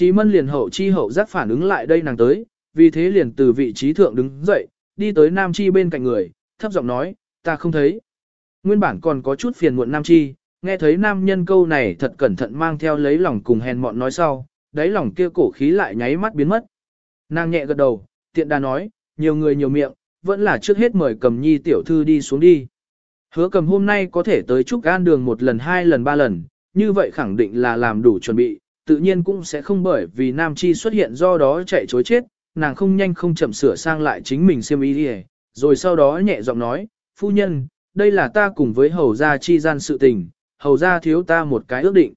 Chí mân liền hậu chi hậu giác phản ứng lại đây nàng tới, vì thế liền từ vị trí thượng đứng dậy, đi tới Nam Chi bên cạnh người, thấp giọng nói, ta không thấy. Nguyên bản còn có chút phiền muộn Nam Chi, nghe thấy nam nhân câu này thật cẩn thận mang theo lấy lòng cùng hèn mọn nói sau, đáy lòng kia cổ khí lại nháy mắt biến mất. Nàng nhẹ gật đầu, tiện đà nói, nhiều người nhiều miệng, vẫn là trước hết mời cầm nhi tiểu thư đi xuống đi. Hứa cầm hôm nay có thể tới chúc An đường một lần hai lần ba lần, như vậy khẳng định là làm đủ chuẩn bị, tự nhiên cũng sẽ không bởi vì Nam Chi xuất hiện do đó chạy chối chết, nàng không nhanh không chậm sửa sang lại chính mình xem ý đi rồi sau đó nhẹ giọng nói, phu nhân, đây là ta cùng với hầu gia chi gian sự tình, hầu gia thiếu ta một cái ước định.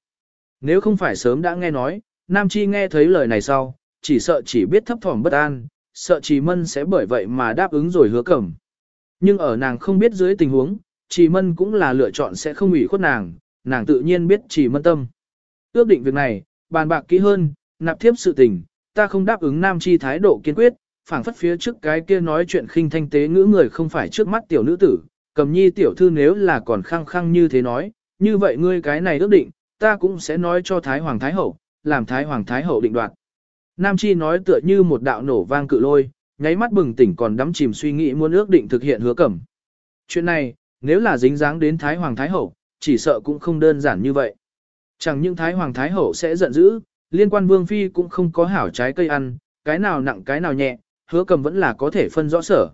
Nếu không phải sớm đã nghe nói, Nam Chi nghe thấy lời này sau, chỉ sợ chỉ biết thấp thỏm bất an, sợ Trì Mân sẽ bởi vậy mà đáp ứng rồi hứa cẩm. Nhưng ở nàng không biết dưới tình huống, Trì Mân cũng là lựa chọn sẽ không ủy khuất nàng, nàng tự nhiên biết Trì Mân tâm. Ước định việc này, bàn bạc kỹ hơn, nạp thiếp sự tình, ta không đáp ứng Nam Chi thái độ kiên quyết, phảng phất phía trước cái kia nói chuyện khinh thanh tế ngữ người không phải trước mắt tiểu nữ tử, cầm nhi tiểu thư nếu là còn khăng khăng như thế nói, như vậy ngươi cái này ước định, ta cũng sẽ nói cho Thái Hoàng Thái Hậu, làm Thái Hoàng Thái Hậu định đoạt. Nam Chi nói tựa như một đạo nổ vang cự lôi, nháy mắt bừng tỉnh còn đắm chìm suy nghĩ muốn ước định thực hiện hứa cẩm. Chuyện này, nếu là dính dáng đến Thái Hoàng Thái Hậu, chỉ sợ cũng không đơn giản như vậy. Chẳng những Thái Hoàng Thái Hậu sẽ giận dữ, liên quan Vương Phi cũng không có hảo trái cây ăn, cái nào nặng cái nào nhẹ, hứa cầm vẫn là có thể phân rõ sở.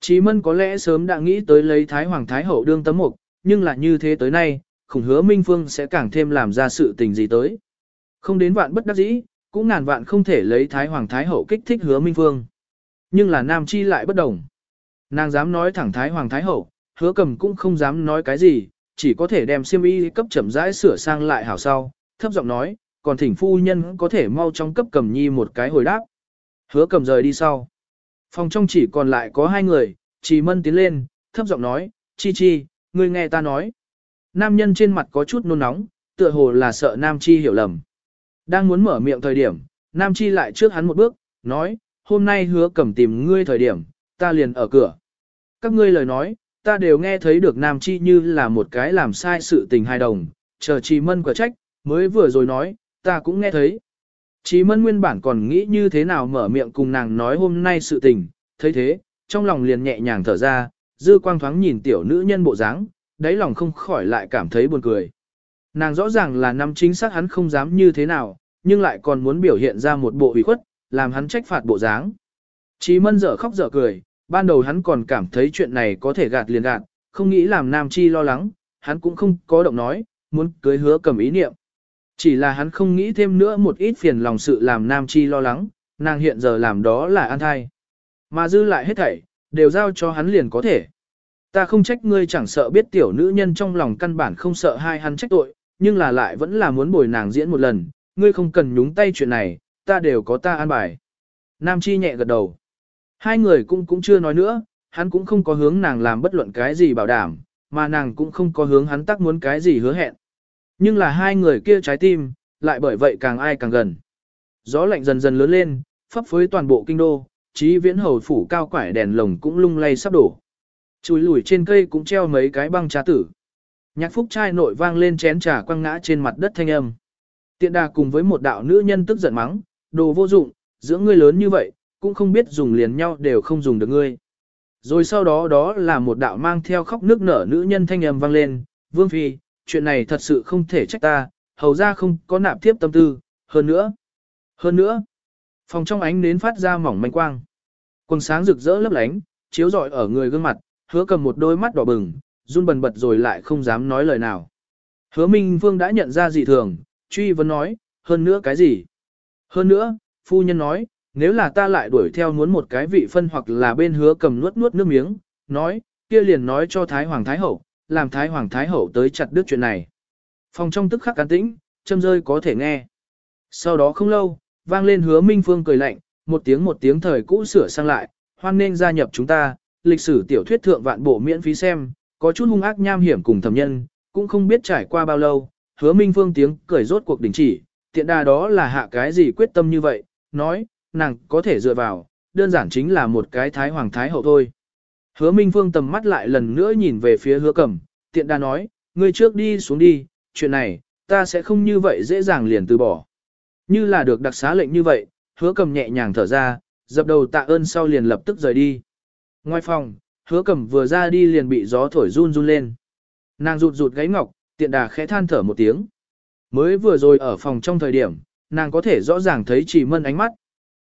Chí Mân có lẽ sớm đã nghĩ tới lấy Thái Hoàng Thái Hậu đương tấm mục, nhưng là như thế tới nay, khủng hứa Minh Phương sẽ càng thêm làm ra sự tình gì tới. Không đến vạn bất đắc dĩ, cũng ngàn vạn không thể lấy Thái Hoàng Thái Hậu kích thích hứa Minh Phương. Nhưng là Nam Chi lại bất đồng. Nàng dám nói thẳng Thái Hoàng Thái Hậu, hứa cầm cũng không dám nói cái gì, chỉ có thể đem siêm y cấp chậm rãi sửa sang lại hảo sau, thấp giọng nói, còn thỉnh phu nhân có thể mau trong cấp cầm nhi một cái hồi đáp. Hứa cầm rời đi sau. Phòng trong chỉ còn lại có hai người, Trì Mân tiến lên, thấp giọng nói, Chi Chi, ngươi nghe ta nói. Nam nhân trên mặt có chút nôn nóng, tựa hồ là sợ Nam Chi hiểu lầm. Đang muốn mở miệng thời điểm, Nam Chi lại trước hắn một bước, nói, hôm nay hứa cầm tìm ngươi thời điểm, ta liền ở cửa. Các ngươi lời nói, ta đều nghe thấy được Nam Chi như là một cái làm sai sự tình hài đồng, chờ Trì Mân quả trách, mới vừa rồi nói, ta cũng nghe thấy. Chí mân nguyên bản còn nghĩ như thế nào mở miệng cùng nàng nói hôm nay sự tình, thấy thế, trong lòng liền nhẹ nhàng thở ra, dư quang thoáng nhìn tiểu nữ nhân bộ dáng, đáy lòng không khỏi lại cảm thấy buồn cười. Nàng rõ ràng là năm chính xác hắn không dám như thế nào, nhưng lại còn muốn biểu hiện ra một bộ ủy khuất, làm hắn trách phạt bộ dáng. Chí mân dở khóc dở cười, ban đầu hắn còn cảm thấy chuyện này có thể gạt liền gạt, không nghĩ làm nam chi lo lắng, hắn cũng không có động nói, muốn cưới hứa cầm ý niệm. Chỉ là hắn không nghĩ thêm nữa một ít phiền lòng sự làm Nam Chi lo lắng, nàng hiện giờ làm đó là an thai. Mà dư lại hết thảy, đều giao cho hắn liền có thể. Ta không trách ngươi chẳng sợ biết tiểu nữ nhân trong lòng căn bản không sợ hai hắn trách tội, nhưng là lại vẫn là muốn bồi nàng diễn một lần, ngươi không cần nhúng tay chuyện này, ta đều có ta an bài. Nam Chi nhẹ gật đầu. Hai người cũng cũng chưa nói nữa, hắn cũng không có hướng nàng làm bất luận cái gì bảo đảm, mà nàng cũng không có hướng hắn tác muốn cái gì hứa hẹn. Nhưng là hai người kia trái tim, lại bởi vậy càng ai càng gần. Gió lạnh dần dần lớn lên, phấp phới toàn bộ kinh đô, trí viễn hầu phủ cao quải đèn lồng cũng lung lay sắp đổ. Chùi lủi trên cây cũng treo mấy cái băng trà tử. Nhạc phúc trai nội vang lên chén trà quăng ngã trên mặt đất thanh âm. Tiện đà cùng với một đạo nữ nhân tức giận mắng, đồ vô dụng, giữa ngươi lớn như vậy, cũng không biết dùng liền nhau đều không dùng được ngươi. Rồi sau đó đó là một đạo mang theo khóc nước nở nữ nhân thanh âm vang lên, vương phi, chuyện này thật sự không thể trách ta, hầu ra không có nạp tiếp tâm tư, hơn nữa. Hơn nữa, phòng trong ánh nến phát ra mỏng manh quang. Quần sáng rực rỡ lấp lánh, chiếu rọi ở người gương mặt, hứa cầm một đôi mắt đỏ bừng, run bần bật rồi lại không dám nói lời nào. Hứa Minh Vương đã nhận ra dị thường, truy vấn nói, hơn nữa cái gì? Hơn nữa, phu nhân nói, nếu là ta lại đuổi theo muốn một cái vị phân hoặc là bên hứa cầm nuốt nuốt nước miếng, nói, kia liền nói cho Thái Hoàng Thái Hậu, làm Thái Hoàng Thái Hậu tới chặt đứt chuyện này. Phòng trong tức khắc cán tĩnh, châm rơi có thể nghe. Sau đó không lâu, vang lên hứa Minh Phương cười lạnh, một tiếng một tiếng thời cũ sửa sang lại, hoan nên gia nhập chúng ta, lịch sử tiểu thuyết thượng vạn bộ miễn phí xem, có chút hung ác nham hiểm cùng thầm nhân, cũng không biết trải qua bao lâu, hứa Minh Phương tiếng cười rốt cuộc đình chỉ, tiện đà đó là hạ cái gì quyết tâm như vậy, nói, nàng có thể dựa vào, đơn giản chính là một cái thái hoàng thái hậu thôi. Hứa Minh Phương tầm mắt lại lần nữa nhìn về phía hứa cẩm, tiện đa nói, ngươi trước đi xuống đi, chuyện này, ta sẽ không như vậy dễ dàng liền từ bỏ. Như là được đặc xá lệnh như vậy, hứa cầm nhẹ nhàng thở ra, dập đầu tạ ơn sau liền lập tức rời đi. Ngoài phòng, hứa cầm vừa ra đi liền bị gió thổi run run lên. Nàng rụt rụt gáy ngọc, tiện đà khẽ than thở một tiếng. Mới vừa rồi ở phòng trong thời điểm, nàng có thể rõ ràng thấy chỉ mân ánh mắt.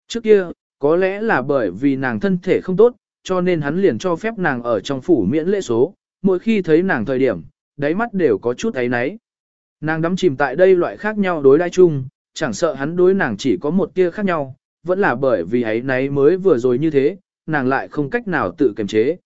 Trước kia, có lẽ là bởi vì nàng thân thể không tốt, cho nên hắn liền cho phép nàng ở trong phủ miễn lễ số, mỗi khi thấy nàng thời điểm, đáy mắt đều có chút ấy náy. Nàng đắm chìm tại đây loại khác nhau đối đai chung, chẳng sợ hắn đối nàng chỉ có một tia khác nhau, vẫn là bởi vì ấy náy mới vừa rồi như thế, nàng lại không cách nào tự kiềm chế.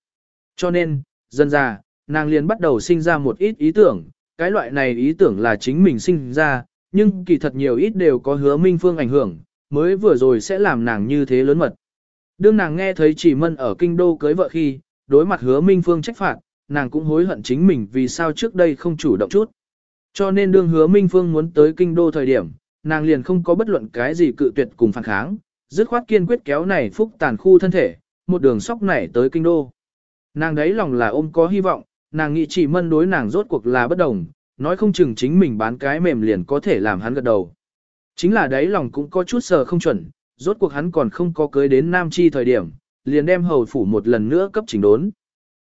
Cho nên, dần ra, nàng liền bắt đầu sinh ra một ít ý tưởng, cái loại này ý tưởng là chính mình sinh ra, nhưng kỳ thật nhiều ít đều có hứa minh phương ảnh hưởng, mới vừa rồi sẽ làm nàng như thế lớn mật. Đương nàng nghe thấy chỉ mân ở kinh đô cưới vợ khi, đối mặt hứa minh phương trách phạt, nàng cũng hối hận chính mình vì sao trước đây không chủ động chút. Cho nên đương hứa minh phương muốn tới kinh đô thời điểm, nàng liền không có bất luận cái gì cự tuyệt cùng phản kháng, dứt khoát kiên quyết kéo này phúc tàn khu thân thể, một đường sóc nảy tới kinh đô. Nàng đấy lòng là ôm có hy vọng, nàng nghĩ chỉ mân đối nàng rốt cuộc là bất đồng, nói không chừng chính mình bán cái mềm liền có thể làm hắn gật đầu. Chính là đấy lòng cũng có chút sờ không chuẩn, rốt cuộc hắn còn không có cưới đến Nam Chi thời điểm, liền đem hầu phủ một lần nữa cấp chỉnh đốn.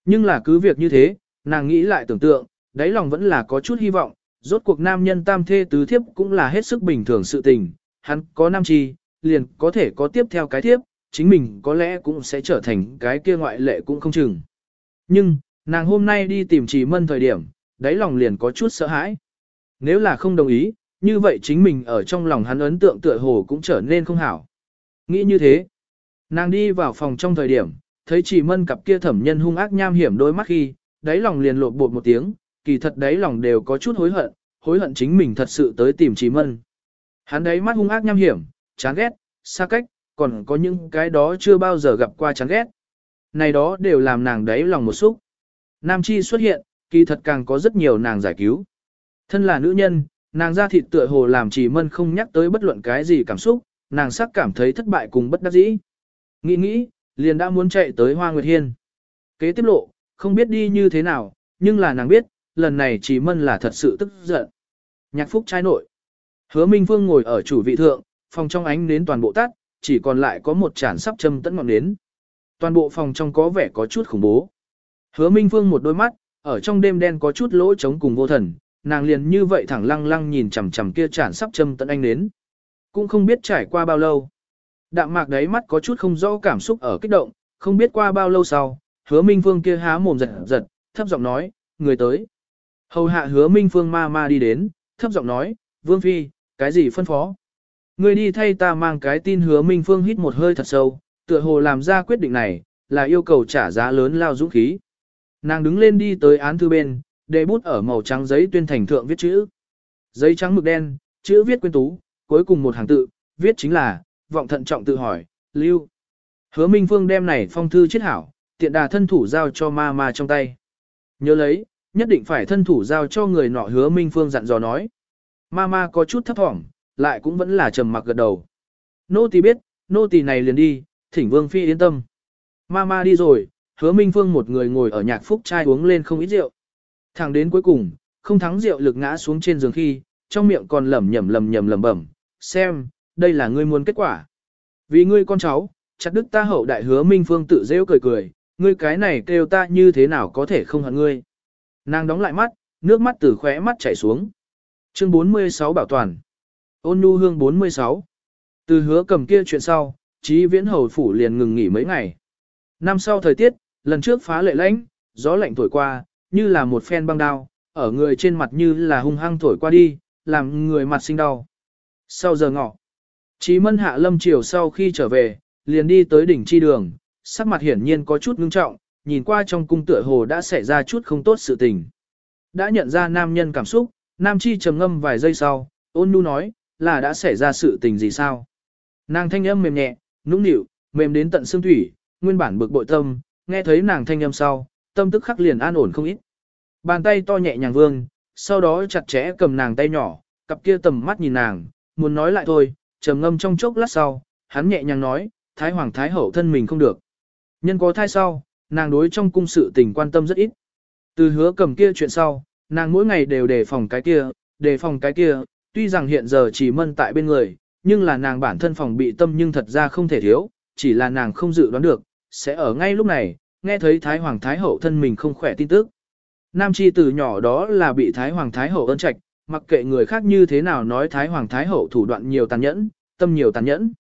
Nhưng là cứ việc như thế, nàng nghĩ lại tưởng tượng, đáy lòng vẫn là có chút hy vọng, rốt cuộc nam nhân tam thê tứ thiếp cũng là hết sức bình thường sự tình, hắn có nam chi, liền có thể có tiếp theo cái thiếp, chính mình có lẽ cũng sẽ trở thành cái kia ngoại lệ cũng không chừng. Nhưng, nàng hôm nay đi tìm trì mân thời điểm, đáy lòng liền có chút sợ hãi. Nếu là không đồng ý, như vậy chính mình ở trong lòng hắn ấn tượng tựa hồ cũng trở nên không hảo. Nghĩ như thế, nàng đi vào phòng trong thời điểm, thấy chỉ mân cặp kia thẩm nhân hung ác nham hiểm đôi mắt khi, đáy lòng liền lột bột một tiếng, kỳ thật đáy lòng đều có chút hối hận, hối hận chính mình thật sự tới tìm chỉ mân. Hắn đáy mắt hung ác nham hiểm, chán ghét, xa cách, còn có những cái đó chưa bao giờ gặp qua chán ghét. Này đó đều làm nàng đáy lòng một xúc. Nam Chi xuất hiện, kỳ thật càng có rất nhiều nàng giải cứu. Thân là nữ nhân, nàng ra thịt tựa hồ làm chỉ mân không nhắc tới bất luận cái gì cảm xúc, nàng sắc cảm thấy thất bại cùng bất đắc dĩ. Nghĩ nghĩ, liền đã muốn chạy tới Hoa Nguyệt Hiên. Kế tiếp lộ, không biết đi như thế nào, nhưng là nàng biết, lần này chỉ mân là thật sự tức giận. Nhạc phúc trai nội. Hứa Minh Phương ngồi ở chủ vị thượng, phòng trong ánh nến toàn bộ tắt, chỉ còn lại có một chản sắp châm tẫn ngọn nến. Toàn bộ phòng trong có vẻ có chút khủng bố. Hứa Minh Phương một đôi mắt, ở trong đêm đen có chút lỗ trống cùng vô thần, nàng liền như vậy thẳng lăng lăng nhìn chằm chằm kia chản sắp châm tận anh đến. Cũng không biết trải qua bao lâu. Đạm mạc đáy mắt có chút không rõ cảm xúc ở kích động, không biết qua bao lâu sau, hứa Minh Phương kia há mồm giật giật, thấp giọng nói, người tới. Hầu hạ hứa Minh Phương ma ma đi đến, thấp giọng nói, Vương Phi, cái gì phân phó? Người đi thay ta mang cái tin hứa Minh Phương hít một hơi thật sâu, tựa hồ làm ra quyết định này, là yêu cầu trả giá lớn lao dũng khí. Nàng đứng lên đi tới án thư bên, để bút ở màu trắng giấy tuyên thành thượng viết chữ. Giấy trắng mực đen, chữ viết quyên tú, cuối cùng một hàng tự, viết chính là, vọng thận trọng tự hỏi, lưu. Hứa Minh Phương đem này phong thư chết hảo, tiện đà thân thủ giao cho ma ma trong tay. Nhớ lấy, nhất định phải thân thủ giao cho người nọ hứa Minh Phương dặn dò nói. Ma ma có chút thấp thỏm, lại cũng vẫn là trầm mặc gật đầu. Nô tỳ biết, nô tỳ này liền đi, thỉnh Vương Phi yên tâm. Ma ma đi rồi, hứa Minh Phương một người ngồi ở nhạc phúc trai uống lên không ít rượu. Thẳng đến cuối cùng, không thắng rượu lực ngã xuống trên giường khi, trong miệng còn lẩm nhẩm lẩm nhẩm lẩm bẩm, xem, đây là ngươi muốn kết quả. Vì ngươi con cháu, chặt đức ta hậu đại hứa Minh Phương tự rêu cười cười, ngươi cái này kêu ta như thế nào có thể không hận ngươi. Nàng đóng lại mắt, nước mắt từ khóe mắt chảy xuống. Chương 46 bảo toàn. Ôn nhu hương 46. Từ hứa cầm kia chuyện sau, Chí viễn hầu phủ liền ngừng nghỉ mấy ngày. Năm sau thời tiết, lần trước phá lệ lãnh, gió lạnh thổi qua, như là một phen băng đao, ở người trên mặt như là hung hăng thổi qua đi, làm người mặt sinh đau. Sau giờ ngọ, Chí mân hạ lâm chiều sau khi trở về, liền đi tới đỉnh chi đường, sắc mặt hiển nhiên có chút ngưng trọng, nhìn qua trong cung tựa hồ đã xảy ra chút không tốt sự tình. Đã nhận ra nam nhân cảm xúc, nam chi trầm ngâm vài giây sau, ôn nhu nói, là đã xảy ra sự tình gì sao? Nàng thanh âm mềm nhẹ, nũng nịu, mềm đến tận xương thủy, nguyên bản bực bội tâm, nghe thấy nàng thanh âm sau, tâm tức khắc liền an ổn không ít. Bàn tay to nhẹ nhàng vương, sau đó chặt chẽ cầm nàng tay nhỏ, cặp kia tầm mắt nhìn nàng, muốn nói lại thôi, trầm ngâm trong chốc lát sau, hắn nhẹ nhàng nói, Thái Hoàng Thái Hậu thân mình không được. Nhân có thai sau, nàng đối trong cung sự tình quan tâm rất ít. Từ hứa cầm kia chuyện sau, nàng mỗi ngày đều đề phòng cái kia, đề phòng cái kia, tuy rằng hiện giờ chỉ mân tại bên người, nhưng là nàng bản thân phòng bị tâm nhưng thật ra không thể thiếu, chỉ là nàng không dự đoán được, sẽ ở ngay lúc này, nghe thấy Thái Hoàng Thái Hậu thân mình không khỏe tin tức. Nam Chi từ nhỏ đó là bị Thái Hoàng Thái Hậu ơn trạch, mặc kệ người khác như thế nào nói Thái Hoàng Thái Hậu thủ đoạn nhiều tàn nhẫn, tâm nhiều tàn nhẫn.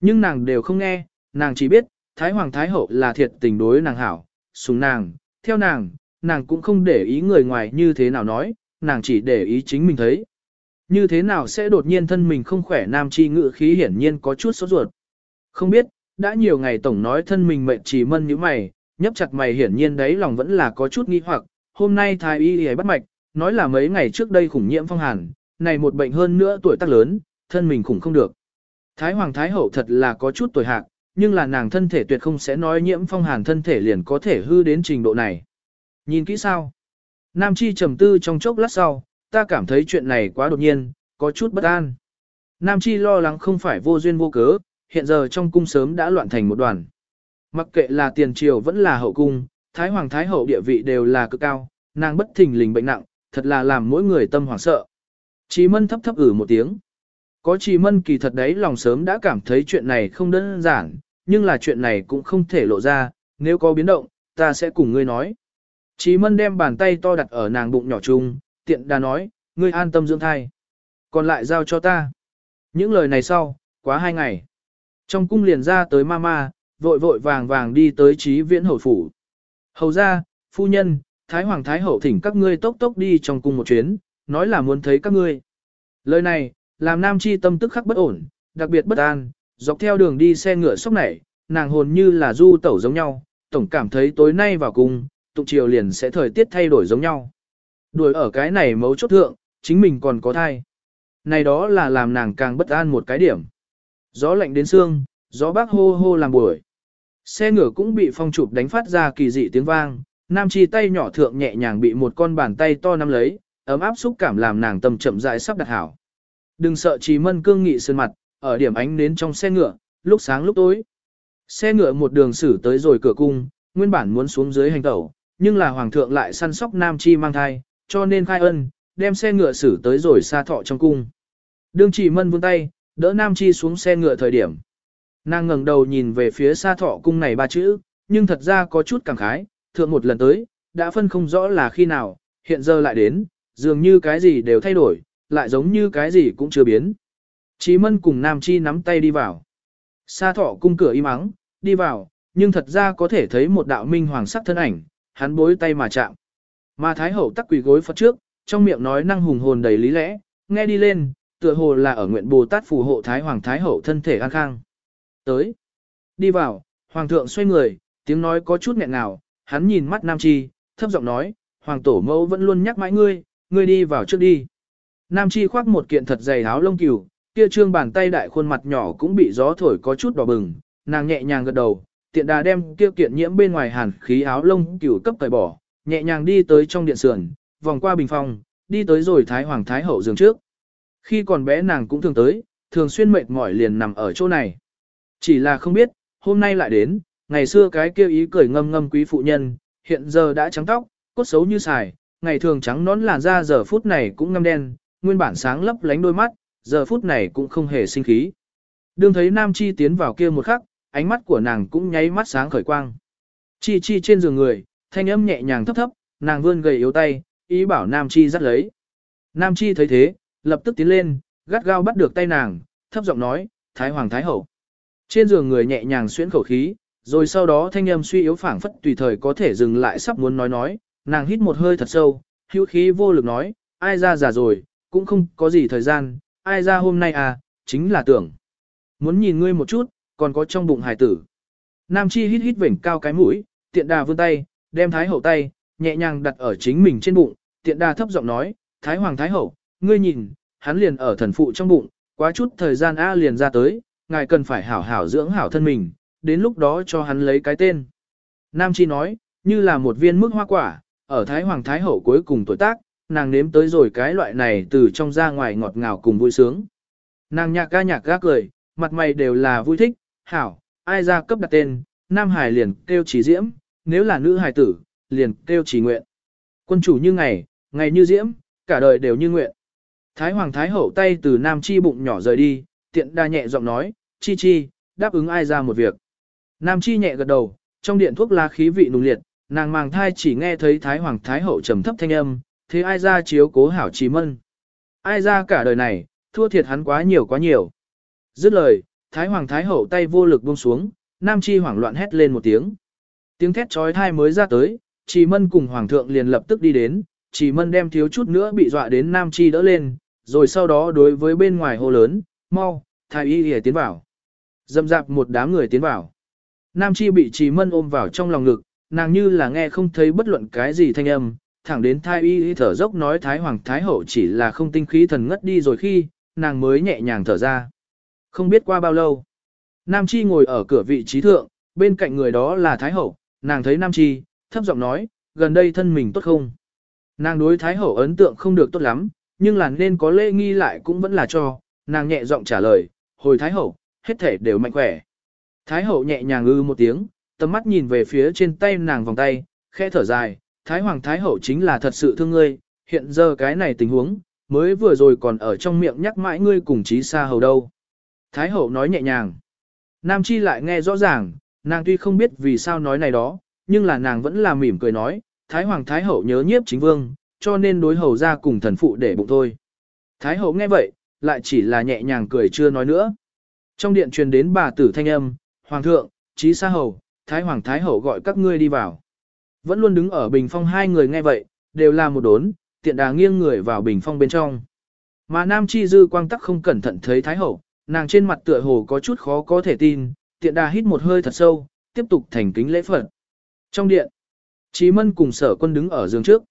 Nhưng nàng đều không nghe, nàng chỉ biết, Thái Hoàng Thái Hậu là thiệt tình đối nàng hảo, sùng nàng, theo nàng, nàng cũng không để ý người ngoài như thế nào nói, nàng chỉ để ý chính mình thấy. Như thế nào sẽ đột nhiên thân mình không khỏe nam chi ngự khí hiển nhiên có chút sốt ruột. Không biết, đã nhiều ngày tổng nói thân mình mệnh chỉ mân như mày, nhấp chặt mày hiển nhiên đấy lòng vẫn là có chút nghi hoặc, hôm nay thái y y bắt mạch, nói là mấy ngày trước đây khủng nhiễm phong hàn, này một bệnh hơn nữa tuổi tác lớn, thân mình khủng không được. Thái hoàng thái hậu thật là có chút tuổi hạc, nhưng là nàng thân thể tuyệt không sẽ nói nhiễm phong hàn thân thể liền có thể hư đến trình độ này. Nhìn kỹ sao? Nam Chi trầm tư trong chốc lát sau, ta cảm thấy chuyện này quá đột nhiên, có chút bất an. Nam Chi lo lắng không phải vô duyên vô cớ, hiện giờ trong cung sớm đã loạn thành một đoàn. Mặc kệ là tiền triều vẫn là hậu cung, Thái Hoàng Thái Hậu địa vị đều là cực cao, nàng bất thình lình bệnh nặng, thật là làm mỗi người tâm hoảng sợ. Chí Mân thấp thấp ử một tiếng. Có Chí Mân kỳ thật đấy lòng sớm đã cảm thấy chuyện này không đơn giản, nhưng là chuyện này cũng không thể lộ ra, nếu có biến động, ta sẽ cùng ngươi nói. Chí Mân đem bàn tay to đặt ở nàng bụng nhỏ chung, tiện đà nói, ngươi an tâm dưỡng thai. Còn lại giao cho ta. Những lời này sau, quá hai ngày. Trong cung liền ra tới mama, vội vội vàng vàng đi tới trí viễn hầu phủ. Hầu ra, phu nhân, Thái Hoàng Thái Hậu thỉnh các ngươi tốc tốc đi trong cung một chuyến, nói là muốn thấy các ngươi. Lời này, làm nam chi tâm tức khắc bất ổn, đặc biệt bất an, dọc theo đường đi xe ngựa sốc nảy, nàng hồn như là du tẩu giống nhau, tổng cảm thấy tối nay vào cung, tụng chiều liền sẽ thời tiết thay đổi giống nhau. Đuổi ở cái này mấu chốt thượng, chính mình còn có thai. Này đó là làm nàng càng bất an một cái điểm. Gió lạnh đến xương, gió bác hô hô làm buổi. Xe ngựa cũng bị phong chụp đánh phát ra kỳ dị tiếng vang, nam chi tay nhỏ thượng nhẹ nhàng bị một con bàn tay to nắm lấy, ấm áp xúc cảm làm nàng tâm chậm rãi sắp đặt hảo. Đừng sợ trì mân cương nghị sơn mặt, ở điểm ánh nến trong xe ngựa, lúc sáng lúc tối. Xe ngựa một đường xử tới rồi cửa cung, nguyên bản muốn xuống dưới hành tẩu, nhưng là hoàng thượng lại săn sóc nam chi mang thai, cho nên khai ân, đem xe ngựa xử tới rồi xa thọ trong cung. Đương chỉ mân vươn tay, đỡ nam chi xuống xe ngựa thời điểm. Nàng ngẩng đầu nhìn về phía xa thọ cung này ba chữ, nhưng thật ra có chút cảm khái, thượng một lần tới, đã phân không rõ là khi nào, hiện giờ lại đến, dường như cái gì đều thay đổi, lại giống như cái gì cũng chưa biến. Chí mân cùng Nam Chi nắm tay đi vào. Sa thọ cung cửa im ắng, đi vào, nhưng thật ra có thể thấy một đạo minh hoàng sắc thân ảnh, hắn bối tay mà chạm. Mà Thái Hậu tắc quỳ gối Phật trước, trong miệng nói năng hùng hồn đầy lý lẽ, nghe đi lên, tựa hồ là ở nguyện Bồ Tát phù hộ Thái Hoàng Thái Hậu thân thể an khang. Tới. Đi vào, Hoàng thượng xoay người, tiếng nói có chút nghẹn nào, hắn nhìn mắt Nam Chi, thấp giọng nói, Hoàng tổ mẫu vẫn luôn nhắc mãi ngươi, ngươi đi vào trước đi. Nam Chi khoác một kiện thật dày áo lông cừu, kia trương bàn tay đại khuôn mặt nhỏ cũng bị gió thổi có chút đỏ bừng, nàng nhẹ nhàng gật đầu, tiện đà đem kia kiện nhiễm bên ngoài hàn khí áo lông cừu cấp cởi bỏ, nhẹ nhàng đi tới trong điện sườn, vòng qua bình phòng, đi tới rồi Thái Hoàng Thái Hậu giường trước. Khi còn bé nàng cũng thường tới, thường xuyên mệt mỏi liền nằm ở chỗ này. Chỉ là không biết, hôm nay lại đến, ngày xưa cái kêu ý cười ngâm ngâm quý phụ nhân, hiện giờ đã trắng tóc, cốt xấu như xài, ngày thường trắng nón làn da giờ phút này cũng ngâm đen, nguyên bản sáng lấp lánh đôi mắt, giờ phút này cũng không hề sinh khí. Đương thấy Nam Chi tiến vào kia một khắc, ánh mắt của nàng cũng nháy mắt sáng khởi quang. Chi chi trên giường người, thanh âm nhẹ nhàng thấp thấp, nàng vươn gầy yếu tay, ý bảo Nam Chi dắt lấy. Nam Chi thấy thế, lập tức tiến lên, gắt gao bắt được tay nàng, thấp giọng nói, Thái Hoàng Thái Hậu. Trên giường người nhẹ nhàng xuyễn khẩu khí, rồi sau đó thanh âm suy yếu phảng phất tùy thời có thể dừng lại sắp muốn nói nói, nàng hít một hơi thật sâu, hữu khí vô lực nói, ai ra già rồi, cũng không có gì thời gian, ai ra hôm nay à, chính là tưởng. Muốn nhìn ngươi một chút, còn có trong bụng hải tử. Nam Chi hít hít vểnh cao cái mũi, tiện đà vươn tay, đem Thái Hậu tay, nhẹ nhàng đặt ở chính mình trên bụng, tiện đà thấp giọng nói, Thái Hoàng Thái Hậu, ngươi nhìn, hắn liền ở thần phụ trong bụng, quá chút thời gian A liền ra tới, ngài cần phải hảo hảo dưỡng hảo thân mình, đến lúc đó cho hắn lấy cái tên. Nam Chi nói, như là một viên mức hoa quả, ở Thái Hoàng Thái Hậu cuối cùng tuổi tác, nàng nếm tới rồi cái loại này từ trong ra ngoài ngọt ngào cùng vui sướng. Nàng nhạc ca nhạc gác cười, mặt mày đều là vui thích, hảo, ai ra cấp đặt tên, Nam Hải liền kêu chỉ diễm, nếu là nữ hài tử, liền kêu chỉ nguyện. Quân chủ như ngày, ngày như diễm, cả đời đều như nguyện. Thái Hoàng Thái Hậu tay từ Nam Chi bụng nhỏ rời đi, tiện đa nhẹ giọng nói, chi chi, đáp ứng ai ra một việc. Nam chi nhẹ gật đầu, trong điện thuốc lá khí vị nùng liệt, nàng màng thai chỉ nghe thấy Thái Hoàng Thái Hậu trầm thấp thanh âm, thế ai ra chiếu cố hảo trí mân. Ai ra cả đời này, thua thiệt hắn quá nhiều quá nhiều. Dứt lời, Thái Hoàng Thái Hậu tay vô lực buông xuống, Nam Chi hoảng loạn hét lên một tiếng. Tiếng thét trói thai mới ra tới, Trì Mân cùng Hoàng thượng liền lập tức đi đến, Trì Mân đem thiếu chút nữa bị dọa đến Nam Chi đỡ lên, rồi sau đó đối với bên ngoài hô lớn, mau, thái y hề tiến vào. dầm dạp một đám người tiến vào. Nam Chi bị Trì Mân ôm vào trong lòng ngực, nàng như là nghe không thấy bất luận cái gì thanh âm, thẳng đến thái y thở dốc nói Thái Hoàng Thái Hậu chỉ là không tinh khí thần ngất đi rồi khi, nàng mới nhẹ nhàng thở ra. Không biết qua bao lâu, Nam Chi ngồi ở cửa vị trí thượng, bên cạnh người đó là Thái Hậu, nàng thấy Nam Chi, thấp giọng nói, gần đây thân mình tốt không? Nàng đối Thái Hậu ấn tượng không được tốt lắm, nhưng là nên có lễ nghi lại cũng vẫn là cho, nàng nhẹ giọng trả lời, hồi Thái Hậu, hết thể đều mạnh khỏe. Thái Hậu nhẹ nhàng ư một tiếng, tầm mắt nhìn về phía trên tay nàng vòng tay, khẽ thở dài, Thái Hoàng Thái Hậu chính là thật sự thương ngươi, hiện giờ cái này tình huống, mới vừa rồi còn ở trong miệng nhắc mãi ngươi cùng trí xa hầu đâu. Thái Hậu nói nhẹ nhàng. Nam Chi lại nghe rõ ràng, nàng tuy không biết vì sao nói này đó, nhưng là nàng vẫn là mỉm cười nói, Thái Hoàng Thái Hậu nhớ nhiếp chính vương, cho nên đối hầu ra cùng thần phụ để bụng thôi. Thái Hậu nghe vậy, lại chỉ là nhẹ nhàng cười chưa nói nữa. Trong điện truyền đến bà tử thanh âm, Hoàng thượng, trí sa hầu, Thái Hoàng Thái Hậu gọi các ngươi đi vào. Vẫn luôn đứng ở bình phong hai người nghe vậy, đều là một đốn, tiện đà nghiêng người vào bình phong bên trong. Mà Nam Chi Dư quang tắc không cẩn thận thấy Thái Hậu, nàng trên mặt tựa hồ có chút khó có thể tin, tiện đà hít một hơi thật sâu, tiếp tục thành kính lễ phật. Trong điện, Chí Mân cùng sở quân đứng ở giường trước.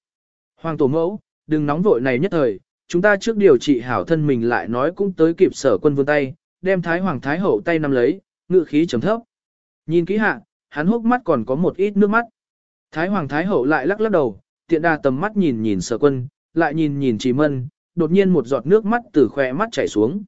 Hoàng tổ mẫu, đừng nóng vội này nhất thời, chúng ta trước điều trị hảo thân mình lại nói cũng tới kịp sở quân vươn tay, đem Thái Hoàng Thái Hậu tay nắm lấy, ngự khí trầm thấp. Nhìn kỹ hạ, hắn hốc mắt còn có một ít nước mắt. Thái Hoàng Thái Hậu lại lắc lắc đầu, tiện đà tầm mắt nhìn nhìn sở quân, lại nhìn nhìn trì Mân, đột nhiên một giọt nước mắt từ khỏe mắt chảy xuống.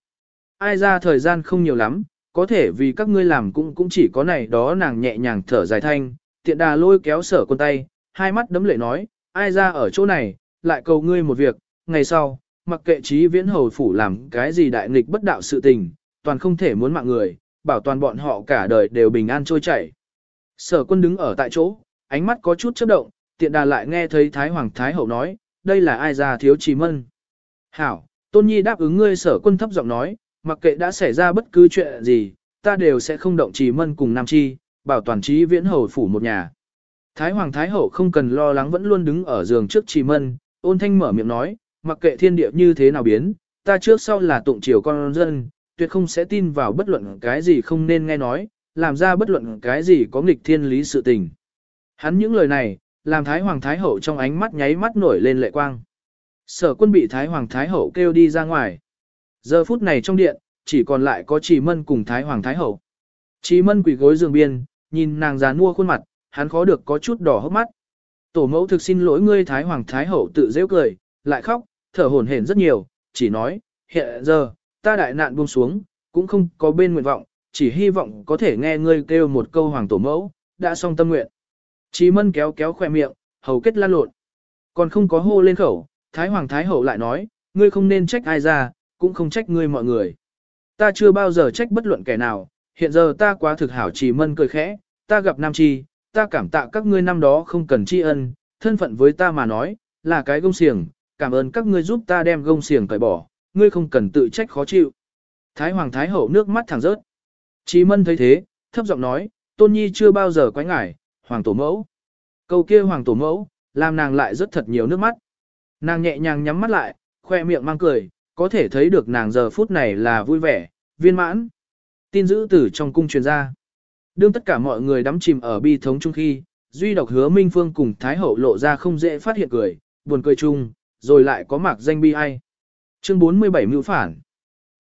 Ai ra thời gian không nhiều lắm, có thể vì các ngươi làm cũng cũng chỉ có này đó nàng nhẹ nhàng thở dài thanh, tiện đà lôi kéo sở quân tay, hai mắt đấm lệ nói, ai ra ở chỗ này, lại cầu ngươi một việc, ngày sau, mặc kệ trí viễn hầu phủ làm cái gì đại nghịch bất đạo sự tình, toàn không thể muốn mạng người, bảo toàn bọn họ cả đời đều bình an trôi chảy. Sở quân đứng ở tại chỗ, ánh mắt có chút chớp động, tiện đà lại nghe thấy Thái Hoàng Thái Hậu nói, đây là ai ra thiếu trì mân. Hảo, Tôn Nhi đáp ứng ngươi sở quân thấp giọng nói, mặc kệ đã xảy ra bất cứ chuyện gì, ta đều sẽ không động trì mân cùng Nam Chi, bảo toàn trí viễn hầu phủ một nhà. Thái Hoàng Thái Hậu không cần lo lắng vẫn luôn đứng ở giường trước trì mân, ôn thanh mở miệng nói, mặc kệ thiên địa như thế nào biến, ta trước sau là tụng triều con dân, tuyệt không sẽ tin vào bất luận cái gì không nên nghe nói, làm ra bất luận cái gì có nghịch thiên lý sự tình. Hắn những lời này, làm Thái Hoàng Thái Hậu trong ánh mắt nháy mắt nổi lên lệ quang. Sở quân bị Thái Hoàng Thái Hậu kêu đi ra ngoài. Giờ phút này trong điện, chỉ còn lại có Trì Mân cùng Thái Hoàng Thái Hậu. Trì Mân quỳ gối giường biên, nhìn nàng già nua khuôn mặt, hắn khó được có chút đỏ hốc mắt. Tổ mẫu thực xin lỗi ngươi Thái Hoàng Thái Hậu tự dễ cười, lại khóc, thở hổn hển rất nhiều, chỉ nói, hiện giờ, ta đại nạn buông xuống, cũng không có bên nguyện vọng, chỉ hy vọng có thể nghe ngươi kêu một câu Hoàng Tổ mẫu, đã xong tâm nguyện. Chí mân kéo kéo khoe miệng, hầu kết lan lộn. Còn không có hô lên khẩu, Thái Hoàng Thái Hậu lại nói, ngươi không nên trách ai ra, cũng không trách ngươi mọi người. Ta chưa bao giờ trách bất luận kẻ nào, hiện giờ ta quá thực hảo chỉ mân cười khẽ, ta gặp Nam Chi, ta cảm tạ các ngươi năm đó không cần tri ân, thân phận với ta mà nói, là cái gông xiềng, cảm ơn các ngươi giúp ta đem gông xiềng cởi bỏ, ngươi không cần tự trách khó chịu. Thái Hoàng Thái Hậu nước mắt thẳng rớt. Chí mân thấy thế, thấp giọng nói, Tôn Nhi chưa bao giờ quái ngải, Hoàng Tổ Mẫu. Câu kia Hoàng Tổ Mẫu, làm nàng lại rất thật nhiều nước mắt. Nàng nhẹ nhàng nhắm mắt lại, khoe miệng mang cười, có thể thấy được nàng giờ phút này là vui vẻ, viên mãn. Tin giữ từ trong cung truyền ra. Đương tất cả mọi người đắm chìm ở bi thống chung khi, duy độc hứa Minh Phương cùng Thái Hậu lộ ra không dễ phát hiện cười, buồn cười chung, rồi lại có mạc danh bi ai. Chương 47 mưu phản.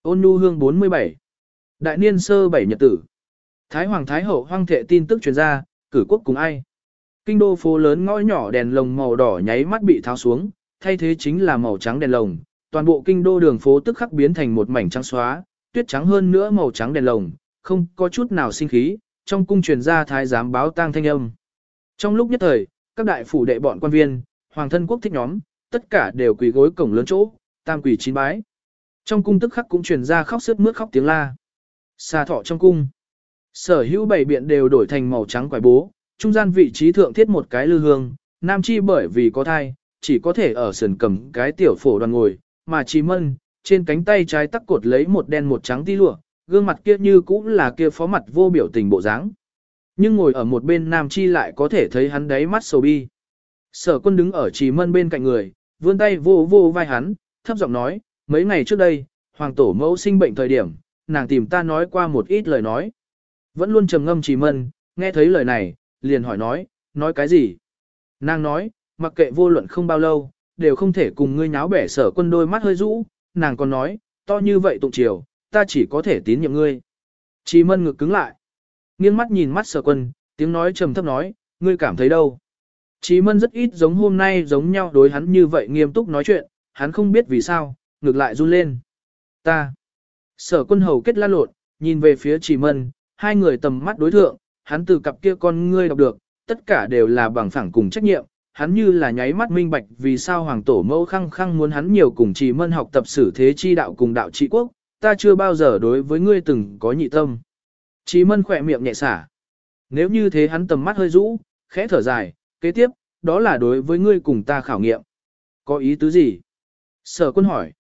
Ôn nhu hương 47. Đại niên sơ bảy nhật tử. Thái Hoàng Thái Hậu hoang thệ tin tức truyền ra, cử quốc cùng ai. Kinh đô phố lớn ngõ nhỏ đèn lồng màu đỏ nháy mắt bị tháo xuống, thay thế chính là màu trắng đèn lồng. Toàn bộ kinh đô đường phố tức khắc biến thành một mảnh trắng xóa, tuyết trắng hơn nữa màu trắng đèn lồng, không có chút nào sinh khí, trong cung truyền ra thái giám báo tang thanh âm. Trong lúc nhất thời, các đại phủ đệ bọn quan viên, hoàng thân quốc thích nhóm, tất cả đều quỳ gối cổng lớn chỗ, tam quỳ chín bái. Trong cung tức khắc cũng truyền ra khóc sướt mướt khóc tiếng la. Xa thọ trong cung. Sở hữu bảy biện đều đổi thành màu trắng quải bố, trung gian vị trí thượng thiết một cái lư hương, nam chi bởi vì có thai, chỉ có thể ở sườn cầm cái tiểu phổ đoàn ngồi, mà chi mân, trên cánh tay trái tắc cột lấy một đen một trắng ti lụa, gương mặt kia như cũng là kia phó mặt vô biểu tình bộ dáng. Nhưng ngồi ở một bên nam chi lại có thể thấy hắn đáy mắt sầu bi. Sở quân đứng ở trì mân bên cạnh người, vươn tay vô vô vai hắn, thấp giọng nói, mấy ngày trước đây, hoàng tổ mẫu sinh bệnh thời điểm, nàng tìm ta nói qua một ít lời nói. Vẫn luôn trầm ngâm trì mân, nghe thấy lời này, liền hỏi nói, nói cái gì? Nàng nói, mặc kệ vô luận không bao lâu, đều không thể cùng ngươi nháo bẻ sở quân đôi mắt hơi rũ, nàng còn nói, to như vậy tụng chiều, ta chỉ có thể tín nhiệm ngươi. Trì mân ngực cứng lại. Nghiêng mắt nhìn mắt sở quân, tiếng nói trầm thấp nói, ngươi cảm thấy đâu? Chí mân rất ít giống hôm nay giống nhau đối hắn như vậy nghiêm túc nói chuyện, hắn không biết vì sao, ngược lại run lên. Ta. Sở quân hầu kết lan lộn, nhìn về phía chỉ mân, hai người tầm mắt đối thượng, hắn từ cặp kia con ngươi đọc được, tất cả đều là bằng phẳng cùng trách nhiệm, hắn như là nháy mắt minh bạch vì sao hoàng tổ mẫu khăng khăng muốn hắn nhiều cùng chỉ mân học tập sử thế chi đạo cùng đạo trị quốc, ta chưa bao giờ đối với ngươi từng có nhị tâm. Chỉ mân khỏe miệng nhẹ xả. Nếu như thế hắn tầm mắt hơi rũ, khẽ thở dài, kế tiếp, đó là đối với ngươi cùng ta khảo nghiệm. Có ý tứ gì? Sở quân hỏi.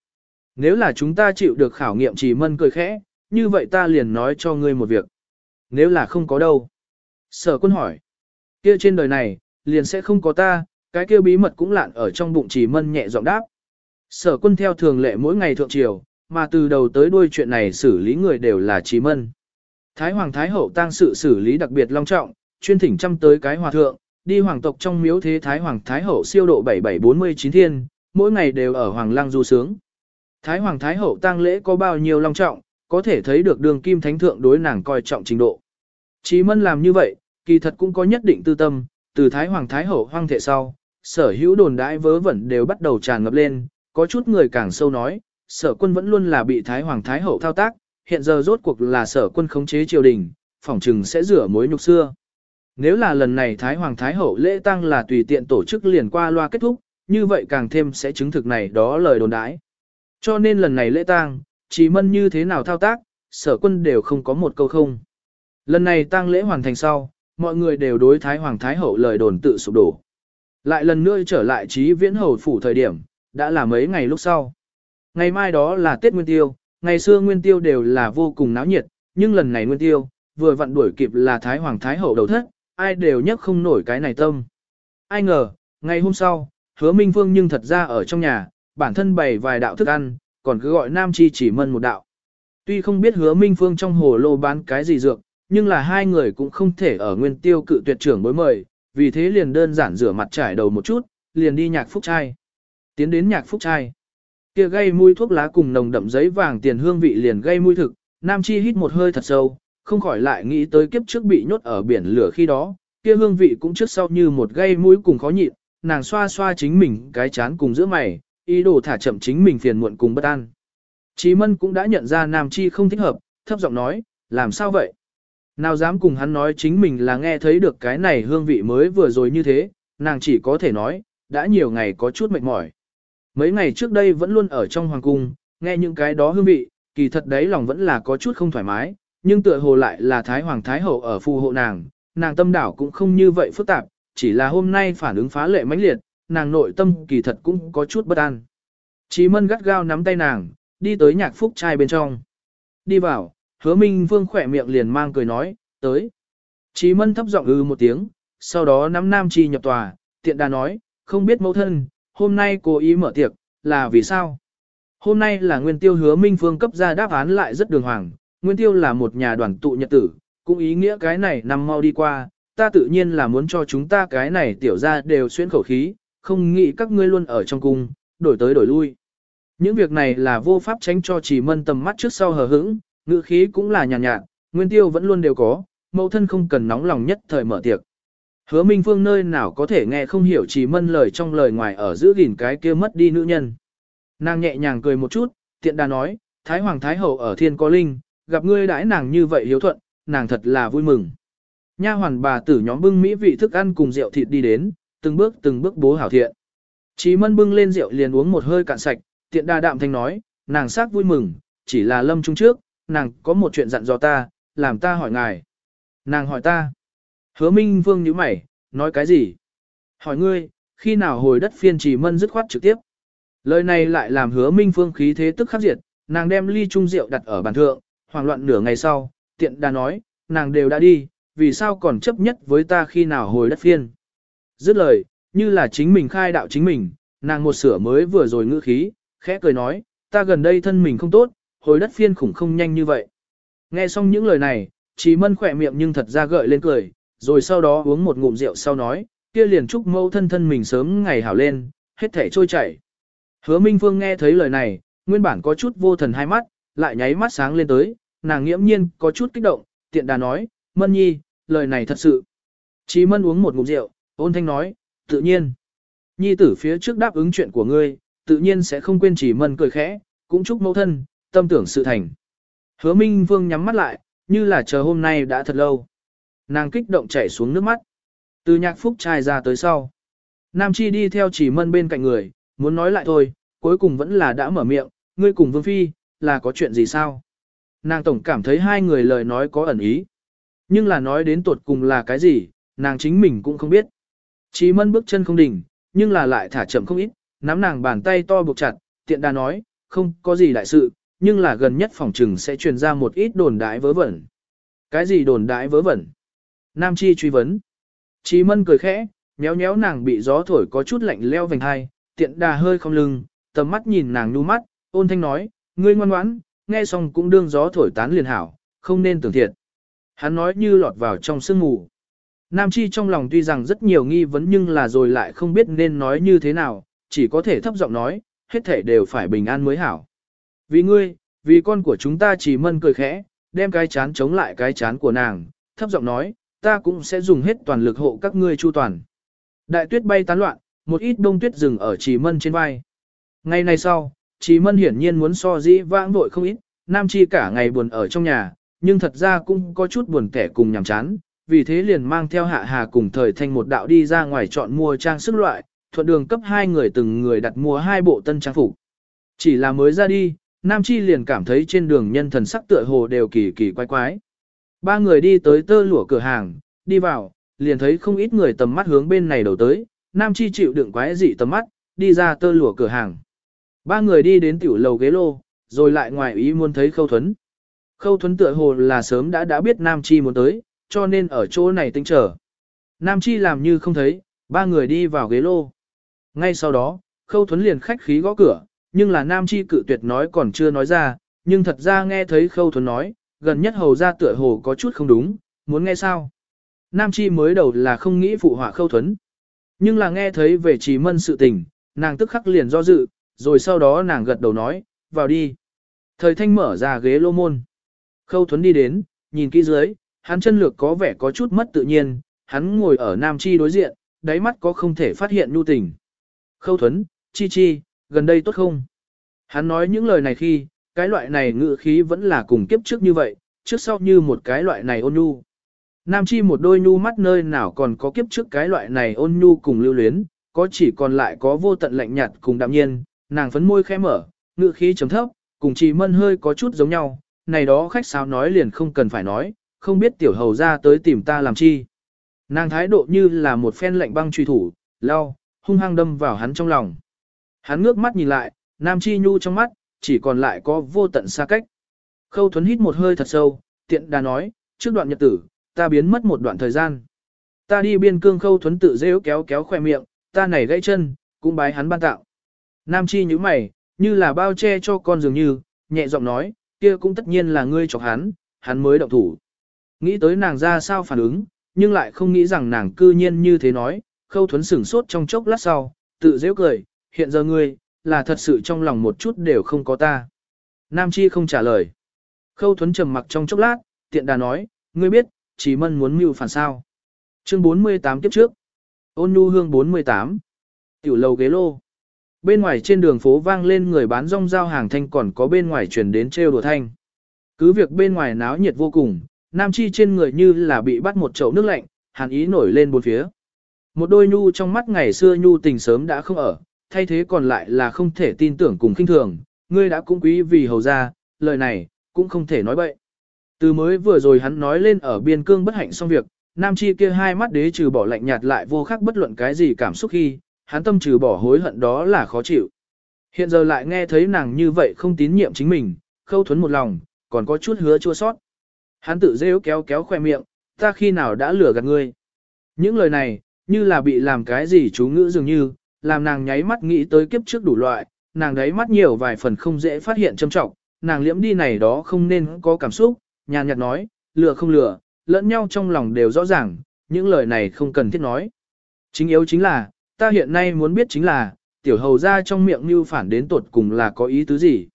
Nếu là chúng ta chịu được khảo nghiệm chỉ mân cười khẽ, như vậy ta liền nói cho ngươi một việc. Nếu là không có đâu. Sở quân hỏi. Kia trên đời này, liền sẽ không có ta, cái kia bí mật cũng lạn ở trong bụng chỉ mân nhẹ giọng đáp. Sở quân theo thường lệ mỗi ngày thượng triều, mà từ đầu tới đuôi chuyện này xử lý người đều là chỉ mân. Thái Hoàng Thái Hậu tang sự xử lý đặc biệt long trọng, chuyên thỉnh chăm tới cái hòa thượng, đi hoàng tộc trong miếu thế Thái Hoàng Thái Hậu siêu độ 7749 thiên, mỗi ngày đều ở Hoàng Lăng du sướng. Thái Hoàng Thái Hậu tang lễ có bao nhiêu long trọng, có thể thấy được đường kim thánh thượng đối nàng coi trọng trình độ. Chí mân làm như vậy, kỳ thật cũng có nhất định tư tâm, từ Thái Hoàng Thái Hậu hoang thệ sau, sở hữu đồn đãi vớ vẩn đều bắt đầu tràn ngập lên, có chút người càng sâu nói, sở quân vẫn luôn là bị Thái Hoàng Thái Hậu thao tác, hiện giờ rốt cuộc là sở quân khống chế triều đình, phỏng trừng sẽ rửa mối nhục xưa. Nếu là lần này Thái Hoàng Thái Hậu lễ tăng là tùy tiện tổ chức liền qua loa kết thúc, như vậy càng thêm sẽ chứng thực này đó lời đồn đãi. Cho nên lần này lễ tang, chỉ mân như thế nào thao tác, sở quân đều không có một câu không. Lần này tang lễ hoàn thành sau, mọi người đều đối Thái Hoàng Thái Hậu lời đồn tự sụp đổ. Lại lần nữa trở lại trí viễn hầu phủ thời điểm, đã là mấy ngày lúc sau. Ngày mai đó là Tết Nguyên Tiêu, ngày xưa Nguyên Tiêu đều là vô cùng náo nhiệt, nhưng lần này Nguyên Tiêu, vừa vặn đuổi kịp là Thái Hoàng Thái Hậu đầu thất, ai đều nhấc không nổi cái này tâm. Ai ngờ, ngày hôm sau, hứa Minh Phương nhưng thật ra ở trong nhà, bản thân bày vài đạo thức ăn, còn cứ gọi Nam Chi chỉ mân một đạo. Tuy không biết hứa Minh Phương trong hồ lô bán cái gì dược, nhưng là hai người cũng không thể ở nguyên tiêu cự tuyệt trưởng bối mời, vì thế liền đơn giản rửa mặt trải đầu một chút, liền đi nhạc phúc trai. Tiến đến nhạc phúc trai. Kia gây mùi thuốc lá cùng nồng đậm giấy vàng tiền hương vị liền gây mùi thực, Nam Chi hít một hơi thật sâu, không khỏi lại nghĩ tới kiếp trước bị nhốt ở biển lửa khi đó, kia hương vị cũng trước sau như một gây mũi cùng khó nhịn, nàng xoa xoa chính mình cái chán cùng giữa mày, ý đồ thả chậm chính mình phiền muộn cùng bất an. Chí Mân cũng đã nhận ra Nam Chi không thích hợp, thấp giọng nói, làm sao vậy? Nào dám cùng hắn nói chính mình là nghe thấy được cái này hương vị mới vừa rồi như thế, nàng chỉ có thể nói, đã nhiều ngày có chút mệt mỏi. Mấy ngày trước đây vẫn luôn ở trong hoàng cung, nghe những cái đó hương vị, kỳ thật đấy lòng vẫn là có chút không thoải mái, nhưng tựa hồ lại là Thái Hoàng Thái Hậu ở phù hộ nàng, nàng tâm đảo cũng không như vậy phức tạp, chỉ là hôm nay phản ứng phá lệ mãnh liệt, nàng nội tâm kỳ thật cũng có chút bất an. Chí mân gắt gao nắm tay nàng, đi tới nhạc phúc trai bên trong. Đi vào, hứa minh vương khỏe miệng liền mang cười nói, tới. Chí mân thấp giọng ư một tiếng, sau đó nắm nam chi nhập tòa, tiện đà nói, không biết mẫu thân, hôm nay cố ý mở tiệc, là vì sao? Hôm nay là nguyên tiêu hứa minh phương cấp ra đáp án lại rất đường hoàng, Nguyên Tiêu là một nhà đoàn tụ nhật tử, cũng ý nghĩa cái này nằm mau đi qua, ta tự nhiên là muốn cho chúng ta cái này tiểu ra đều xuyên khẩu khí, không nghĩ các ngươi luôn ở trong cung, đổi tới đổi lui. Những việc này là vô pháp tránh cho chỉ mân tầm mắt trước sau hờ hững, ngữ khí cũng là nhàn nhạt, nhạt, Nguyên Tiêu vẫn luôn đều có, mẫu thân không cần nóng lòng nhất thời mở tiệc. Hứa Minh Phương nơi nào có thể nghe không hiểu chỉ mân lời trong lời ngoài ở giữa gìn cái kia mất đi nữ nhân. Nàng nhẹ nhàng cười một chút, tiện đà nói, Thái Hoàng Thái Hậu ở thiên có linh, gặp ngươi đãi nàng như vậy hiếu thuận, nàng thật là vui mừng. Nha hoàn bà tử nhóm bưng mỹ vị thức ăn cùng rượu thịt đi đến, từng bước từng bước bố hảo thiện. Chí mân bưng lên rượu liền uống một hơi cạn sạch, tiện đa đạm thanh nói, nàng xác vui mừng, chỉ là lâm trung trước, nàng có một chuyện dặn dò ta, làm ta hỏi ngài. Nàng hỏi ta. Hứa Minh Vương nhíu mày, nói cái gì? Hỏi ngươi, khi nào hồi đất phiên chí mân dứt khoát trực tiếp. Lời này lại làm hứa Minh vương khí thế tức khắc diệt, nàng đem ly trung rượu đặt ở bàn thượng, hoảng loạn nửa ngày sau, tiện đà nói, nàng đều đã đi, vì sao còn chấp nhất với ta khi nào hồi đất phiên. Dứt lời, như là chính mình khai đạo chính mình, nàng một sửa mới vừa rồi ngữ khí, khẽ cười nói, ta gần đây thân mình không tốt, hồi đất phiên khủng không nhanh như vậy. Nghe xong những lời này, chỉ Mân khỏe miệng nhưng thật ra gợi lên cười, rồi sau đó uống một ngụm rượu sau nói, kia liền chúc mâu thân thân mình sớm ngày hảo lên, hết thể trôi chảy. Hứa Minh Phương nghe thấy lời này, nguyên bản có chút vô thần hai mắt, lại nháy mắt sáng lên tới, nàng nghiễm nhiên có chút kích động, tiện đà nói, Mân Nhi, lời này thật sự. Chí Mân uống một ngụm rượu, ôn thanh nói, tự nhiên. Nhi tử phía trước đáp ứng chuyện của ngươi, tự nhiên sẽ không quên chỉ Mân cười khẽ, cũng chúc mẫu thân, tâm tưởng sự thành. Hứa Minh Vương nhắm mắt lại, như là chờ hôm nay đã thật lâu. Nàng kích động chảy xuống nước mắt. Từ nhạc phúc trai ra tới sau. Nam Chi đi theo chỉ mân bên cạnh người, muốn nói lại thôi, cuối cùng vẫn là đã mở miệng, ngươi cùng Vương Phi, là có chuyện gì sao? Nàng tổng cảm thấy hai người lời nói có ẩn ý. Nhưng là nói đến tuột cùng là cái gì, nàng chính mình cũng không biết. Chí mân bước chân không đỉnh, nhưng là lại thả chậm không ít, nắm nàng bàn tay to buộc chặt, tiện đà nói, không có gì đại sự, nhưng là gần nhất phòng trừng sẽ truyền ra một ít đồn đãi vớ vẩn. Cái gì đồn đãi vớ vẩn? Nam Chi truy vấn. Chí mân cười khẽ, méo méo nàng bị gió thổi có chút lạnh leo vành hai, tiện đà hơi không lưng, tầm mắt nhìn nàng nu mắt, ôn thanh nói, ngươi ngoan ngoãn, nghe xong cũng đương gió thổi tán liền hảo, không nên tưởng thiệt. Hắn nói như lọt vào trong sương mù. Nam Chi trong lòng tuy rằng rất nhiều nghi vấn nhưng là rồi lại không biết nên nói như thế nào, chỉ có thể thấp giọng nói, hết thể đều phải bình an mới hảo. Vì ngươi, vì con của chúng ta chỉ mân cười khẽ, đem cái chán chống lại cái chán của nàng, thấp giọng nói, ta cũng sẽ dùng hết toàn lực hộ các ngươi chu toàn. Đại tuyết bay tán loạn, một ít đông tuyết dừng ở chỉ mân trên vai. Ngày nay sau, Chí mân hiển nhiên muốn so dĩ vãng vội không ít, nam chi cả ngày buồn ở trong nhà, nhưng thật ra cũng có chút buồn kẻ cùng nhàm chán, vì thế liền mang theo hạ hà cùng thời thanh một đạo đi ra ngoài chọn mua trang sức loại, thuận đường cấp hai người từng người đặt mua hai bộ tân trang phục. Chỉ là mới ra đi, Nam Chi liền cảm thấy trên đường nhân thần sắc tựa hồ đều kỳ kỳ quái quái. Ba người đi tới tơ lụa cửa hàng, đi vào, liền thấy không ít người tầm mắt hướng bên này đầu tới, Nam Chi chịu đựng quái dị tầm mắt, đi ra tơ lụa cửa hàng. Ba người đi đến tiểu lầu ghế lô, rồi lại ngoài ý muốn thấy Khâu Thuấn. Khâu Thuấn tựa hồ là sớm đã đã biết Nam Chi muốn tới, cho nên ở chỗ này tinh trở. Nam Chi làm như không thấy, ba người đi vào ghế lô. Ngay sau đó, Khâu Thuấn liền khách khí gõ cửa, nhưng là Nam Chi cự tuyệt nói còn chưa nói ra, nhưng thật ra nghe thấy Khâu Thuấn nói, gần nhất hầu ra tựa hồ có chút không đúng, muốn nghe sao. Nam Chi mới đầu là không nghĩ phụ họa Khâu Thuấn, nhưng là nghe thấy về trì mân sự tình, nàng tức khắc liền do dự, rồi sau đó nàng gật đầu nói, vào đi. Thời thanh mở ra ghế lô môn. Khâu Thuấn đi đến, nhìn kỹ dưới, hắn chân lược có vẻ có chút mất tự nhiên, hắn ngồi ở Nam Chi đối diện, đáy mắt có không thể phát hiện nhu tình. Khâu Thuấn, Chi Chi, gần đây tốt không? Hắn nói những lời này khi, cái loại này ngự khí vẫn là cùng kiếp trước như vậy, trước sau như một cái loại này ôn nhu. Nam Chi một đôi nhu mắt nơi nào còn có kiếp trước cái loại này ôn nhu cùng lưu luyến, có chỉ còn lại có vô tận lạnh nhạt cùng đạm nhiên, nàng phấn môi khẽ mở, ngựa khí chấm thấp, cùng Chi Mân hơi có chút giống nhau, này đó khách sáo nói liền không cần phải nói, không biết tiểu hầu ra tới tìm ta làm chi. Nàng thái độ như là một phen lạnh băng truy thủ, lao, hung hăng đâm vào hắn trong lòng. Hắn ngước mắt nhìn lại, Nam Chi Nhu trong mắt, chỉ còn lại có vô tận xa cách. Khâu Thuấn hít một hơi thật sâu, tiện đà nói, trước đoạn nhật tử, ta biến mất một đoạn thời gian. Ta đi biên cương Khâu Thuấn tự dễ kéo kéo khoe miệng, ta này gãy chân, cũng bái hắn ban tạo. Nam Chi như mày, như là bao che cho con dường như, nhẹ giọng nói, kia cũng tất nhiên là ngươi chọc hắn, hắn mới động thủ. Nghĩ tới nàng ra sao phản ứng, nhưng lại không nghĩ rằng nàng cư nhiên như thế nói, Khâu Thuấn sửng sốt trong chốc lát sau, tự dễ cười, hiện giờ ngươi, là thật sự trong lòng một chút đều không có ta. Nam Chi không trả lời. Khâu Thuấn trầm mặc trong chốc lát, tiện đà nói, ngươi biết, chỉ mân muốn mưu phản sao. Chương 48 tiếp trước. Ôn nhu hương 48. Tiểu lầu ghế lô. Bên ngoài trên đường phố vang lên người bán rong giao hàng thanh còn có bên ngoài truyền đến trêu đùa thanh. Cứ việc bên ngoài náo nhiệt vô cùng, Nam Chi trên người như là bị bắt một chậu nước lạnh, hàn ý nổi lên bốn phía. Một đôi nhu trong mắt ngày xưa nhu tình sớm đã không ở, thay thế còn lại là không thể tin tưởng cùng khinh thường, ngươi đã cũng quý vì hầu ra, lời này, cũng không thể nói bậy. Từ mới vừa rồi hắn nói lên ở biên cương bất hạnh xong việc, nam chi kia hai mắt đế trừ bỏ lạnh nhạt lại vô khắc bất luận cái gì cảm xúc khi, hắn tâm trừ bỏ hối hận đó là khó chịu. Hiện giờ lại nghe thấy nàng như vậy không tín nhiệm chính mình, khâu thuấn một lòng, còn có chút hứa chua sót. Hắn tự rêu kéo kéo khoe miệng, ta khi nào đã lừa gạt ngươi. Những lời này, như là bị làm cái gì chú ngữ dường như, làm nàng nháy mắt nghĩ tới kiếp trước đủ loại, nàng đấy mắt nhiều vài phần không dễ phát hiện châm trọng, nàng liễm đi này đó không nên có cảm xúc, nhàn nhạt nói, lừa không lừa, lẫn nhau trong lòng đều rõ ràng, những lời này không cần thiết nói. Chính yếu chính là, ta hiện nay muốn biết chính là, tiểu hầu ra trong miệng như phản đến tột cùng là có ý tứ gì.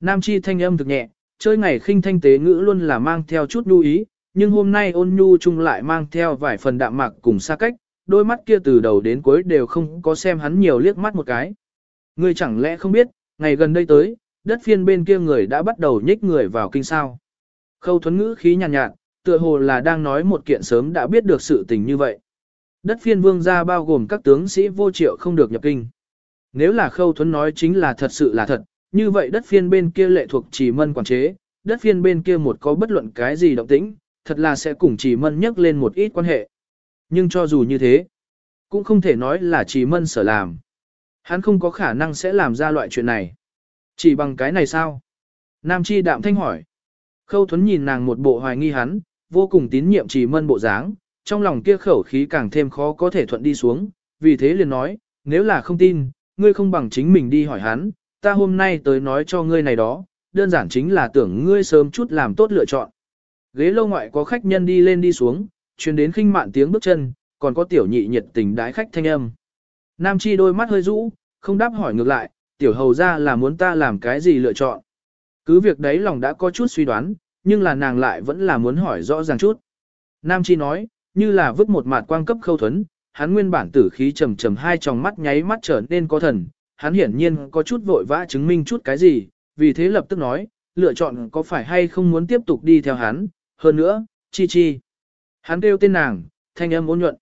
Nam chi thanh âm thực nhẹ, chơi ngày khinh thanh tế ngữ luôn là mang theo chút nhu ý, nhưng hôm nay ôn nhu chung lại mang theo vài phần đạm mạc cùng xa cách, đôi mắt kia từ đầu đến cuối đều không có xem hắn nhiều liếc mắt một cái. Ngươi chẳng lẽ không biết, ngày gần đây tới, đất phiên bên kia người đã bắt đầu nhích người vào kinh sao. Khâu thuấn ngữ khí nhàn nhạt, nhạt, tựa hồ là đang nói một kiện sớm đã biết được sự tình như vậy. Đất phiên vương gia bao gồm các tướng sĩ vô triệu không được nhập kinh. Nếu là khâu thuấn nói chính là thật sự là thật, như vậy đất phiên bên kia lệ thuộc chỉ mân quản chế, đất phiên bên kia một có bất luận cái gì động tĩnh, thật là sẽ cùng chỉ mân nhắc lên một ít quan hệ. Nhưng cho dù như thế, cũng không thể nói là chỉ mân sở làm. Hắn không có khả năng sẽ làm ra loại chuyện này. Chỉ bằng cái này sao? Nam Chi đạm thanh hỏi. Khâu Thuấn nhìn nàng một bộ hoài nghi hắn, vô cùng tín nhiệm chỉ mân bộ dáng, trong lòng kia khẩu khí càng thêm khó có thể thuận đi xuống, vì thế liền nói, nếu là không tin, ngươi không bằng chính mình đi hỏi hắn, ta hôm nay tới nói cho ngươi này đó, đơn giản chính là tưởng ngươi sớm chút làm tốt lựa chọn. Ghế lâu ngoại có khách nhân đi lên đi xuống, truyền đến khinh mạn tiếng bước chân, còn có tiểu nhị nhiệt tình đái khách thanh âm. Nam Chi đôi mắt hơi rũ, không đáp hỏi ngược lại, tiểu hầu ra là muốn ta làm cái gì lựa chọn. Cứ việc đấy lòng đã có chút suy đoán, nhưng là nàng lại vẫn là muốn hỏi rõ ràng chút. Nam Chi nói, như là vứt một mạt quang cấp khâu thuấn, hắn nguyên bản tử khí trầm trầm hai tròng mắt nháy mắt trở nên có thần, hắn hiển nhiên có chút vội vã chứng minh chút cái gì, vì thế lập tức nói, lựa chọn có phải hay không muốn tiếp tục đi theo hắn, hơn nữa, Chi Chi. Hắn kêu tên nàng, thanh âm ôn nhuận.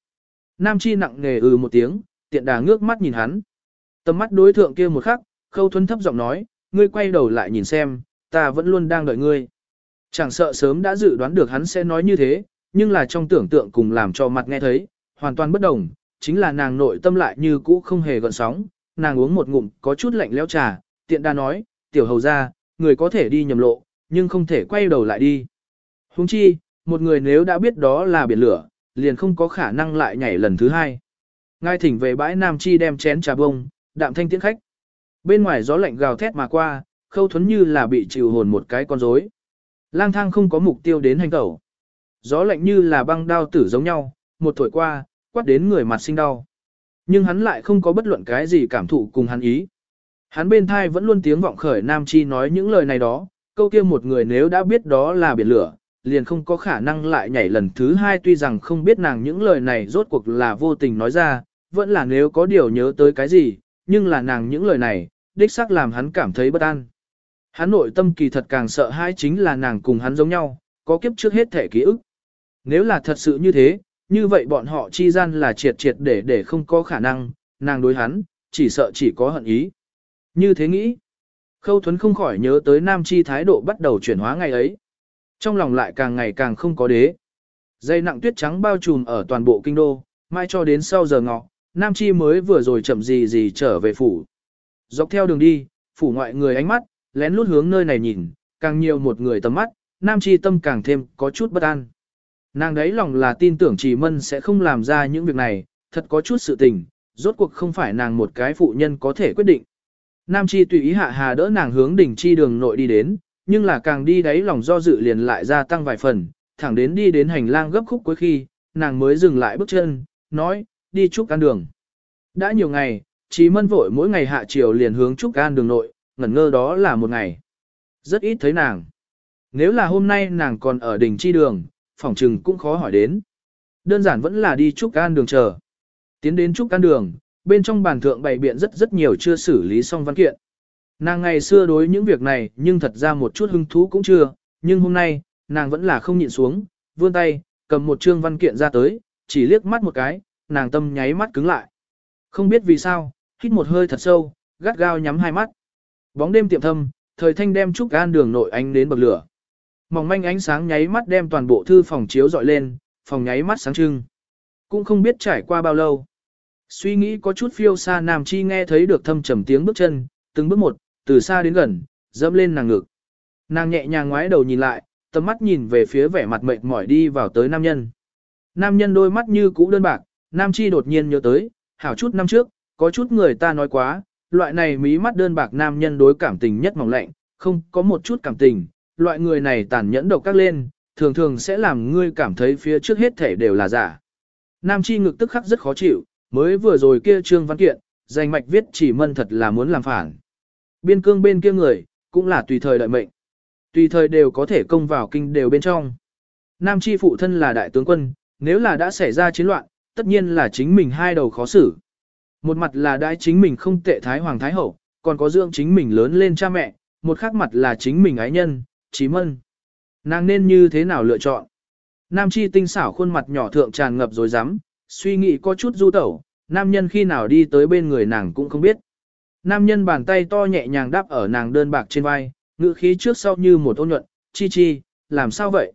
Nam Chi nặng nề ừ một tiếng, tiện đà ngước mắt nhìn hắn. Tầm mắt đối thượng kia một khắc, khâu thuấn thấp giọng nói, ngươi quay đầu lại nhìn xem, ta vẫn luôn đang đợi ngươi. Chẳng sợ sớm đã dự đoán được hắn sẽ nói như thế, nhưng là trong tưởng tượng cùng làm cho mặt nghe thấy, hoàn toàn bất đồng, chính là nàng nội tâm lại như cũ không hề gợn sóng, nàng uống một ngụm có chút lạnh lẽo trà, tiện đa nói, tiểu hầu ra, người có thể đi nhầm lộ, nhưng không thể quay đầu lại đi. Huống chi, một người nếu đã biết đó là biển lửa, liền không có khả năng lại nhảy lần thứ hai. Ngai thỉnh về bãi Nam Chi đem chén trà bông, đạm thanh tiễn khách. Bên ngoài gió lạnh gào thét mà qua, khâu thuấn như là bị chịu hồn một cái con rối. Lang thang không có mục tiêu đến hành tẩu. Gió lạnh như là băng đao tử giống nhau, một thổi qua, quát đến người mặt sinh đau. Nhưng hắn lại không có bất luận cái gì cảm thụ cùng hắn ý. Hắn bên thai vẫn luôn tiếng vọng khởi Nam Chi nói những lời này đó, câu kia một người nếu đã biết đó là biển lửa, liền không có khả năng lại nhảy lần thứ hai tuy rằng không biết nàng những lời này rốt cuộc là vô tình nói ra, vẫn là nếu có điều nhớ tới cái gì, nhưng là nàng những lời này, đích xác làm hắn cảm thấy bất an. Hắn nội tâm kỳ thật càng sợ hãi chính là nàng cùng hắn giống nhau, có kiếp trước hết thể ký ức. Nếu là thật sự như thế, như vậy bọn họ chi gian là triệt triệt để để không có khả năng, nàng đối hắn, chỉ sợ chỉ có hận ý. Như thế nghĩ, Khâu Thuấn không khỏi nhớ tới Nam Chi thái độ bắt đầu chuyển hóa ngày ấy. Trong lòng lại càng ngày càng không có đế. Dây nặng tuyết trắng bao trùm ở toàn bộ kinh đô, mai cho đến sau giờ ngọ, Nam Chi mới vừa rồi chậm gì gì trở về phủ. Dọc theo đường đi, phủ ngoại người ánh mắt, lén lút hướng nơi này nhìn, càng nhiều một người tầm mắt, Nam Chi tâm càng thêm có chút bất an. Nàng đấy lòng là tin tưởng Trì Mân sẽ không làm ra những việc này, thật có chút sự tình, rốt cuộc không phải nàng một cái phụ nhân có thể quyết định. Nam Chi tùy ý hạ hà đỡ nàng hướng đỉnh chi đường nội đi đến, nhưng là càng đi đấy lòng do dự liền lại gia tăng vài phần, thẳng đến đi đến hành lang gấp khúc cuối khi, nàng mới dừng lại bước chân, nói, đi chúc An đường. Đã nhiều ngày, Chí Mân vội mỗi ngày hạ chiều liền hướng chúc An đường nội, ngẩn ngơ đó là một ngày. Rất ít thấy nàng. Nếu là hôm nay nàng còn ở đỉnh chi đường, phỏng trừng cũng khó hỏi đến. Đơn giản vẫn là đi trúc can đường chờ. Tiến đến trúc can đường, bên trong bàn thượng bày biện rất rất nhiều chưa xử lý xong văn kiện. Nàng ngày xưa đối những việc này nhưng thật ra một chút hứng thú cũng chưa, nhưng hôm nay, nàng vẫn là không nhịn xuống, vươn tay, cầm một chương văn kiện ra tới, chỉ liếc mắt một cái, nàng tâm nháy mắt cứng lại. Không biết vì sao, hít một hơi thật sâu, gắt gao nhắm hai mắt. Bóng đêm tiệm thâm, thời thanh đem trúc gan đường nội ánh đến bậc lửa. Mỏng manh ánh sáng nháy mắt đem toàn bộ thư phòng chiếu dọi lên, phòng nháy mắt sáng trưng. Cũng không biết trải qua bao lâu. Suy nghĩ có chút phiêu xa Nam Chi nghe thấy được thâm trầm tiếng bước chân, từng bước một, từ xa đến gần, dẫm lên nàng ngực. Nàng nhẹ nhàng ngoái đầu nhìn lại, tầm mắt nhìn về phía vẻ mặt mệt mỏi đi vào tới nam nhân. Nam nhân đôi mắt như cũ đơn bạc, Nam Chi đột nhiên nhớ tới, hảo chút năm trước, có chút người ta nói quá, loại này mí mắt đơn bạc nam nhân đối cảm tình nhất mỏng lạnh, không có một chút cảm tình, loại người này tàn nhẫn độc các lên, thường thường sẽ làm ngươi cảm thấy phía trước hết thể đều là giả. Nam Chi ngực tức khắc rất khó chịu, mới vừa rồi kia trương văn kiện, danh mạch viết chỉ mân thật là muốn làm phản. Biên cương bên kia người, cũng là tùy thời đợi mệnh. Tùy thời đều có thể công vào kinh đều bên trong. Nam Chi phụ thân là đại tướng quân, nếu là đã xảy ra chiến loạn, tất nhiên là chính mình hai đầu khó xử. Một mặt là đãi chính mình không tệ thái hoàng thái hậu, còn có dưỡng chính mình lớn lên cha mẹ, một khác mặt là chính mình ái nhân, trí mân. Nàng nên như thế nào lựa chọn? Nam chi tinh xảo khuôn mặt nhỏ thượng tràn ngập rồi dám, suy nghĩ có chút du tẩu, nam nhân khi nào đi tới bên người nàng cũng không biết. Nam nhân bàn tay to nhẹ nhàng đáp ở nàng đơn bạc trên vai, ngữ khí trước sau như một ôn nhuận, chi chi, làm sao vậy?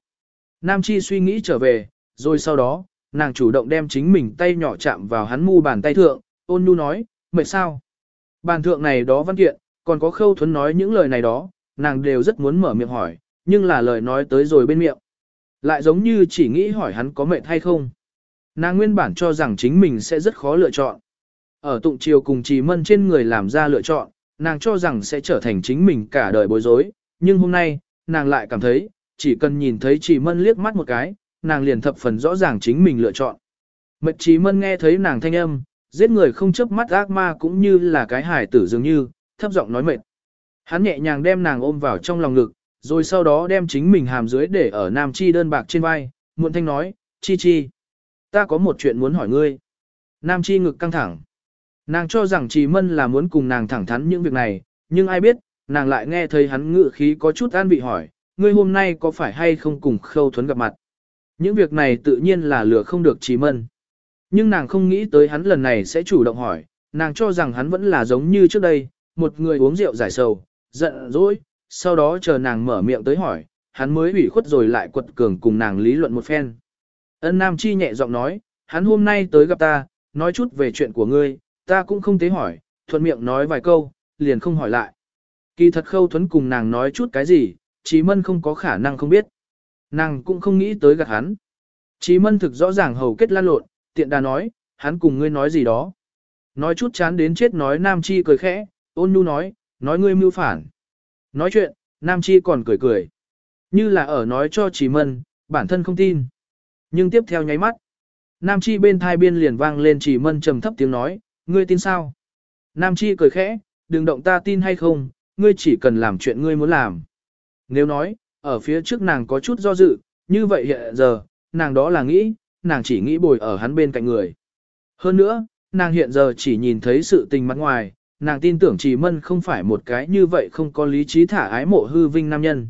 Nam chi suy nghĩ trở về, rồi sau đó, nàng chủ động đem chính mình tay nhỏ chạm vào hắn mu bàn tay thượng, ôn nhu nói, mệt sao? Bàn thượng này đó văn kiện, còn có khâu thuấn nói những lời này đó, nàng đều rất muốn mở miệng hỏi, nhưng là lời nói tới rồi bên miệng. Lại giống như chỉ nghĩ hỏi hắn có mệt hay không. Nàng nguyên bản cho rằng chính mình sẽ rất khó lựa chọn. Ở tụng chiều cùng trì mân trên người làm ra lựa chọn, nàng cho rằng sẽ trở thành chính mình cả đời bối rối, nhưng hôm nay, nàng lại cảm thấy, chỉ cần nhìn thấy trì mân liếc mắt một cái, nàng liền thập phần rõ ràng chính mình lựa chọn. Mật trì mân nghe thấy nàng thanh âm, giết người không chớp mắt ác ma cũng như là cái hải tử dường như, thấp giọng nói mệt. Hắn nhẹ nhàng đem nàng ôm vào trong lòng ngực, rồi sau đó đem chính mình hàm dưới để ở Nam Chi đơn bạc trên vai, muộn thanh nói, Chi Chi, ta có một chuyện muốn hỏi ngươi. Nam Chi ngực căng thẳng. Nàng cho rằng Trì Mân là muốn cùng nàng thẳng thắn những việc này, nhưng ai biết, nàng lại nghe thấy hắn ngự khí có chút an bị hỏi, ngươi hôm nay có phải hay không cùng khâu thuấn gặp mặt. Những việc này tự nhiên là lừa không được Trì Mân. Nhưng nàng không nghĩ tới hắn lần này sẽ chủ động hỏi, nàng cho rằng hắn vẫn là giống như trước đây, một người uống rượu giải sầu, giận dỗi, sau đó chờ nàng mở miệng tới hỏi, hắn mới ủy khuất rồi lại quật cường cùng nàng lý luận một phen. Ân Nam Chi nhẹ giọng nói, hắn hôm nay tới gặp ta, nói chút về chuyện của ngươi, ta cũng không tế hỏi, thuận miệng nói vài câu, liền không hỏi lại. Kỳ thật khâu thuấn cùng nàng nói chút cái gì, Chí Mân không có khả năng không biết. Nàng cũng không nghĩ tới gặp hắn. Chí Mân thực rõ ràng hầu kết lan lộn, tiện đà nói, hắn cùng ngươi nói gì đó. Nói chút chán đến chết nói Nam Chi cười khẽ, ôn nhu nói, nói ngươi mưu phản. Nói chuyện, Nam Chi còn cười cười. Như là ở nói cho Chí Mân, bản thân không tin. Nhưng tiếp theo nháy mắt, Nam Chi bên thai biên liền vang lên Chí Mân trầm thấp tiếng nói, ngươi tin sao? Nam Chi cười khẽ, đừng động ta tin hay không, ngươi chỉ cần làm chuyện ngươi muốn làm. Nếu nói, ở phía trước nàng có chút do dự, như vậy hiện giờ, nàng đó là nghĩ, nàng chỉ nghĩ bồi ở hắn bên cạnh người. Hơn nữa, nàng hiện giờ chỉ nhìn thấy sự tình mặt ngoài, nàng tin tưởng chỉ mân không phải một cái như vậy không có lý trí thả ái mộ hư vinh nam nhân.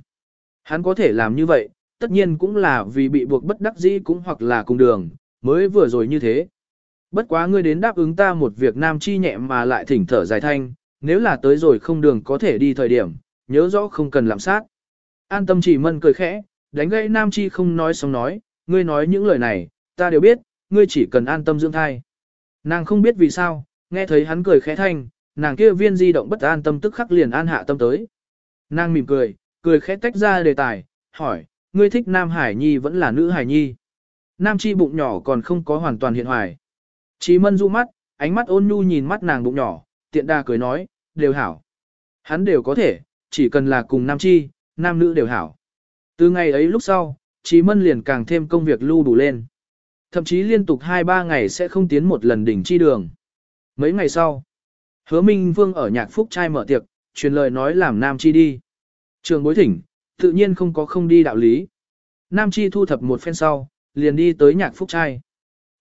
Hắn có thể làm như vậy, tất nhiên cũng là vì bị buộc bất đắc dĩ cũng hoặc là cùng đường, mới vừa rồi như thế. Bất quá ngươi đến đáp ứng ta một việc nam chi nhẹ mà lại thỉnh thở dài thanh, nếu là tới rồi không đường có thể đi thời điểm, nhớ rõ không cần làm sát. An tâm chỉ mân cười khẽ, đánh gãy nam chi không nói xong nói, ngươi nói những lời này, ta đều biết, ngươi chỉ cần an tâm dưỡng thai. Nàng không biết vì sao, nghe thấy hắn cười khẽ thanh, nàng kia viên di động bất an tâm tức khắc liền an hạ tâm tới. Nàng mỉm cười, cười khẽ tách ra đề tài, hỏi, ngươi thích Nam Hải Nhi vẫn là nữ Hải Nhi. Nam chi bụng nhỏ còn không có hoàn toàn hiện hoài. Chí mân du mắt, ánh mắt ôn nhu nhìn mắt nàng bụng nhỏ, tiện đa cười nói, đều hảo. Hắn đều có thể, chỉ cần là cùng nam chi, nam nữ đều hảo. Từ ngày ấy lúc sau, Chí mân liền càng thêm công việc lưu đủ lên. Thậm chí liên tục 2-3 ngày sẽ không tiến một lần đỉnh chi đường. Mấy ngày sau, hứa Minh Vương ở nhạc phúc trai mở tiệc, truyền lời nói làm nam chi đi. Trường bối thỉnh, tự nhiên không có không đi đạo lý. Nam chi thu thập một phen sau, liền đi tới nhạc phúc trai.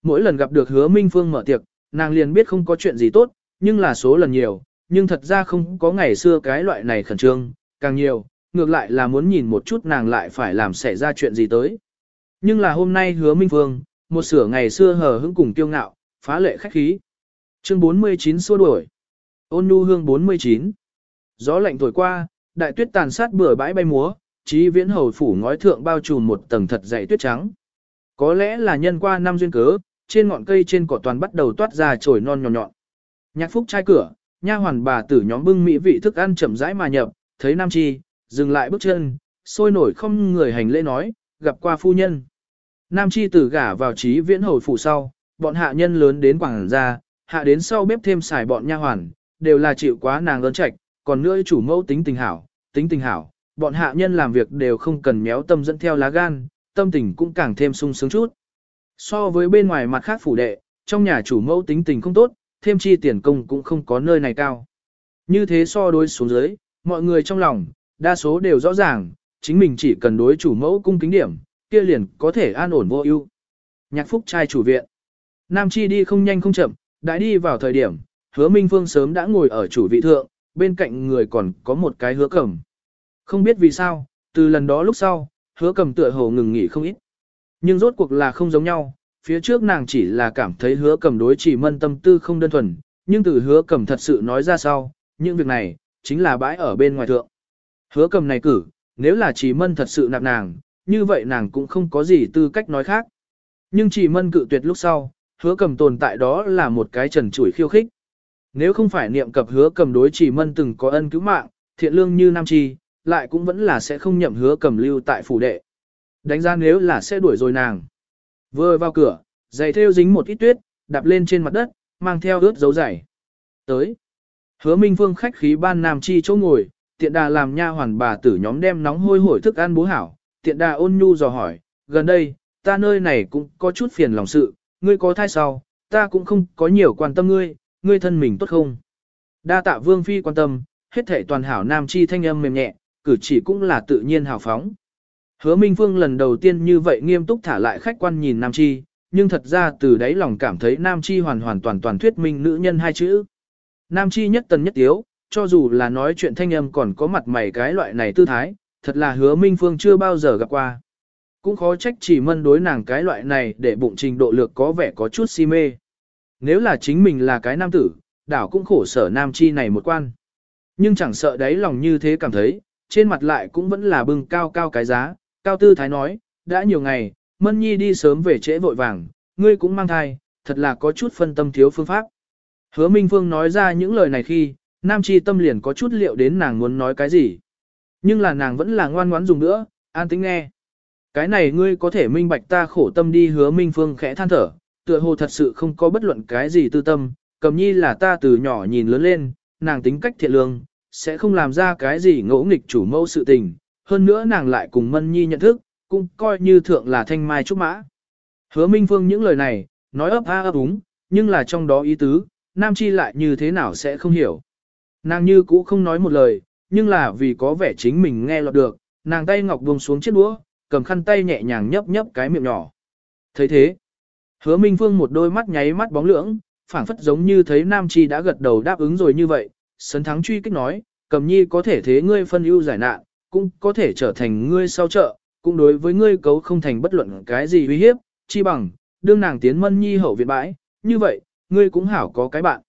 Mỗi lần gặp được hứa Minh Vương mở tiệc, nàng liền biết không có chuyện gì tốt, nhưng là số lần nhiều, nhưng thật ra không có ngày xưa cái loại này khẩn trương, càng nhiều, ngược lại là muốn nhìn một chút nàng lại phải làm xảy ra chuyện gì tới. Nhưng là hôm nay hứa Minh Vương một sửa ngày xưa hờ hững cùng kiêu ngạo, phá lệ khách khí. Chương 49 xua đuổi. Ôn nhu hương 49. Gió lạnh thổi qua, đại tuyết tàn sát bừa bãi bay múa, trí viễn hầu phủ ngói thượng bao trùm một tầng thật dày tuyết trắng. Có lẽ là nhân qua năm duyên cớ, trên ngọn cây trên cỏ toàn bắt đầu toát ra chồi non nhọn nhọn. Nhạc phúc trai cửa, nha hoàn bà tử nhóm bưng mỹ vị thức ăn chậm rãi mà nhập, thấy Nam Chi, dừng lại bước chân, sôi nổi không người hành lễ nói, gặp qua phu nhân. Nam Chi tử gả vào trí viễn hầu phủ sau, bọn hạ nhân lớn đến quảng ra hạ đến sau bếp thêm xài bọn nha hoàn, đều là chịu quá nàng ơn trạch, còn nữa chủ mẫu tính tình hảo, tính tình hảo, bọn hạ nhân làm việc đều không cần méo tâm dẫn theo lá gan, tâm tình cũng càng thêm sung sướng chút. So với bên ngoài mặt khác phủ đệ, trong nhà chủ mẫu tính tình không tốt, thêm chi tiền công cũng không có nơi này cao. Như thế so đối xuống dưới, mọi người trong lòng, đa số đều rõ ràng, chính mình chỉ cần đối chủ mẫu cung kính điểm, kia liền có thể an ổn vô ưu. Nhạc phúc trai chủ viện. Nam Chi đi không nhanh không chậm, đã đi vào thời điểm, hứa Minh Phương sớm đã ngồi ở chủ vị thượng, bên cạnh người còn có một cái hứa cầm. Không biết vì sao, từ lần đó lúc sau, hứa cầm tựa hồ ngừng nghỉ không ít. Nhưng rốt cuộc là không giống nhau, phía trước nàng chỉ là cảm thấy hứa cầm đối chỉ mân tâm tư không đơn thuần, nhưng từ hứa cầm thật sự nói ra sau, những việc này, chính là bãi ở bên ngoài thượng. Hứa cầm này cử, nếu là chỉ mân thật sự nạp nàng, như vậy nàng cũng không có gì tư cách nói khác. Nhưng chỉ mân cự tuyệt lúc sau, hứa cầm tồn tại đó là một cái trần chủi khiêu khích. Nếu không phải niệm cập hứa cầm đối chỉ mân từng có ân cứu mạng, thiện lương như nam chi, lại cũng vẫn là sẽ không nhậm hứa cầm lưu tại phủ đệ. Đánh ra nếu là sẽ đuổi rồi nàng. Vừa vào cửa, giày thêu dính một ít tuyết, đạp lên trên mặt đất, mang theo ướt dấu giày. Tới. Hứa Minh Phương khách khí ban nam chi chỗ ngồi, tiện đà làm nha hoàn bà tử nhóm đem nóng hôi hổi thức ăn bố hảo, tiện đà ôn nhu dò hỏi, gần đây, ta nơi này cũng có chút phiền lòng sự, ngươi có thai sau, ta cũng không có nhiều quan tâm ngươi, ngươi thân mình tốt không? Đa tạ vương phi quan tâm, hết thể toàn hảo nam chi thanh âm mềm nhẹ, cử chỉ cũng là tự nhiên hào phóng. Hứa Minh Phương lần đầu tiên như vậy nghiêm túc thả lại khách quan nhìn nam chi, nhưng thật ra từ đấy lòng cảm thấy nam chi hoàn hoàn toàn toàn thuyết minh nữ nhân hai chữ. Nam chi nhất tần nhất tiếu, cho dù là nói chuyện thanh âm còn có mặt mày cái loại này tư thái, thật là hứa Minh Phương chưa bao giờ gặp qua. Cũng khó trách chỉ mân đối nàng cái loại này để bụng trình độ lược có vẻ có chút si mê. Nếu là chính mình là cái nam tử, đảo cũng khổ sở nam chi này một quan. Nhưng chẳng sợ đấy lòng như thế cảm thấy, trên mặt lại cũng vẫn là bưng cao cao cái giá, cao tư thái nói, đã nhiều ngày, mân nhi đi sớm về trễ vội vàng, ngươi cũng mang thai, thật là có chút phân tâm thiếu phương pháp. Hứa Minh Phương nói ra những lời này khi, nam chi tâm liền có chút liệu đến nàng muốn nói cái gì. Nhưng là nàng vẫn là ngoan ngoãn dùng nữa, an tính nghe. Cái này ngươi có thể minh bạch ta khổ tâm đi hứa Minh Phương khẽ than thở, tựa hồ thật sự không có bất luận cái gì tư tâm, cầm nhi là ta từ nhỏ nhìn lớn lên, nàng tính cách thiện lương, sẽ không làm ra cái gì ngỗ nghịch chủ mẫu sự tình, hơn nữa nàng lại cùng Mân Nhi nhận thức, cũng coi như thượng là thanh mai trúc mã. Hứa Minh Phương những lời này, nói ấp a ấp úng, nhưng là trong đó ý tứ, Nam Chi lại như thế nào sẽ không hiểu. Nàng như cũ không nói một lời, nhưng là vì có vẻ chính mình nghe lọt được, nàng tay ngọc buông xuống chiếc đũa, cầm khăn tay nhẹ nhàng nhấp nhấp cái miệng nhỏ. thấy thế, hứa Minh Phương một đôi mắt nháy mắt bóng lưỡng, phảng phất giống như thấy Nam Chi đã gật đầu đáp ứng rồi như vậy, sấn thắng truy kích nói, cầm nhi có thể thế ngươi phân ưu giải nạn, cũng có thể trở thành ngươi sau trợ, cũng đối với ngươi cấu không thành bất luận cái gì uy hiếp, chi bằng, đương nàng tiến mân nhi hậu viện bãi, như vậy, ngươi cũng hảo có cái bạn.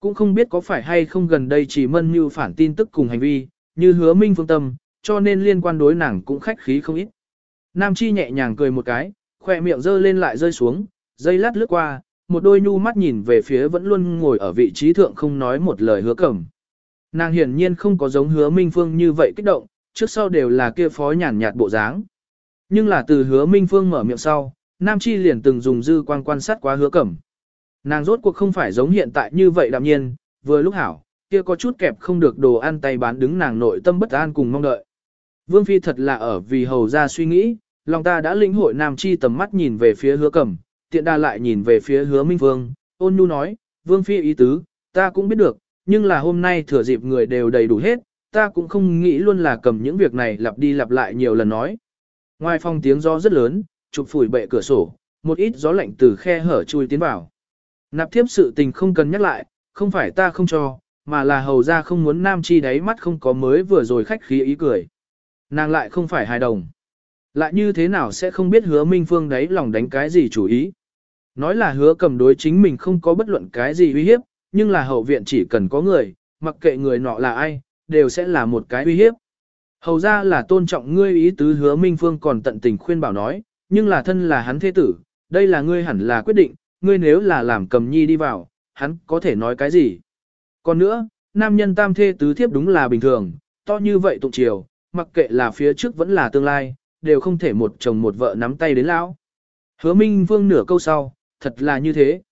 Cũng không biết có phải hay không gần đây chỉ mân như phản tin tức cùng hành vi, như hứa minh phương tâm, cho nên liên quan đối nàng cũng khách khí không ít. Nam chi nhẹ nhàng cười một cái, khoe miệng dơ lên lại rơi xuống, dây lát lướt qua, một đôi nhu mắt nhìn về phía vẫn luôn ngồi ở vị trí thượng không nói một lời hứa cẩm. Nàng hiển nhiên không có giống hứa Minh Phương như vậy kích động, trước sau đều là kia phó nhàn nhạt bộ dáng. Nhưng là từ hứa Minh Phương mở miệng sau, Nam Chi liền từng dùng dư quan quan sát quá hứa cẩm. Nàng rốt cuộc không phải giống hiện tại như vậy đạm nhiên, vừa lúc hảo, kia có chút kẹp không được đồ ăn tay bán đứng nàng nội tâm bất an cùng mong đợi. Vương Phi thật là ở vì hầu ra suy nghĩ, lòng ta đã lĩnh hội Nam Chi tầm mắt nhìn về phía hứa cẩm, tiện đa lại nhìn về phía hứa Minh Vương, ôn nhu nói, Vương Phi ý tứ, ta cũng biết được, nhưng là hôm nay thừa dịp người đều đầy đủ hết, ta cũng không nghĩ luôn là cầm những việc này lặp đi lặp lại nhiều lần nói. Ngoài phòng tiếng gió rất lớn, chụp phủi bệ cửa sổ, một ít gió lạnh từ khe hở chui tiến vào. Nạp thiếp sự tình không cần nhắc lại, không phải ta không cho, mà là hầu ra không muốn nam chi đáy mắt không có mới vừa rồi khách khí ý cười. Nàng lại không phải hài đồng. Lại như thế nào sẽ không biết hứa Minh Phương đấy lòng đánh cái gì chủ ý. Nói là hứa cầm đối chính mình không có bất luận cái gì uy hiếp, nhưng là hậu viện chỉ cần có người, mặc kệ người nọ là ai, đều sẽ là một cái uy hiếp. Hầu ra là tôn trọng ngươi ý tứ hứa Minh Phương còn tận tình khuyên bảo nói, nhưng là thân là hắn thế tử, đây là ngươi hẳn là quyết định, ngươi nếu là làm cầm nhi đi vào, hắn có thể nói cái gì. Còn nữa, nam nhân tam thê tứ thiếp đúng là bình thường, to như vậy tụng chiều, mặc kệ là phía trước vẫn là tương lai, đều không thể một chồng một vợ nắm tay đến lão. Hứa Minh Vương nửa câu sau, thật là như thế.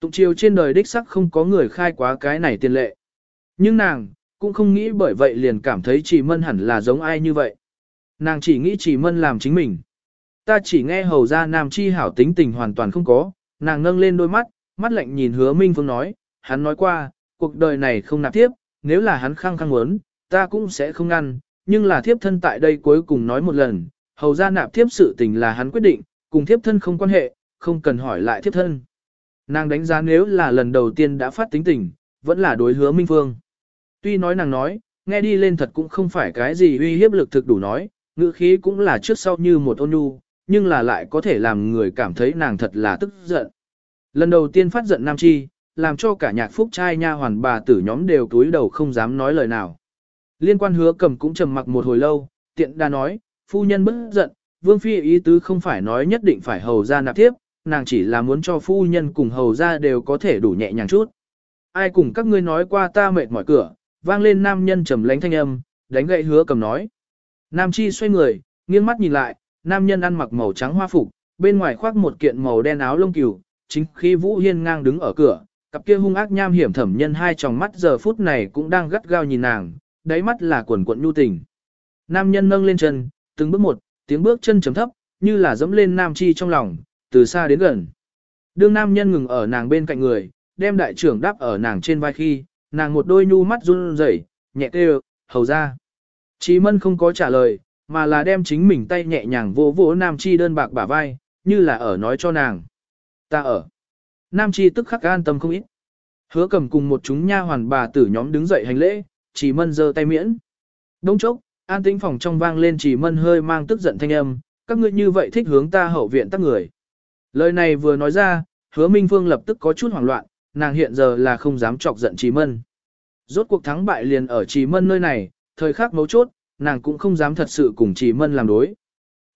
Tụng chiều trên đời đích sắc không có người khai quá cái này tiền lệ. Nhưng nàng, cũng không nghĩ bởi vậy liền cảm thấy chỉ mân hẳn là giống ai như vậy. Nàng chỉ nghĩ chỉ mân làm chính mình. Ta chỉ nghe hầu ra nam chi hảo tính tình hoàn toàn không có, nàng nâng lên đôi mắt, mắt lạnh nhìn hứa Minh Phương nói, hắn nói qua, cuộc đời này không nạp tiếp, nếu là hắn khăng khăng muốn, ta cũng sẽ không ngăn, nhưng là thiếp thân tại đây cuối cùng nói một lần, hầu ra nạp thiếp sự tình là hắn quyết định, cùng thiếp thân không quan hệ, không cần hỏi lại thiếp thân. Nàng đánh giá nếu là lần đầu tiên đã phát tính tình, vẫn là đối hứa Minh Phương. Tuy nói nàng nói, nghe đi lên thật cũng không phải cái gì uy hiếp lực thực đủ nói, ngữ khí cũng là trước sau như một ôn nhu, nhưng là lại có thể làm người cảm thấy nàng thật là tức giận. Lần đầu tiên phát giận Nam Chi, làm cho cả nhạc phúc trai nha hoàn bà tử nhóm đều túi đầu không dám nói lời nào. Liên quan hứa cầm cũng trầm mặc một hồi lâu, tiện đa nói, phu nhân bất giận, vương phi ý tứ không phải nói nhất định phải hầu ra nạp tiếp, nàng chỉ là muốn cho phu nhân cùng hầu ra đều có thể đủ nhẹ nhàng chút. Ai cùng các ngươi nói qua ta mệt mỏi cửa, vang lên nam nhân trầm lánh thanh âm, đánh gậy hứa cầm nói. Nam chi xoay người, nghiêng mắt nhìn lại, nam nhân ăn mặc màu trắng hoa phục, bên ngoài khoác một kiện màu đen áo lông cừu, chính khi Vũ Hiên ngang đứng ở cửa, cặp kia hung ác nham hiểm thẩm nhân hai tròng mắt giờ phút này cũng đang gắt gao nhìn nàng, đáy mắt là quần quận nhu tình. Nam nhân nâng lên chân, từng bước một, tiếng bước chân chấm thấp, như là dẫm lên nam chi trong lòng, từ xa đến gần. Đương nam nhân ngừng ở nàng bên cạnh người, đem đại trưởng đáp ở nàng trên vai khi, nàng một đôi nhu mắt run rẩy, nhẹ kêu, hầu ra. Chí mân không có trả lời, mà là đem chính mình tay nhẹ nhàng vỗ vỗ nam chi đơn bạc bả vai, như là ở nói cho nàng. Ta ở. Nam chi tức khắc an tâm không ít. Hứa cầm cùng một chúng nha hoàn bà tử nhóm đứng dậy hành lễ, chỉ mân giơ tay miễn. Đông chốc, an tĩnh phòng trong vang lên chỉ mân hơi mang tức giận thanh âm, các ngươi như vậy thích hướng ta hậu viện tắc người. Lời này vừa nói ra, hứa Minh Phương lập tức có chút hoảng loạn, nàng hiện giờ là không dám chọc giận Trì Mân. Rốt cuộc thắng bại liền ở Trì Mân nơi này, thời khắc mấu chốt, nàng cũng không dám thật sự cùng Trì Mân làm đối.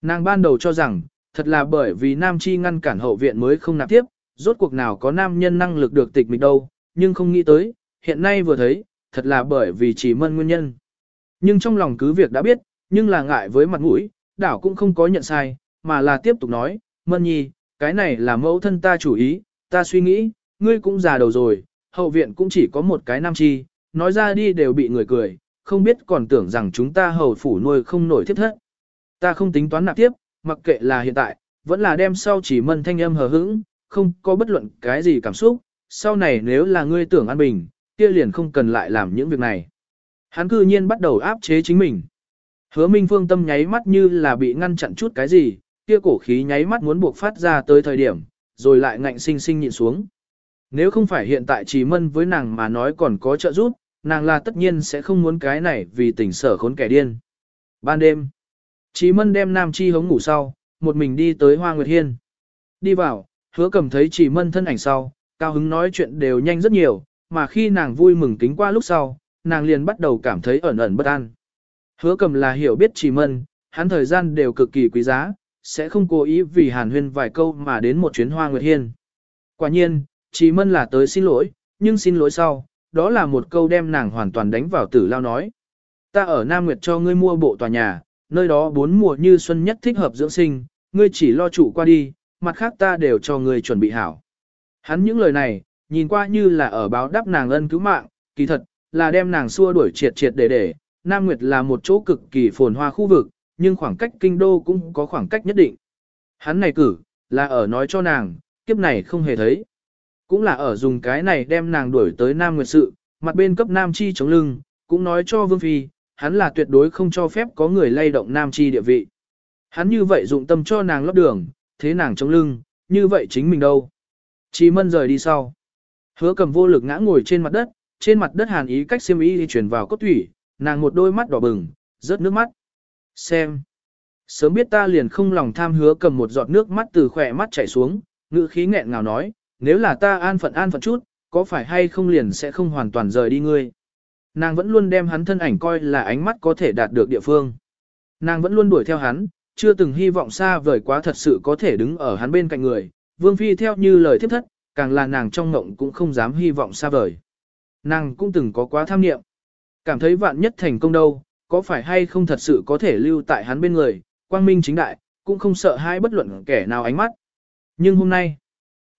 Nàng ban đầu cho rằng, thật là bởi vì Nam Chi ngăn cản hậu viện mới không nạp tiếp, rốt cuộc nào có nam nhân năng lực được tịch mịch đâu, nhưng không nghĩ tới, hiện nay vừa thấy, thật là bởi vì Trì Mân nguyên nhân. Nhưng trong lòng cứ việc đã biết, nhưng là ngại với mặt mũi, đảo cũng không có nhận sai, mà là tiếp tục nói, Mân Nhi, cái này là mẫu thân ta chủ ý, ta suy nghĩ, ngươi cũng già đầu rồi, hậu viện cũng chỉ có một cái nam chi, nói ra đi đều bị người cười, không biết còn tưởng rằng chúng ta hầu phủ nuôi không nổi thiết thất. Ta không tính toán nạp tiếp, mặc kệ là hiện tại, vẫn là đem sau chỉ mân thanh âm hờ hững, không có bất luận cái gì cảm xúc, sau này nếu là ngươi tưởng an bình, kia liền không cần lại làm những việc này. Hắn cư nhiên bắt đầu áp chế chính mình. Hứa Minh Phương tâm nháy mắt như là bị ngăn chặn chút cái gì, kia cổ khí nháy mắt muốn buộc phát ra tới thời điểm, rồi lại ngạnh sinh sinh nhịn xuống. Nếu không phải hiện tại chỉ mân với nàng mà nói còn có trợ giúp, nàng là tất nhiên sẽ không muốn cái này vì tình sở khốn kẻ điên. Ban đêm, Trì Mân đem Nam Chi hống ngủ sau, một mình đi tới Hoa Nguyệt Hiên. Đi vào, hứa cầm thấy Chỉ Mân thân ảnh sau, cao hứng nói chuyện đều nhanh rất nhiều, mà khi nàng vui mừng kính qua lúc sau, nàng liền bắt đầu cảm thấy ẩn ẩn bất an. Hứa cầm là hiểu biết Chỉ Mân, hắn thời gian đều cực kỳ quý giá, sẽ không cố ý vì hàn huyên vài câu mà đến một chuyến Hoa Nguyệt Hiên. Quả nhiên, chỉ Mân là tới xin lỗi, nhưng xin lỗi sau, đó là một câu đem nàng hoàn toàn đánh vào tử lao nói. Ta ở Nam Nguyệt cho ngươi mua bộ tòa nhà, nơi đó bốn mùa như xuân nhất thích hợp dưỡng sinh, ngươi chỉ lo chủ qua đi, mặt khác ta đều cho ngươi chuẩn bị hảo. Hắn những lời này, nhìn qua như là ở báo đáp nàng ân cứu mạng, kỳ thật, là đem nàng xua đuổi triệt triệt để để. Nam Nguyệt là một chỗ cực kỳ phồn hoa khu vực, nhưng khoảng cách kinh đô cũng có khoảng cách nhất định. Hắn này cử, là ở nói cho nàng, kiếp này không hề thấy. Cũng là ở dùng cái này đem nàng đuổi tới Nam Nguyệt Sự, mặt bên cấp Nam Chi chống lưng, cũng nói cho Vương Phi, hắn là tuyệt đối không cho phép có người lay động Nam Chi địa vị. Hắn như vậy dụng tâm cho nàng lót đường, thế nàng chống lưng, như vậy chính mình đâu. Chi mân rời đi sau. Hứa cầm vô lực ngã ngồi trên mặt đất, trên mặt đất hàn ý cách xiêm y đi chuyển vào cốt thủy, nàng một đôi mắt đỏ bừng, rớt nước mắt. Xem. Sớm biết ta liền không lòng tham hứa cầm một giọt nước mắt từ khỏe mắt chảy xuống, ngữ khí nghẹn ngào nói, nếu là ta an phận an phận chút, có phải hay không liền sẽ không hoàn toàn rời đi ngươi. Nàng vẫn luôn đem hắn thân ảnh coi là ánh mắt có thể đạt được địa phương. Nàng vẫn luôn đuổi theo hắn, chưa từng hy vọng xa vời quá thật sự có thể đứng ở hắn bên cạnh người. Vương Phi theo như lời tiếp thất, càng là nàng trong ngộng cũng không dám hy vọng xa vời. Nàng cũng từng có quá tham niệm. Cảm thấy vạn nhất thành công đâu, có phải hay không thật sự có thể lưu tại hắn bên người, quang minh chính đại, cũng không sợ hai bất luận kẻ nào ánh mắt. Nhưng hôm nay,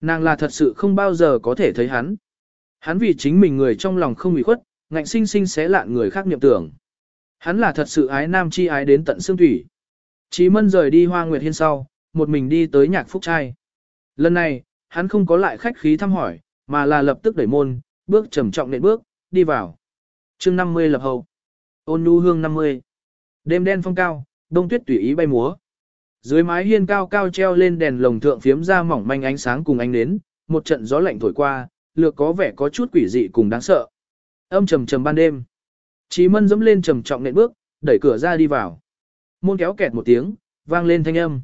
nàng là thật sự không bao giờ có thể thấy hắn. Hắn vì chính mình người trong lòng không bị khuất, ngạnh sinh sinh xé lạn người khác niệm tưởng. Hắn là thật sự ái nam chi ái đến tận xương thủy. Chí mân rời đi hoa nguyệt hiên sau, một mình đi tới nhạc phúc trai. Lần này, hắn không có lại khách khí thăm hỏi, mà là lập tức đẩy môn, bước trầm trọng nện bước, đi vào. chương 50 lập hậu. Ôn nhu hương 50. Đêm đen phong cao, đông tuyết tùy ý bay múa. Dưới mái hiên cao cao treo lên đèn lồng thượng phiếm ra mỏng manh ánh sáng cùng ánh nến, một trận gió lạnh thổi qua, lược có vẻ có chút quỷ dị cùng đáng sợ. Âm trầm trầm ban đêm. Chí mân dẫm lên trầm trọng nện bước, đẩy cửa ra đi vào. Môn kéo kẹt một tiếng, vang lên thanh âm.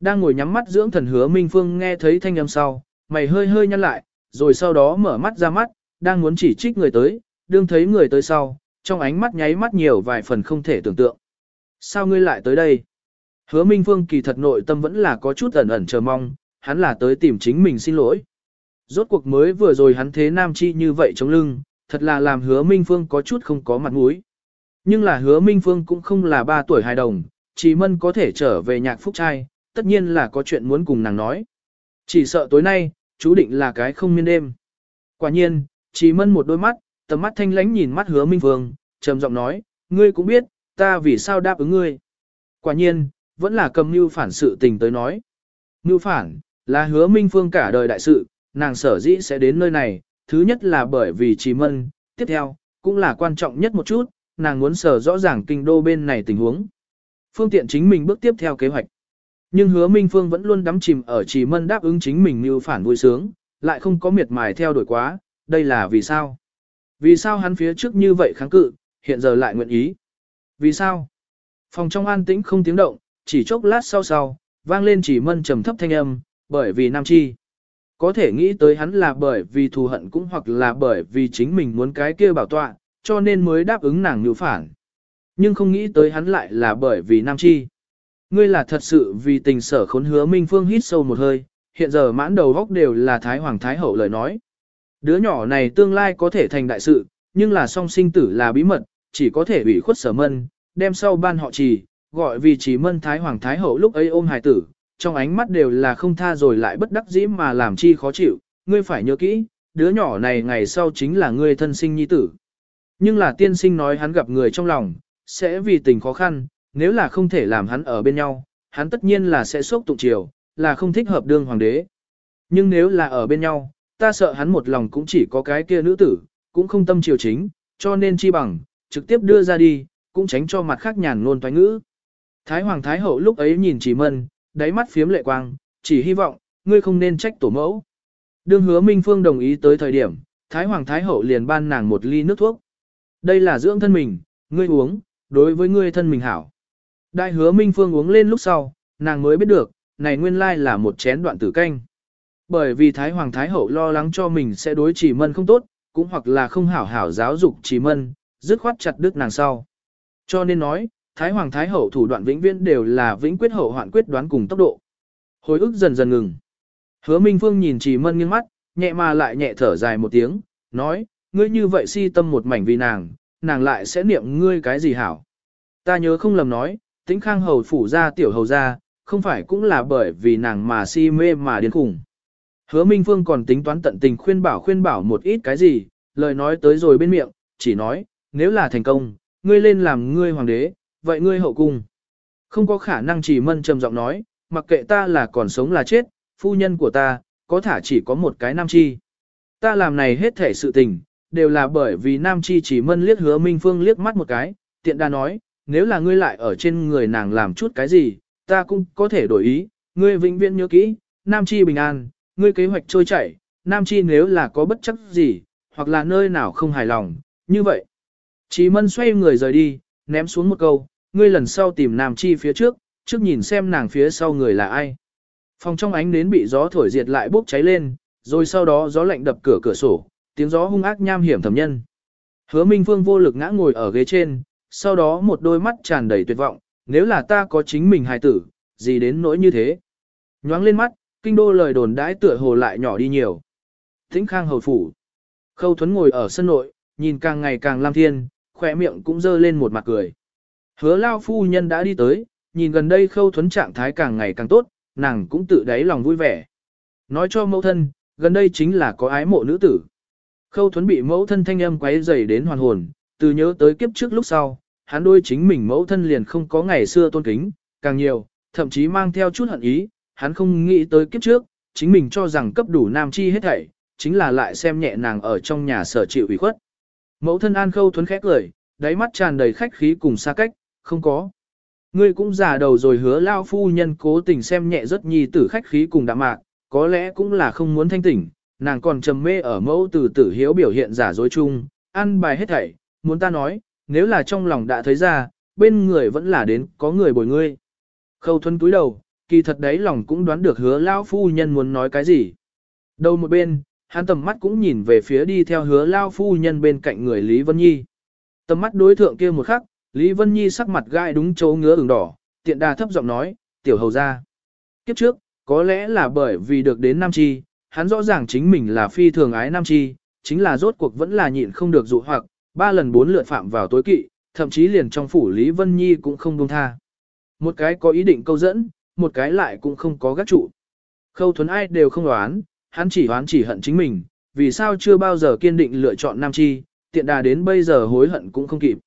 Đang ngồi nhắm mắt dưỡng thần hứa Minh Phương nghe thấy thanh âm sau, mày hơi hơi nhăn lại, rồi sau đó mở mắt ra mắt, đang muốn chỉ trích người tới, đương thấy người tới sau, trong ánh mắt nháy mắt nhiều vài phần không thể tưởng tượng. Sao ngươi lại tới đây? Hứa Minh Phương kỳ thật nội tâm vẫn là có chút ẩn ẩn chờ mong, hắn là tới tìm chính mình xin lỗi. Rốt cuộc mới vừa rồi hắn thế nam chi như vậy chống lưng, thật là làm hứa Minh Phương có chút không có mặt mũi. Nhưng là hứa Minh Phương cũng không là ba tuổi hài đồng, chỉ mân có thể trở về nhạc phúc trai, tất nhiên là có chuyện muốn cùng nàng nói. Chỉ sợ tối nay, chú định là cái không miên đêm. Quả nhiên, chỉ mân một đôi mắt, tầm mắt thanh lánh nhìn mắt hứa Minh vương trầm giọng nói, ngươi cũng biết, ta vì sao đáp ứng ngươi. Quả nhiên, vẫn là cầm mưu phản sự tình tới nói. Mưu phản, là hứa Minh Phương cả đời đại sự, nàng sở dĩ sẽ đến nơi này, thứ nhất là bởi vì trì Mân, tiếp theo, cũng là quan trọng nhất một chút, nàng muốn sở rõ ràng kinh đô bên này tình huống. Phương tiện chính mình bước tiếp theo kế hoạch. Nhưng hứa Minh Phương vẫn luôn đắm chìm ở trì Mân đáp ứng chính mình mưu phản vui sướng, lại không có miệt mài theo đuổi quá, đây là vì sao? Vì sao hắn phía trước như vậy kháng cự, hiện giờ lại nguyện ý? Vì sao? Phòng trong an tĩnh không tiếng động, chỉ chốc lát sau sau, vang lên chỉ mân trầm thấp thanh âm, bởi vì Nam Chi. Có thể nghĩ tới hắn là bởi vì thù hận cũng hoặc là bởi vì chính mình muốn cái kia bảo tọa, cho nên mới đáp ứng nàng nhũ phản. Nhưng không nghĩ tới hắn lại là bởi vì Nam Chi. Ngươi là thật sự vì tình sở khốn hứa Minh Phương hít sâu một hơi, hiện giờ mãn đầu góc đều là Thái Hoàng Thái Hậu lời nói. Đứa nhỏ này tương lai có thể thành đại sự, nhưng là song sinh tử là bí mật, chỉ có thể ủy khuất sở mân, đem sau ban họ trì, gọi vì chỉ mân Thái Hoàng Thái Hậu lúc ấy ôm hài tử, trong ánh mắt đều là không tha rồi lại bất đắc dĩ mà làm chi khó chịu, ngươi phải nhớ kỹ, đứa nhỏ này ngày sau chính là ngươi thân sinh nhi tử. Nhưng là tiên sinh nói hắn gặp người trong lòng, sẽ vì tình khó khăn, nếu là không thể làm hắn ở bên nhau, hắn tất nhiên là sẽ sốc tụng chiều, là không thích hợp đương hoàng đế. Nhưng nếu là ở bên nhau, ta sợ hắn một lòng cũng chỉ có cái kia nữ tử, cũng không tâm chiều chính, cho nên chi bằng, trực tiếp đưa ra đi, cũng tránh cho mặt khác nhàn ngôn toái ngữ. Thái Hoàng Thái Hậu lúc ấy nhìn chỉ mân, đáy mắt phiếm lệ quang, chỉ hy vọng, ngươi không nên trách tổ mẫu. Đương hứa Minh Phương đồng ý tới thời điểm, Thái Hoàng Thái Hậu liền ban nàng một ly nước thuốc. Đây là dưỡng thân mình, ngươi uống, đối với ngươi thân mình hảo. Đại hứa Minh Phương uống lên lúc sau, nàng mới biết được, này nguyên lai là một chén đoạn tử canh. Bởi vì Thái Hoàng Thái Hậu lo lắng cho mình sẽ đối chỉ mân không tốt, cũng hoặc là không hảo hảo giáo dục chỉ mân, dứt khoát chặt đứt nàng sau. Cho nên nói, Thái Hoàng Thái Hậu thủ đoạn vĩnh viễn đều là vĩnh quyết hậu hoạn quyết đoán cùng tốc độ. Hồi ức dần dần ngừng. Hứa Minh Phương nhìn chỉ Mân nghiêng mắt, nhẹ mà lại nhẹ thở dài một tiếng, nói, ngươi như vậy si tâm một mảnh vì nàng, nàng lại sẽ niệm ngươi cái gì hảo. Ta nhớ không lầm nói, tính khang hầu phủ ra tiểu hầu ra, không phải cũng là bởi vì nàng mà si mê mà điên khủng. Hứa Minh Phương còn tính toán tận tình khuyên bảo khuyên bảo một ít cái gì, lời nói tới rồi bên miệng, chỉ nói, nếu là thành công, ngươi lên làm ngươi hoàng đế, vậy ngươi hậu cung. Không có khả năng chỉ mân trầm giọng nói, mặc kệ ta là còn sống là chết, phu nhân của ta, có thả chỉ có một cái nam chi. Ta làm này hết thể sự tình, đều là bởi vì nam chi chỉ mân liếc hứa minh phương liếc mắt một cái, tiện đa nói, nếu là ngươi lại ở trên người nàng làm chút cái gì, ta cũng có thể đổi ý, ngươi vĩnh viễn nhớ kỹ, nam chi bình an, ngươi kế hoạch trôi chảy, nam chi nếu là có bất chấp gì, hoặc là nơi nào không hài lòng, như vậy. Chí mân xoay người rời đi, ném xuống một câu, ngươi lần sau tìm Nam Chi phía trước, trước nhìn xem nàng phía sau người là ai. Phòng trong ánh nến bị gió thổi diệt lại bốc cháy lên, rồi sau đó gió lạnh đập cửa cửa sổ, tiếng gió hung ác nham hiểm thầm nhân. Hứa Minh Phương vô lực ngã ngồi ở ghế trên, sau đó một đôi mắt tràn đầy tuyệt vọng, nếu là ta có chính mình hài tử, gì đến nỗi như thế. Nhoáng lên mắt, kinh đô lời đồn đãi tựa hồ lại nhỏ đi nhiều. Thính khang hầu phủ. Khâu Thuấn ngồi ở sân nội, nhìn càng ngày càng lam thiên, khỏe miệng cũng dơ lên một mặt cười. Hứa lao phu nhân đã đi tới, nhìn gần đây khâu Thuấn trạng thái càng ngày càng tốt, nàng cũng tự đáy lòng vui vẻ. Nói cho mẫu thân, gần đây chính là có ái mộ nữ tử. Khâu Thuấn bị mẫu thân thanh âm quấy dày đến hoàn hồn, từ nhớ tới kiếp trước lúc sau, hắn đôi chính mình mẫu thân liền không có ngày xưa tôn kính, càng nhiều, thậm chí mang theo chút hận ý, hắn không nghĩ tới kiếp trước, chính mình cho rằng cấp đủ nam chi hết thảy, chính là lại xem nhẹ nàng ở trong nhà sở chịu ủy khuất. Mẫu thân An Khâu Thuấn khẽ cười, đáy mắt tràn đầy khách khí cùng xa cách, không có. Ngươi cũng già đầu rồi hứa lao phu nhân cố tình xem nhẹ rất nhi tử khách khí cùng đạm mạc, có lẽ cũng là không muốn thanh tỉnh, nàng còn trầm mê ở mẫu từ tử hiếu biểu hiện giả dối chung, ăn bài hết thảy, muốn ta nói, nếu là trong lòng đã thấy ra, bên người vẫn là đến có người bồi ngươi. Khâu thuấn túi đầu, kỳ thật đấy lòng cũng đoán được hứa lao phu nhân muốn nói cái gì. Đầu một bên, hắn tầm mắt cũng nhìn về phía đi theo hứa lao phu nhân bên cạnh người Lý Vân Nhi. Tầm mắt đối thượng kia một khắc, Lý Vân Nhi sắc mặt gai đúng chỗ ngứa ửng đỏ, tiện đà thấp giọng nói, tiểu hầu ra. Kiếp trước, có lẽ là bởi vì được đến Nam Chi, hắn rõ ràng chính mình là phi thường ái Nam Chi, chính là rốt cuộc vẫn là nhịn không được dụ hoặc, ba lần bốn lượt phạm vào tối kỵ, thậm chí liền trong phủ Lý Vân Nhi cũng không buông tha. Một cái có ý định câu dẫn, một cái lại cũng không có gác trụ. Khâu thuấn ai đều không đoán, hắn chỉ đoán chỉ hận chính mình, vì sao chưa bao giờ kiên định lựa chọn Nam Chi, tiện đà đến bây giờ hối hận cũng không kịp.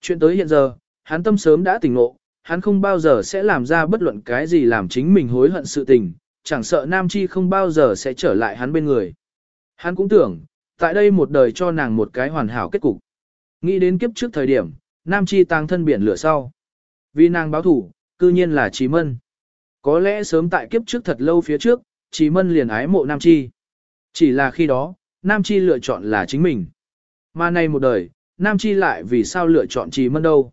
Chuyện tới hiện giờ, hắn tâm sớm đã tỉnh ngộ, hắn không bao giờ sẽ làm ra bất luận cái gì làm chính mình hối hận sự tình, chẳng sợ Nam Chi không bao giờ sẽ trở lại hắn bên người. Hắn cũng tưởng, tại đây một đời cho nàng một cái hoàn hảo kết cục. Nghĩ đến kiếp trước thời điểm, Nam Chi tăng thân biển lửa sau. Vì nàng báo thủ, cư nhiên là Chí Mân. Có lẽ sớm tại kiếp trước thật lâu phía trước, Chí Mân liền ái mộ Nam Chi. Chỉ là khi đó, Nam Chi lựa chọn là chính mình. Mà nay một đời, Nam Chi lại vì sao lựa chọn Chí Mân đâu.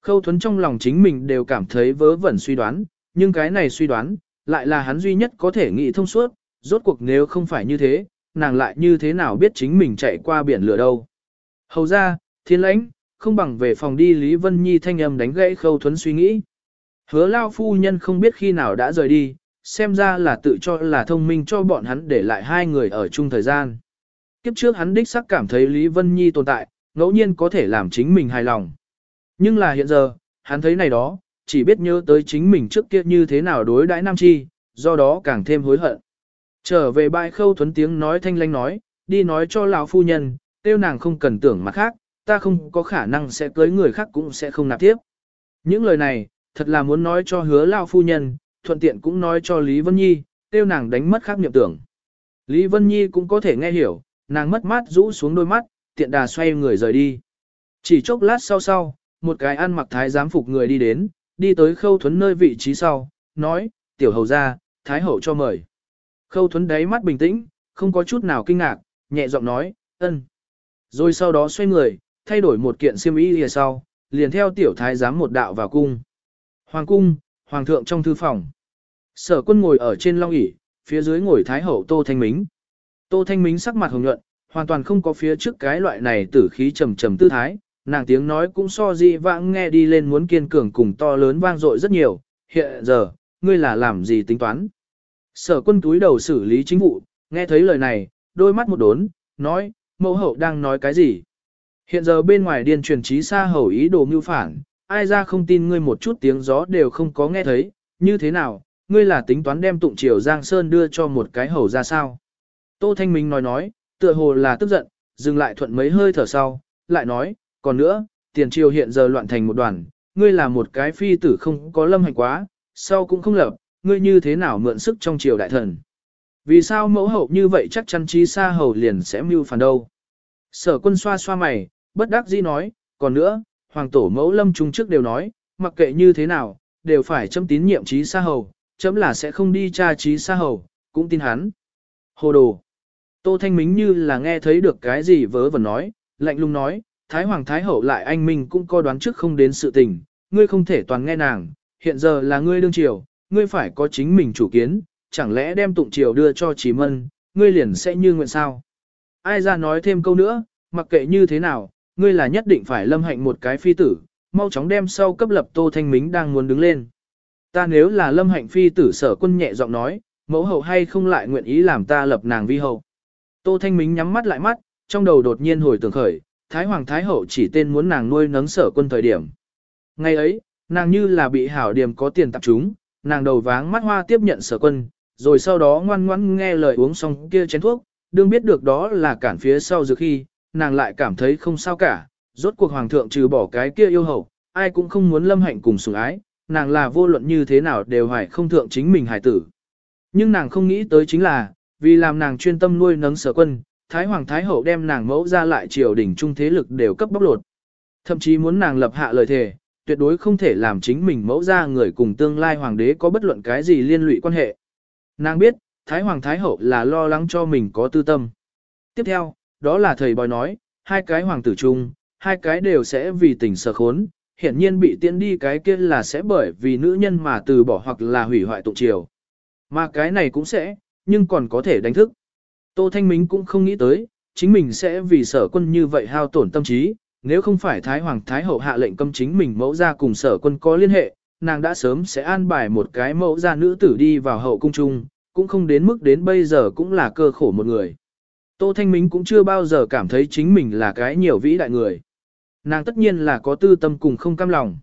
Khâu Thuấn trong lòng chính mình đều cảm thấy vớ vẩn suy đoán, nhưng cái này suy đoán, lại là hắn duy nhất có thể nghĩ thông suốt, rốt cuộc nếu không phải như thế, nàng lại như thế nào biết chính mình chạy qua biển lửa đâu. Hầu ra, thiên lãnh, không bằng về phòng đi Lý Vân Nhi thanh âm đánh gãy khâu thuấn suy nghĩ. Hứa lao phu nhân không biết khi nào đã rời đi, xem ra là tự cho là thông minh cho bọn hắn để lại hai người ở chung thời gian. Kiếp trước hắn đích sắc cảm thấy Lý Vân Nhi tồn tại, ngẫu nhiên có thể làm chính mình hài lòng. Nhưng là hiện giờ, hắn thấy này đó, chỉ biết nhớ tới chính mình trước kia như thế nào đối đãi Nam Chi, do đó càng thêm hối hận. Trở về bãi khâu thuấn tiếng nói thanh lanh nói, đi nói cho lão phu nhân, tiêu nàng không cần tưởng mặt khác, ta không có khả năng sẽ cưới người khác cũng sẽ không nạp tiếp. Những lời này, thật là muốn nói cho hứa lao phu nhân, thuận tiện cũng nói cho Lý Vân Nhi, tiêu nàng đánh mất khác niệm tưởng. Lý Vân Nhi cũng có thể nghe hiểu, nàng mất mát rũ xuống đôi mắt, tiện đà xoay người rời đi. Chỉ chốc lát sau sau, một cái ăn mặc thái giám phục người đi đến, đi tới khâu thuấn nơi vị trí sau, nói, tiểu hầu ra, thái hậu cho mời. Khâu thuấn đáy mắt bình tĩnh, không có chút nào kinh ngạc, nhẹ giọng nói, ân. Rồi sau đó xoay người, thay đổi một kiện xiêm y lìa sau, liền theo tiểu thái giám một đạo vào cung. Hoàng cung, hoàng thượng trong thư phòng. Sở quân ngồi ở trên long ỷ phía dưới ngồi thái hậu Tô Thanh Mính. Tô Thanh Mính sắc mặt hồng nhuận, hoàn toàn không có phía trước cái loại này tử khí trầm trầm tư thái, nàng tiếng nói cũng so di vãng nghe đi lên muốn kiên cường cùng to lớn vang dội rất nhiều, hiện giờ, ngươi là làm gì tính toán. Sở quân túi đầu xử lý chính vụ, nghe thấy lời này, đôi mắt một đốn, nói, mẫu hậu đang nói cái gì. Hiện giờ bên ngoài điên truyền trí xa hầu ý đồ mưu phản, ai ra không tin ngươi một chút tiếng gió đều không có nghe thấy, như thế nào, ngươi là tính toán đem tụng triều Giang Sơn đưa cho một cái hầu ra sao. Tô Thanh Minh nói nói, tựa hồ là tức giận, dừng lại thuận mấy hơi thở sau, lại nói, còn nữa, tiền triều hiện giờ loạn thành một đoàn, ngươi là một cái phi tử không có lâm hành quá, sau cũng không lập, ngươi như thế nào mượn sức trong triều đại thần. Vì sao mẫu hậu như vậy chắc chắn trí xa hầu liền sẽ mưu phản đâu. Sở quân xoa xoa mày, bất đắc dĩ nói, còn nữa, hoàng tổ mẫu lâm trung trước đều nói, mặc kệ như thế nào, đều phải chấm tín nhiệm trí xa hầu, chấm là sẽ không đi tra trí xa hầu, cũng tin hắn. Hồ đồ. Tô Thanh Mính như là nghe thấy được cái gì vớ vẩn nói, lạnh lùng nói, Thái Hoàng Thái Hậu lại anh Minh cũng có đoán trước không đến sự tình, ngươi không thể toàn nghe nàng, hiện giờ là ngươi đương triều, ngươi phải có chính mình chủ kiến, chẳng lẽ đem tụng triều đưa cho Chí Mân, ngươi liền sẽ như nguyện sao? Ai ra nói thêm câu nữa, mặc kệ như thế nào, ngươi là nhất định phải lâm hạnh một cái phi tử, mau chóng đem sau cấp lập Tô Thanh Mính đang muốn đứng lên. Ta nếu là lâm hạnh phi tử sở quân nhẹ giọng nói, mẫu hậu hay không lại nguyện ý làm ta lập nàng vi hậu. Tô Thanh Mính nhắm mắt lại mắt, trong đầu đột nhiên hồi tưởng khởi, Thái Hoàng Thái Hậu chỉ tên muốn nàng nuôi nấng sở quân thời điểm. Ngày ấy, nàng như là bị hảo điểm có tiền tập chúng, nàng đầu váng mắt hoa tiếp nhận sở quân, rồi sau đó ngoan ngoãn nghe lời uống xong kia chén thuốc, đương biết được đó là cản phía sau dược khi, nàng lại cảm thấy không sao cả, rốt cuộc hoàng thượng trừ bỏ cái kia yêu hậu, ai cũng không muốn lâm hạnh cùng sủng ái, nàng là vô luận như thế nào đều hoài không thượng chính mình hài tử. Nhưng nàng không nghĩ tới chính là, vì làm nàng chuyên tâm nuôi nấng sở quân, Thái Hoàng Thái Hậu đem nàng mẫu ra lại triều đỉnh trung thế lực đều cấp bóc lột. Thậm chí muốn nàng lập hạ lời thề, tuyệt đối không thể làm chính mình mẫu ra người cùng tương lai hoàng đế có bất luận cái gì liên lụy quan hệ. Nàng biết, Thái Hoàng Thái Hậu là lo lắng cho mình có tư tâm. Tiếp theo, đó là thầy bói nói, hai cái hoàng tử chung, hai cái đều sẽ vì tình sở khốn, hiển nhiên bị tiễn đi cái kia là sẽ bởi vì nữ nhân mà từ bỏ hoặc là hủy hoại tụng triều. Mà cái này cũng sẽ, nhưng còn có thể đánh thức. Tô Thanh Mính cũng không nghĩ tới, chính mình sẽ vì sở quân như vậy hao tổn tâm trí, nếu không phải Thái Hoàng Thái Hậu hạ lệnh cấm chính mình mẫu ra cùng sở quân có liên hệ, nàng đã sớm sẽ an bài một cái mẫu ra nữ tử đi vào hậu cung chung cũng không đến mức đến bây giờ cũng là cơ khổ một người. Tô Thanh Mính cũng chưa bao giờ cảm thấy chính mình là cái nhiều vĩ đại người. Nàng tất nhiên là có tư tâm cùng không cam lòng.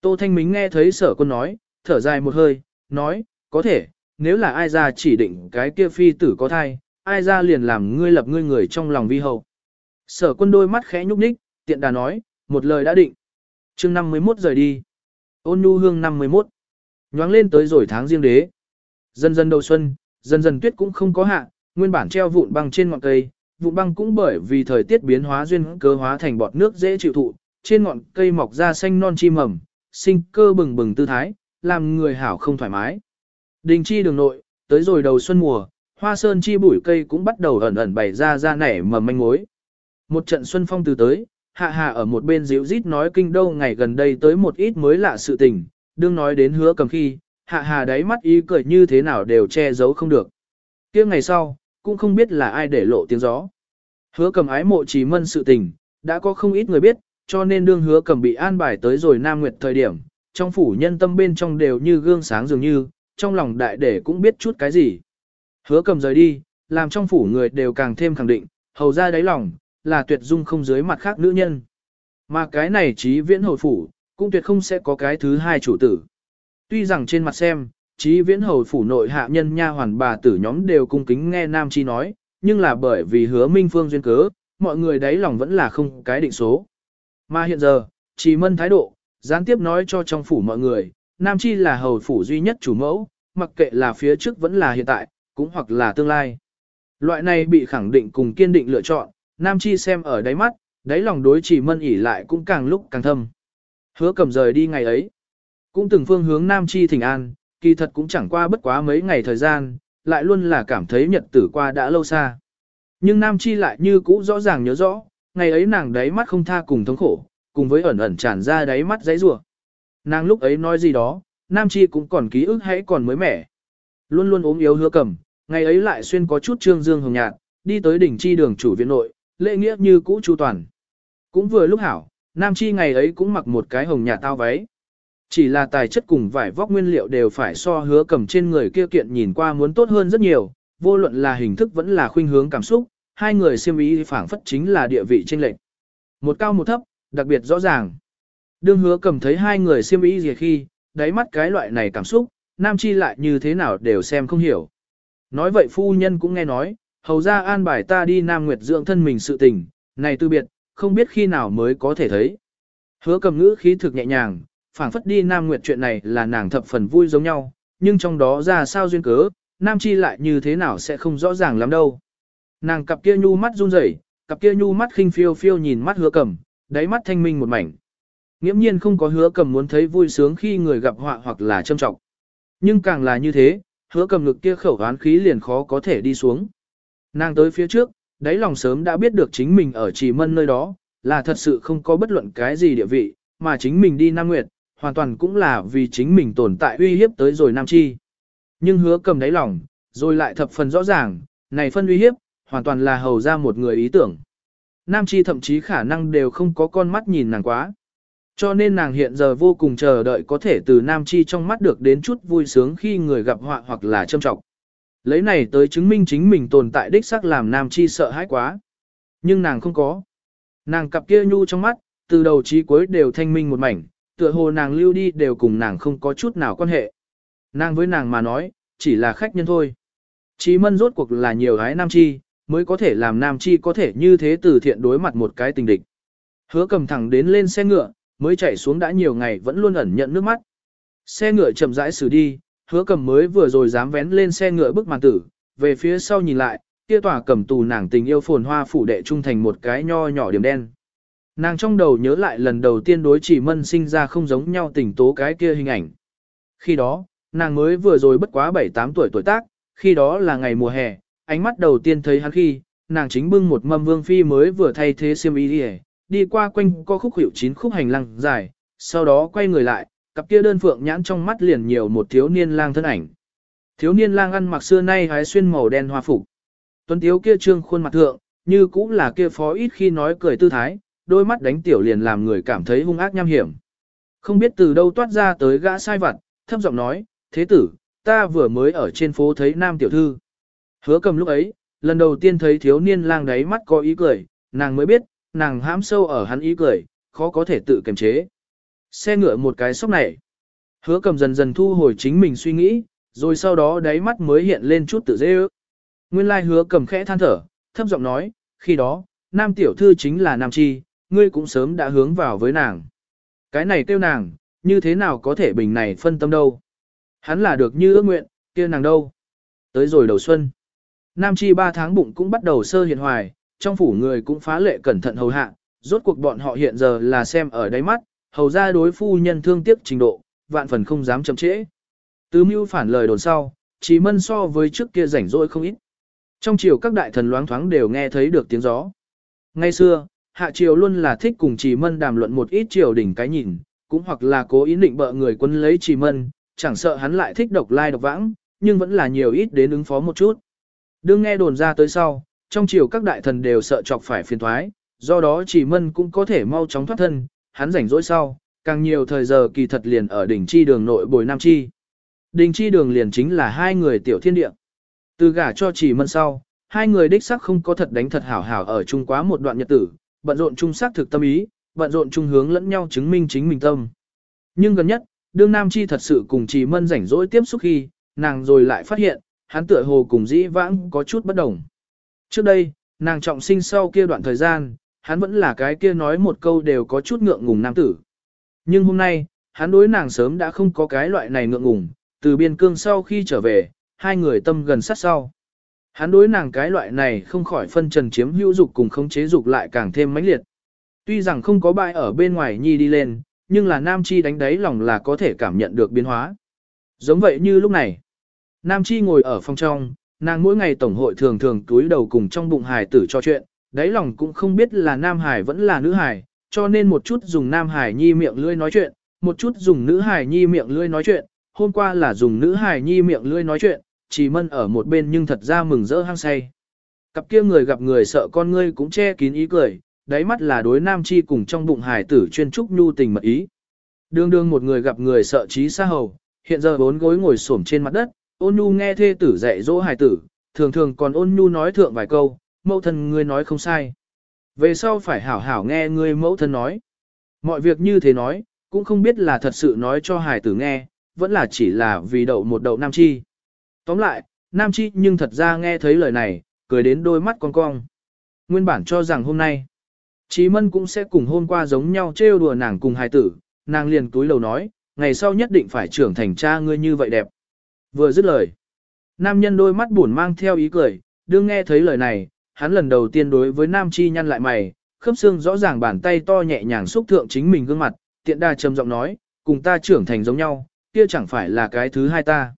Tô Thanh Mính nghe thấy sở quân nói, thở dài một hơi, nói, có thể, nếu là ai ra chỉ định cái kia phi tử có thai, ai ra liền làm ngươi lập ngươi người trong lòng vi hậu. Sở quân đôi mắt khẽ nhúc nhích, tiện đà nói, một lời đã định. chương 51 rời đi. Ôn nhu hương 51. Nhoáng lên tới rồi tháng riêng đế. Dần dần đầu xuân, dần dần tuyết cũng không có hạ, nguyên bản treo vụn băng trên ngọn cây, vụn băng cũng bởi vì thời tiết biến hóa duyên cơ hóa thành bọt nước dễ chịu thụ, trên ngọn cây mọc ra xanh non chi mầm, sinh cơ bừng bừng tư thái, làm người hảo không thoải mái. Đình chi đường nội, tới rồi đầu xuân mùa, hoa sơn chi bụi cây cũng bắt đầu ẩn ẩn bày ra ra nảy mầm manh mối. Một trận xuân phong từ tới, hạ hạ ở một bên dịu rít nói kinh đâu ngày gần đây tới một ít mới lạ sự tình, đương nói đến hứa cầm khi, hạ hà đáy mắt ý cười như thế nào đều che giấu không được. kia ngày sau, cũng không biết là ai để lộ tiếng gió. Hứa cầm ái mộ chỉ mân sự tình, đã có không ít người biết, cho nên đương hứa cầm bị an bài tới rồi Nam Nguyệt thời điểm, trong phủ nhân tâm bên trong đều như gương sáng dường như, trong lòng đại để cũng biết chút cái gì. Hứa cầm rời đi, làm trong phủ người đều càng thêm khẳng định, hầu ra đáy lòng, là tuyệt dung không dưới mặt khác nữ nhân. Mà cái này trí viễn hồi phủ, cũng tuyệt không sẽ có cái thứ hai chủ tử. Tuy rằng trên mặt xem, Chí viễn hầu phủ nội hạ nhân nha hoàn bà tử nhóm đều cung kính nghe Nam Chi nói, nhưng là bởi vì hứa minh phương duyên cớ, mọi người đáy lòng vẫn là không cái định số. Mà hiện giờ, chỉ mân thái độ, gián tiếp nói cho trong phủ mọi người, Nam Chi là hầu phủ duy nhất chủ mẫu, mặc kệ là phía trước vẫn là hiện tại, cũng hoặc là tương lai. Loại này bị khẳng định cùng kiên định lựa chọn, Nam Chi xem ở đáy mắt, đáy lòng đối chỉ mân ỉ lại cũng càng lúc càng thâm. Hứa cầm rời đi ngày ấy. Cũng từng phương hướng Nam Chi thỉnh an, kỳ thật cũng chẳng qua bất quá mấy ngày thời gian, lại luôn là cảm thấy nhật tử qua đã lâu xa. Nhưng Nam Chi lại như cũ rõ ràng nhớ rõ, ngày ấy nàng đáy mắt không tha cùng thống khổ, cùng với ẩn ẩn tràn ra đáy mắt giấy rủa. Nàng lúc ấy nói gì đó, Nam Chi cũng còn ký ức hãy còn mới mẻ. Luôn luôn ốm yếu hứa cầm, ngày ấy lại xuyên có chút trương dương hồng nhạt, đi tới đỉnh chi đường chủ viện nội, lễ nghĩa như cũ chu toàn. Cũng vừa lúc hảo, Nam Chi ngày ấy cũng mặc một cái hồng nhạt tao váy. Chỉ là tài chất cùng vải vóc nguyên liệu đều phải so hứa cầm trên người kia kiện nhìn qua muốn tốt hơn rất nhiều, vô luận là hình thức vẫn là khuynh hướng cảm xúc, hai người siêm ý phảng phất chính là địa vị trên lệch. Một cao một thấp, đặc biệt rõ ràng. Đương hứa cầm thấy hai người siêm ý gì khi, đáy mắt cái loại này cảm xúc, nam chi lại như thế nào đều xem không hiểu. Nói vậy phu nhân cũng nghe nói, hầu ra an bài ta đi Nam Nguyệt dưỡng thân mình sự tình, này tư biệt, không biết khi nào mới có thể thấy. Hứa cầm ngữ khí thực nhẹ nhàng, phảng phất đi Nam Nguyệt chuyện này là nàng thập phần vui giống nhau, nhưng trong đó ra sao duyên cớ, Nam Chi lại như thế nào sẽ không rõ ràng lắm đâu. Nàng cặp kia nhu mắt run rẩy, cặp kia nhu mắt khinh phiêu phiêu nhìn mắt hứa cầm, đáy mắt thanh minh một mảnh. Nghiễm nhiên không có hứa cầm muốn thấy vui sướng khi người gặp họa hoặc là châm trọng. Nhưng càng là như thế, hứa cầm ngực kia khẩu oán khí liền khó có thể đi xuống. Nàng tới phía trước, đáy lòng sớm đã biết được chính mình ở trì mân nơi đó, là thật sự không có bất luận cái gì địa vị, mà chính mình đi Nam Nguyệt, hoàn toàn cũng là vì chính mình tồn tại uy hiếp tới rồi Nam Chi. Nhưng hứa cầm đáy lòng, rồi lại thập phần rõ ràng, này phân uy hiếp, hoàn toàn là hầu ra một người ý tưởng. Nam Chi thậm chí khả năng đều không có con mắt nhìn nàng quá. Cho nên nàng hiện giờ vô cùng chờ đợi có thể từ Nam Chi trong mắt được đến chút vui sướng khi người gặp họa hoặc là châm trọng. Lấy này tới chứng minh chính mình tồn tại đích xác làm Nam Chi sợ hãi quá. Nhưng nàng không có. Nàng cặp kia nhu trong mắt, từ đầu chí cuối đều thanh minh một mảnh, tựa hồ nàng lưu đi đều cùng nàng không có chút nào quan hệ. Nàng với nàng mà nói, chỉ là khách nhân thôi. Chí mân rốt cuộc là nhiều gái Nam Chi, mới có thể làm Nam Chi có thể như thế từ thiện đối mặt một cái tình địch. Hứa cầm thẳng đến lên xe ngựa, mới chạy xuống đã nhiều ngày vẫn luôn ẩn nhận nước mắt. Xe ngựa chậm rãi xử đi, hứa cầm mới vừa rồi dám vén lên xe ngựa bức màn tử, về phía sau nhìn lại, kia tòa cầm tù nàng tình yêu phồn hoa phủ đệ trung thành một cái nho nhỏ điểm đen. Nàng trong đầu nhớ lại lần đầu tiên đối chỉ mân sinh ra không giống nhau tình tố cái kia hình ảnh. Khi đó, nàng mới vừa rồi bất quá 7-8 tuổi tuổi tác, khi đó là ngày mùa hè, ánh mắt đầu tiên thấy hắn khi, nàng chính bưng một mâm vương phi mới vừa thay thế xiêm y đi, đi qua quanh co khúc hiệu chín khúc hành lang dài, sau đó quay người lại, cặp kia đơn phượng nhãn trong mắt liền nhiều một thiếu niên lang thân ảnh. Thiếu niên lang ăn mặc xưa nay hái xuyên màu đen hoa phục. Tuấn thiếu kia trương khuôn mặt thượng, như cũng là kia phó ít khi nói cười tư thái, đôi mắt đánh tiểu liền làm người cảm thấy hung ác nham hiểm. Không biết từ đâu toát ra tới gã sai vặt, thấp giọng nói, thế tử, ta vừa mới ở trên phố thấy nam tiểu thư. Hứa cầm lúc ấy, lần đầu tiên thấy thiếu niên lang đáy mắt có ý cười, nàng mới biết, nàng hãm sâu ở hắn ý cười, khó có thể tự kiềm chế. Xe ngựa một cái sốc này. Hứa cầm dần dần thu hồi chính mình suy nghĩ, rồi sau đó đáy mắt mới hiện lên chút tự dễ ước. Nguyên lai hứa cầm khẽ than thở, thấp giọng nói, khi đó, nam tiểu thư chính là nam chi, ngươi cũng sớm đã hướng vào với nàng. Cái này kêu nàng, như thế nào có thể bình này phân tâm đâu. Hắn là được như ước nguyện, kia nàng đâu. Tới rồi đầu xuân. Nam chi ba tháng bụng cũng bắt đầu sơ hiện hoài, trong phủ người cũng phá lệ cẩn thận hầu hạ, rốt cuộc bọn họ hiện giờ là xem ở đáy mắt, hầu ra đối phu nhân thương tiếc trình độ, vạn phần không dám chậm trễ. Tứ mưu phản lời đồn sau, chỉ mân so với trước kia rảnh rỗi không ít. Trong chiều các đại thần loáng thoáng đều nghe thấy được tiếng gió. Ngay xưa, hạ triều luôn là thích cùng chỉ mân đàm luận một ít triều đỉnh cái nhìn, cũng hoặc là cố ý định bợ người quân lấy chỉ mân, chẳng sợ hắn lại thích độc lai độc vãng, nhưng vẫn là nhiều ít đến ứng phó một chút. Đương nghe đồn ra tới sau, trong triều các đại thần đều sợ chọc phải phiền thoái, do đó chỉ mân cũng có thể mau chóng thoát thân, hắn rảnh rỗi sau, càng nhiều thời giờ kỳ thật liền ở đỉnh chi đường nội bồi nam chi. Đỉnh chi đường liền chính là hai người tiểu thiên địa. Từ gả cho chỉ mân sau, hai người đích sắc không có thật đánh thật hảo hảo ở chung quá một đoạn nhật tử, bận rộn chung xác thực tâm ý, bận rộn chung hướng lẫn nhau chứng minh chính mình tâm. Nhưng gần nhất, đương nam chi thật sự cùng chỉ mân rảnh rỗi tiếp xúc khi, nàng rồi lại phát hiện, hắn tựa hồ cùng dĩ vãng có chút bất đồng. Trước đây, nàng trọng sinh sau kia đoạn thời gian, hắn vẫn là cái kia nói một câu đều có chút ngượng ngùng nam tử. Nhưng hôm nay, hắn đối nàng sớm đã không có cái loại này ngượng ngùng, từ biên cương sau khi trở về, hai người tâm gần sát sau. Hắn đối nàng cái loại này không khỏi phân trần chiếm hữu dục cùng khống chế dục lại càng thêm mãnh liệt. Tuy rằng không có bại ở bên ngoài nhi đi lên, nhưng là nam chi đánh đáy lòng là có thể cảm nhận được biến hóa. Giống vậy như lúc này, nam chi ngồi ở phòng trong, nàng mỗi ngày tổng hội thường thường túi đầu cùng trong bụng hài tử cho chuyện, đáy lòng cũng không biết là nam hải vẫn là nữ hải, cho nên một chút dùng nam hải nhi miệng lưỡi nói chuyện, một chút dùng nữ hải nhi miệng lưỡi nói chuyện, hôm qua là dùng nữ hải nhi miệng lưỡi nói chuyện, chỉ mân ở một bên nhưng thật ra mừng rỡ hăng say. Cặp kia người gặp người sợ con ngươi cũng che kín ý cười, đáy mắt là đối nam chi cùng trong bụng hải tử chuyên trúc nhu tình mật ý. Đương đương một người gặp người sợ trí xa hầu, hiện giờ bốn gối ngồi xổm trên mặt đất, ôn nhu nghe thê tử dạy dỗ hải tử, thường thường còn ôn nhu nói thượng vài câu, mẫu thân ngươi nói không sai. Về sau phải hảo hảo nghe ngươi mẫu thân nói. Mọi việc như thế nói, cũng không biết là thật sự nói cho hải tử nghe, vẫn là chỉ là vì đậu một đậu nam chi. Tóm lại, nam chi nhưng thật ra nghe thấy lời này, cười đến đôi mắt con cong. Nguyên bản cho rằng hôm nay, Chí Mân cũng sẽ cùng hôm qua giống nhau trêu đùa nàng cùng hài tử, nàng liền túi lầu nói, ngày sau nhất định phải trưởng thành cha ngươi như vậy đẹp. Vừa dứt lời, nam nhân đôi mắt buồn mang theo ý cười, đương nghe thấy lời này, hắn lần đầu tiên đối với nam chi nhăn lại mày, khớp xương rõ ràng bàn tay to nhẹ nhàng xúc thượng chính mình gương mặt, tiện đa trầm giọng nói, cùng ta trưởng thành giống nhau, kia chẳng phải là cái thứ hai ta.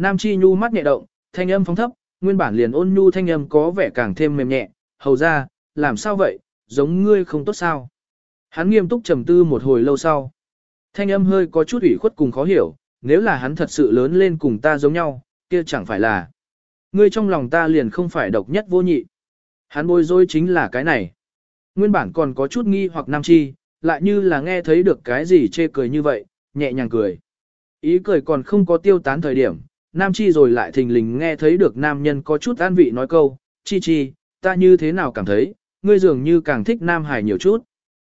Nam chi nhu mắt nhẹ động, thanh âm phóng thấp, nguyên bản liền ôn nhu thanh âm có vẻ càng thêm mềm nhẹ, hầu ra, làm sao vậy, giống ngươi không tốt sao. Hắn nghiêm túc trầm tư một hồi lâu sau. Thanh âm hơi có chút ủy khuất cùng khó hiểu, nếu là hắn thật sự lớn lên cùng ta giống nhau, kia chẳng phải là. Ngươi trong lòng ta liền không phải độc nhất vô nhị. Hắn bối rối chính là cái này. Nguyên bản còn có chút nghi hoặc nam chi, lại như là nghe thấy được cái gì chê cười như vậy, nhẹ nhàng cười. Ý cười còn không có tiêu tán thời điểm, nam chi rồi lại thình lình nghe thấy được nam nhân có chút an vị nói câu, chi chi, ta như thế nào cảm thấy, ngươi dường như càng thích nam hải nhiều chút.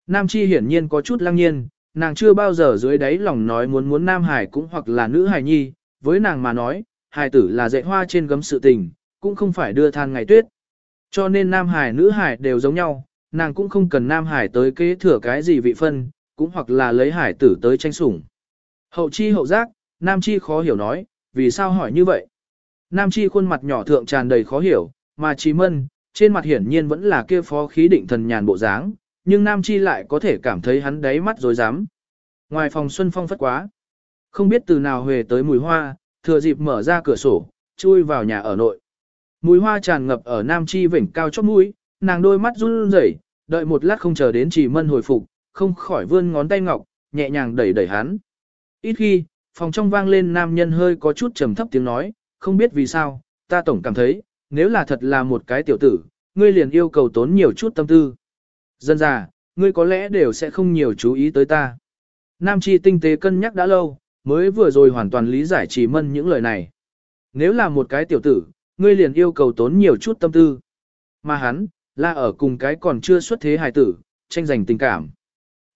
Nam chi hiển nhiên có chút lăng nhiên, nàng chưa bao giờ dưới đáy lòng nói muốn muốn nam hải cũng hoặc là nữ hải nhi, với nàng mà nói, hải tử là dạy hoa trên gấm sự tình, cũng không phải đưa than ngày tuyết. Cho nên nam hải nữ hải đều giống nhau, nàng cũng không cần nam hải tới kế thừa cái gì vị phân, cũng hoặc là lấy hải tử tới tranh sủng. Hậu chi hậu giác, nam chi khó hiểu nói, vì sao hỏi như vậy? Nam chi khuôn mặt nhỏ thượng tràn đầy khó hiểu, mà chi mân, trên mặt hiển nhiên vẫn là kia phó khí định thần nhàn bộ dáng, nhưng Nam Chi lại có thể cảm thấy hắn đáy mắt rồi dám. Ngoài phòng Xuân Phong phất quá. Không biết từ nào huề tới mùi hoa, thừa dịp mở ra cửa sổ, chui vào nhà ở nội. Mùi hoa tràn ngập ở Nam Chi vỉnh cao chót mũi, nàng đôi mắt run rẩy, đợi một lát không chờ đến chỉ mân hồi phục, không khỏi vươn ngón tay ngọc, nhẹ nhàng đẩy đẩy hắn. Ít khi, phòng trong vang lên nam nhân hơi có chút trầm thấp tiếng nói, không biết vì sao, ta tổng cảm thấy, nếu là thật là một cái tiểu tử, ngươi liền yêu cầu tốn nhiều chút tâm tư. Dân già, ngươi có lẽ đều sẽ không nhiều chú ý tới ta. Nam Chi tinh tế cân nhắc đã lâu, mới vừa rồi hoàn toàn lý giải chỉ mân những lời này. Nếu là một cái tiểu tử, ngươi liền yêu cầu tốn nhiều chút tâm tư. Mà hắn, là ở cùng cái còn chưa xuất thế hài tử, tranh giành tình cảm.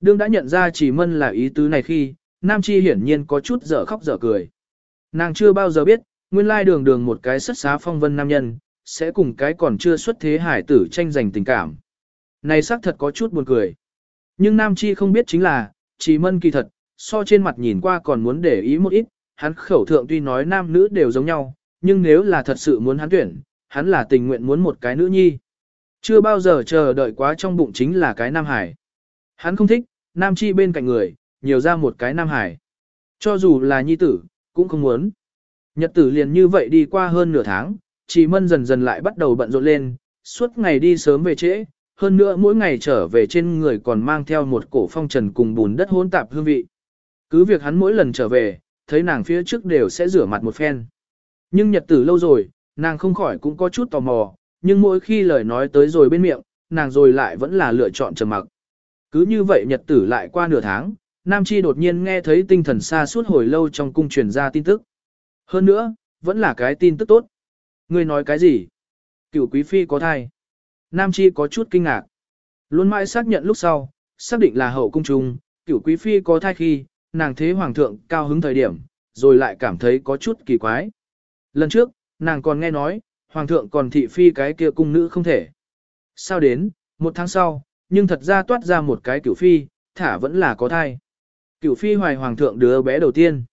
Đương đã nhận ra chỉ mân là ý tứ này khi, Nam Chi hiển nhiên có chút dở khóc dở cười. Nàng chưa bao giờ biết, nguyên lai đường đường một cái xuất xá phong vân nam nhân, sẽ cùng cái còn chưa xuất thế hải tử tranh giành tình cảm. Này xác thật có chút buồn cười. Nhưng Nam Chi không biết chính là, chỉ mân kỳ thật, so trên mặt nhìn qua còn muốn để ý một ít, hắn khẩu thượng tuy nói nam nữ đều giống nhau, nhưng nếu là thật sự muốn hắn tuyển, hắn là tình nguyện muốn một cái nữ nhi. Chưa bao giờ chờ đợi quá trong bụng chính là cái nam hải. Hắn không thích, nam chi bên cạnh người, nhiều ra một cái nam hải. Cho dù là nhi tử, cũng không muốn. Nhật tử liền như vậy đi qua hơn nửa tháng, chị mân dần dần lại bắt đầu bận rộn lên, suốt ngày đi sớm về trễ, hơn nữa mỗi ngày trở về trên người còn mang theo một cổ phong trần cùng bùn đất hỗn tạp hương vị. Cứ việc hắn mỗi lần trở về, thấy nàng phía trước đều sẽ rửa mặt một phen. Nhưng nhật tử lâu rồi, nàng không khỏi cũng có chút tò mò, nhưng mỗi khi lời nói tới rồi bên miệng, nàng rồi lại vẫn là lựa chọn trầm mặc. Cứ như vậy nhật tử lại qua nửa tháng, Nam Chi đột nhiên nghe thấy tinh thần xa suốt hồi lâu trong cung truyền ra tin tức. Hơn nữa, vẫn là cái tin tức tốt. Ngươi nói cái gì? Cựu quý phi có thai. Nam Chi có chút kinh ngạc. Luôn mãi xác nhận lúc sau, xác định là hậu cung trùng. cựu quý phi có thai khi, nàng thế hoàng thượng cao hứng thời điểm, rồi lại cảm thấy có chút kỳ quái. Lần trước, nàng còn nghe nói, hoàng thượng còn thị phi cái kia cung nữ không thể. Sao đến, một tháng sau, nhưng thật ra toát ra một cái cửu phi, thả vẫn là có thai. Cựu phi hoài hoàng thượng đứa bé đầu tiên.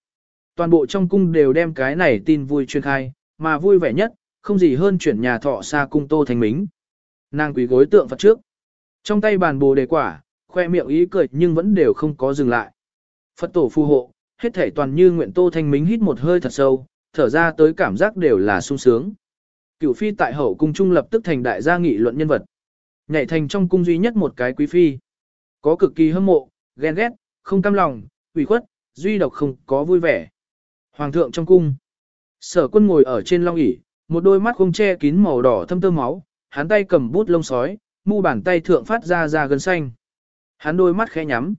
Toàn bộ trong cung đều đem cái này tin vui truyền khai, mà vui vẻ nhất, không gì hơn chuyển nhà thọ xa cung tô thành mính. Nàng quỳ gối tượng Phật trước. Trong tay bàn bồ đề quả, khoe miệng ý cười nhưng vẫn đều không có dừng lại. Phật tổ phù hộ, hết thể toàn như nguyện tô thanh mính hít một hơi thật sâu, thở ra tới cảm giác đều là sung sướng. Cửu phi tại hậu cung trung lập tức thành đại gia nghị luận nhân vật. Nhảy thành trong cung duy nhất một cái quý phi. Có cực kỳ hâm mộ, ghen ghét, không cam lòng, ủy khuất, duy độc không có vui vẻ. Hoàng thượng trong cung. Sở quân ngồi ở trên long ỷ một đôi mắt không che kín màu đỏ thâm tơ máu, hắn tay cầm bút lông sói, mu bàn tay thượng phát ra ra gần xanh. Hắn đôi mắt khẽ nhắm,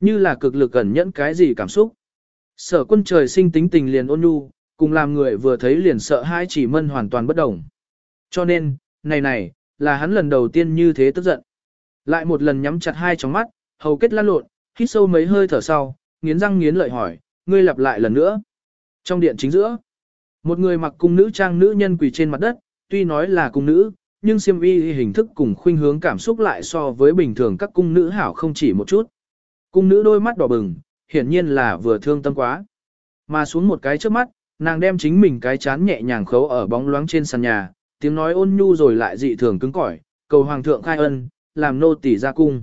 như là cực lực gần nhẫn cái gì cảm xúc. Sở quân trời sinh tính tình liền ôn nhu, cùng làm người vừa thấy liền sợ hai chỉ mân hoàn toàn bất đồng. Cho nên, này này, là hắn lần đầu tiên như thế tức giận. Lại một lần nhắm chặt hai tròng mắt, hầu kết lăn lộn, hít sâu mấy hơi thở sau, nghiến răng nghiến lợi hỏi, ngươi lặp lại lần nữa. Trong điện chính giữa, một người mặc cung nữ trang nữ nhân quỳ trên mặt đất, tuy nói là cung nữ, nhưng siêm y hình thức cùng khuynh hướng cảm xúc lại so với bình thường các cung nữ hảo không chỉ một chút. Cung nữ đôi mắt đỏ bừng, hiển nhiên là vừa thương tâm quá. Mà xuống một cái trước mắt, nàng đem chính mình cái chán nhẹ nhàng khấu ở bóng loáng trên sàn nhà, tiếng nói ôn nhu rồi lại dị thường cứng cỏi, cầu hoàng thượng khai ân, làm nô tỳ ra cung.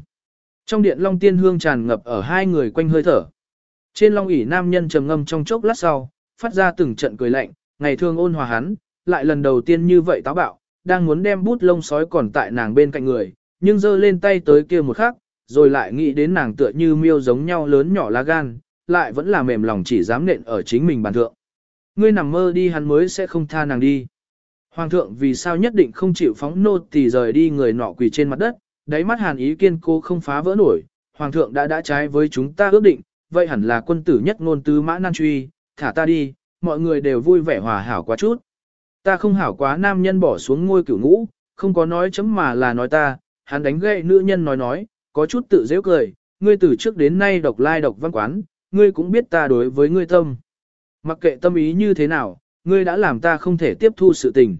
Trong điện long tiên hương tràn ngập ở hai người quanh hơi thở. Trên long ỷ nam nhân trầm ngâm trong chốc lát sau, phát ra từng trận cười lạnh, ngày thương ôn hòa hắn, lại lần đầu tiên như vậy táo bạo, đang muốn đem bút lông sói còn tại nàng bên cạnh người, nhưng giơ lên tay tới kia một khắc, rồi lại nghĩ đến nàng tựa như miêu giống nhau lớn nhỏ lá gan, lại vẫn là mềm lòng chỉ dám nện ở chính mình bàn thượng. Ngươi nằm mơ đi hắn mới sẽ không tha nàng đi. Hoàng thượng vì sao nhất định không chịu phóng nô tỳ rời đi người nọ quỳ trên mặt đất, Đáy mắt hàn ý kiên cố không phá vỡ nổi, hoàng thượng đã đã trái với chúng ta ước định, vậy hẳn là quân tử nhất ngôn tứ mã nan truy, thả ta đi, mọi người đều vui vẻ hòa hảo quá chút. Ta không hảo quá nam nhân bỏ xuống ngôi cửu ngũ, không có nói chấm mà là nói ta, hắn đánh gậy nữ nhân nói nói, có chút tự dễ cười, ngươi từ trước đến nay độc lai độc văn quán, ngươi cũng biết ta đối với ngươi tâm. Mặc kệ tâm ý như thế nào, ngươi đã làm ta không thể tiếp thu sự tình.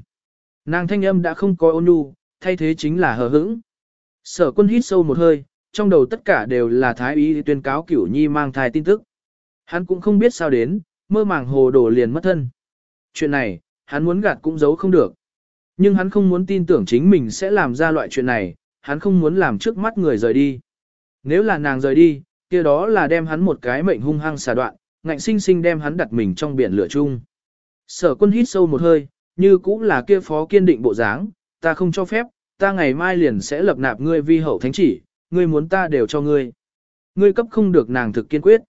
Nàng thanh âm đã không có ôn nhu, thay thế chính là hờ hững. Sở quân hít sâu một hơi, trong đầu tất cả đều là thái Y tuyên cáo cửu nhi mang thai tin tức. Hắn cũng không biết sao đến, mơ màng hồ đồ liền mất thân. Chuyện này, hắn muốn gạt cũng giấu không được. Nhưng hắn không muốn tin tưởng chính mình sẽ làm ra loại chuyện này, hắn không muốn làm trước mắt người rời đi. Nếu là nàng rời đi, kia đó là đem hắn một cái mệnh hung hăng xà đoạn, ngạnh sinh sinh đem hắn đặt mình trong biển lửa chung. Sở quân hít sâu một hơi, như cũng là kia phó kiên định bộ dáng, ta không cho phép, ta ngày mai liền sẽ lập nạp ngươi vi hậu thánh chỉ, ngươi muốn ta đều cho ngươi. Ngươi cấp không được nàng thực kiên quyết.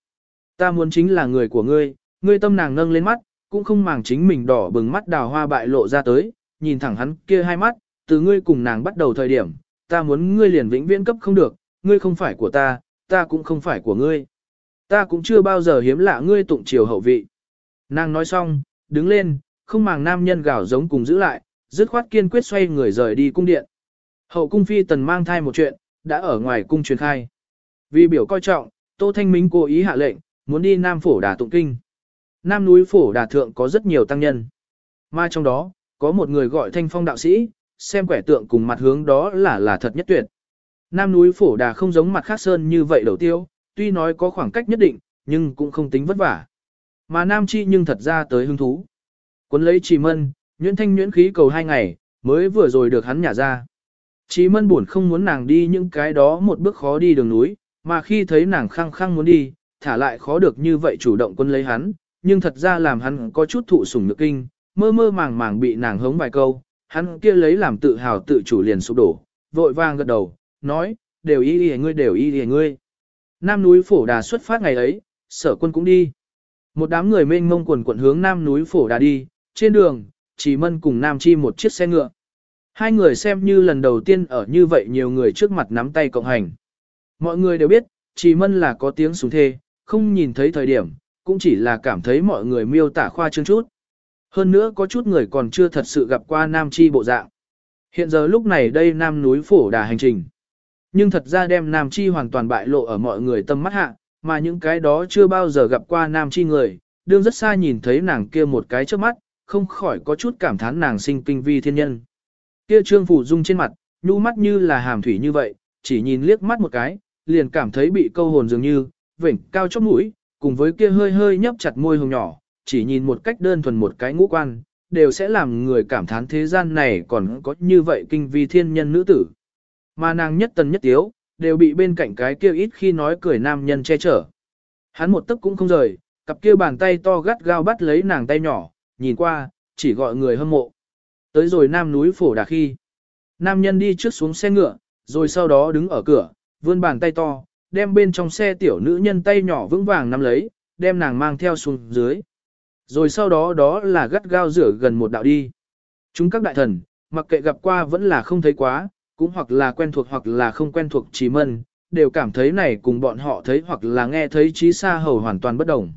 Ta muốn chính là người của ngươi, ngươi tâm nàng nâng lên mắt, cũng không màng chính mình đỏ bừng mắt đào hoa bại lộ ra tới, nhìn thẳng hắn kia hai mắt, từ ngươi cùng nàng bắt đầu thời điểm, ta muốn ngươi liền vĩnh viễn cấp không được, ngươi không phải của ta, ta cũng không phải của ngươi. Ta cũng chưa bao giờ hiếm lạ ngươi tụng chiều hậu vị. Nàng nói xong, đứng lên, không màng nam nhân gào giống cùng giữ lại, dứt khoát kiên quyết xoay người rời đi cung điện. Hậu cung phi tần mang thai một chuyện, đã ở ngoài cung truyền khai. Vì biểu coi trọng, Tô Thanh Minh cố ý hạ lệnh, muốn đi Nam Phổ Đà tụng kinh. Nam núi Phổ Đà Thượng có rất nhiều tăng nhân. Mà trong đó, có một người gọi thanh phong đạo sĩ, xem quẻ tượng cùng mặt hướng đó là là thật nhất tuyệt. Nam núi Phổ Đà không giống mặt khác sơn như vậy đầu tiêu, tuy nói có khoảng cách nhất định, nhưng cũng không tính vất vả. Mà Nam Chi nhưng thật ra tới hứng thú. Quấn lấy trì mân, nhuyễn thanh nhuyễn khí cầu hai ngày, mới vừa rồi được hắn nhả ra. Chí mân buồn không muốn nàng đi những cái đó một bước khó đi đường núi, mà khi thấy nàng khăng khăng muốn đi, thả lại khó được như vậy chủ động quân lấy hắn, nhưng thật ra làm hắn có chút thụ sủng nhược kinh, mơ mơ màng màng bị nàng hống vài câu, hắn kia lấy làm tự hào tự chủ liền sụp đổ, vội vàng gật đầu, nói, đều y y ngươi đều y y ngươi. Nam núi phổ đà xuất phát ngày ấy, sở quân cũng đi. Một đám người mênh mông quần quận hướng nam núi phổ đà đi, trên đường, chỉ mân cùng nam chi một chiếc xe ngựa. Hai người xem như lần đầu tiên ở như vậy nhiều người trước mặt nắm tay cộng hành. Mọi người đều biết, chỉ mân là có tiếng súng thê, không nhìn thấy thời điểm, cũng chỉ là cảm thấy mọi người miêu tả khoa trương chút. Hơn nữa có chút người còn chưa thật sự gặp qua nam chi bộ dạng. Hiện giờ lúc này đây nam núi phổ đà hành trình. Nhưng thật ra đem nam chi hoàn toàn bại lộ ở mọi người tâm mắt hạ, mà những cái đó chưa bao giờ gặp qua nam chi người, đương rất xa nhìn thấy nàng kia một cái trước mắt, không khỏi có chút cảm thán nàng sinh kinh vi thiên nhân. Kia trương phủ dung trên mặt, nhu mắt như là hàm thủy như vậy, chỉ nhìn liếc mắt một cái, liền cảm thấy bị câu hồn dường như, vểnh cao chóp mũi, cùng với kia hơi hơi nhấp chặt môi hồng nhỏ, chỉ nhìn một cách đơn thuần một cái ngũ quan, đều sẽ làm người cảm thán thế gian này còn có như vậy kinh vi thiên nhân nữ tử. Mà nàng nhất tần nhất tiếu, đều bị bên cạnh cái kia ít khi nói cười nam nhân che chở. Hắn một tấc cũng không rời, cặp kia bàn tay to gắt gao bắt lấy nàng tay nhỏ, nhìn qua, chỉ gọi người hâm mộ. Tới rồi nam núi phổ đà khi. Nam nhân đi trước xuống xe ngựa, rồi sau đó đứng ở cửa, vươn bàn tay to, đem bên trong xe tiểu nữ nhân tay nhỏ vững vàng nắm lấy, đem nàng mang theo xuống dưới. Rồi sau đó đó là gắt gao rửa gần một đạo đi. Chúng các đại thần, mặc kệ gặp qua vẫn là không thấy quá, cũng hoặc là quen thuộc hoặc là không quen thuộc trí mân, đều cảm thấy này cùng bọn họ thấy hoặc là nghe thấy trí xa hầu hoàn toàn bất đồng.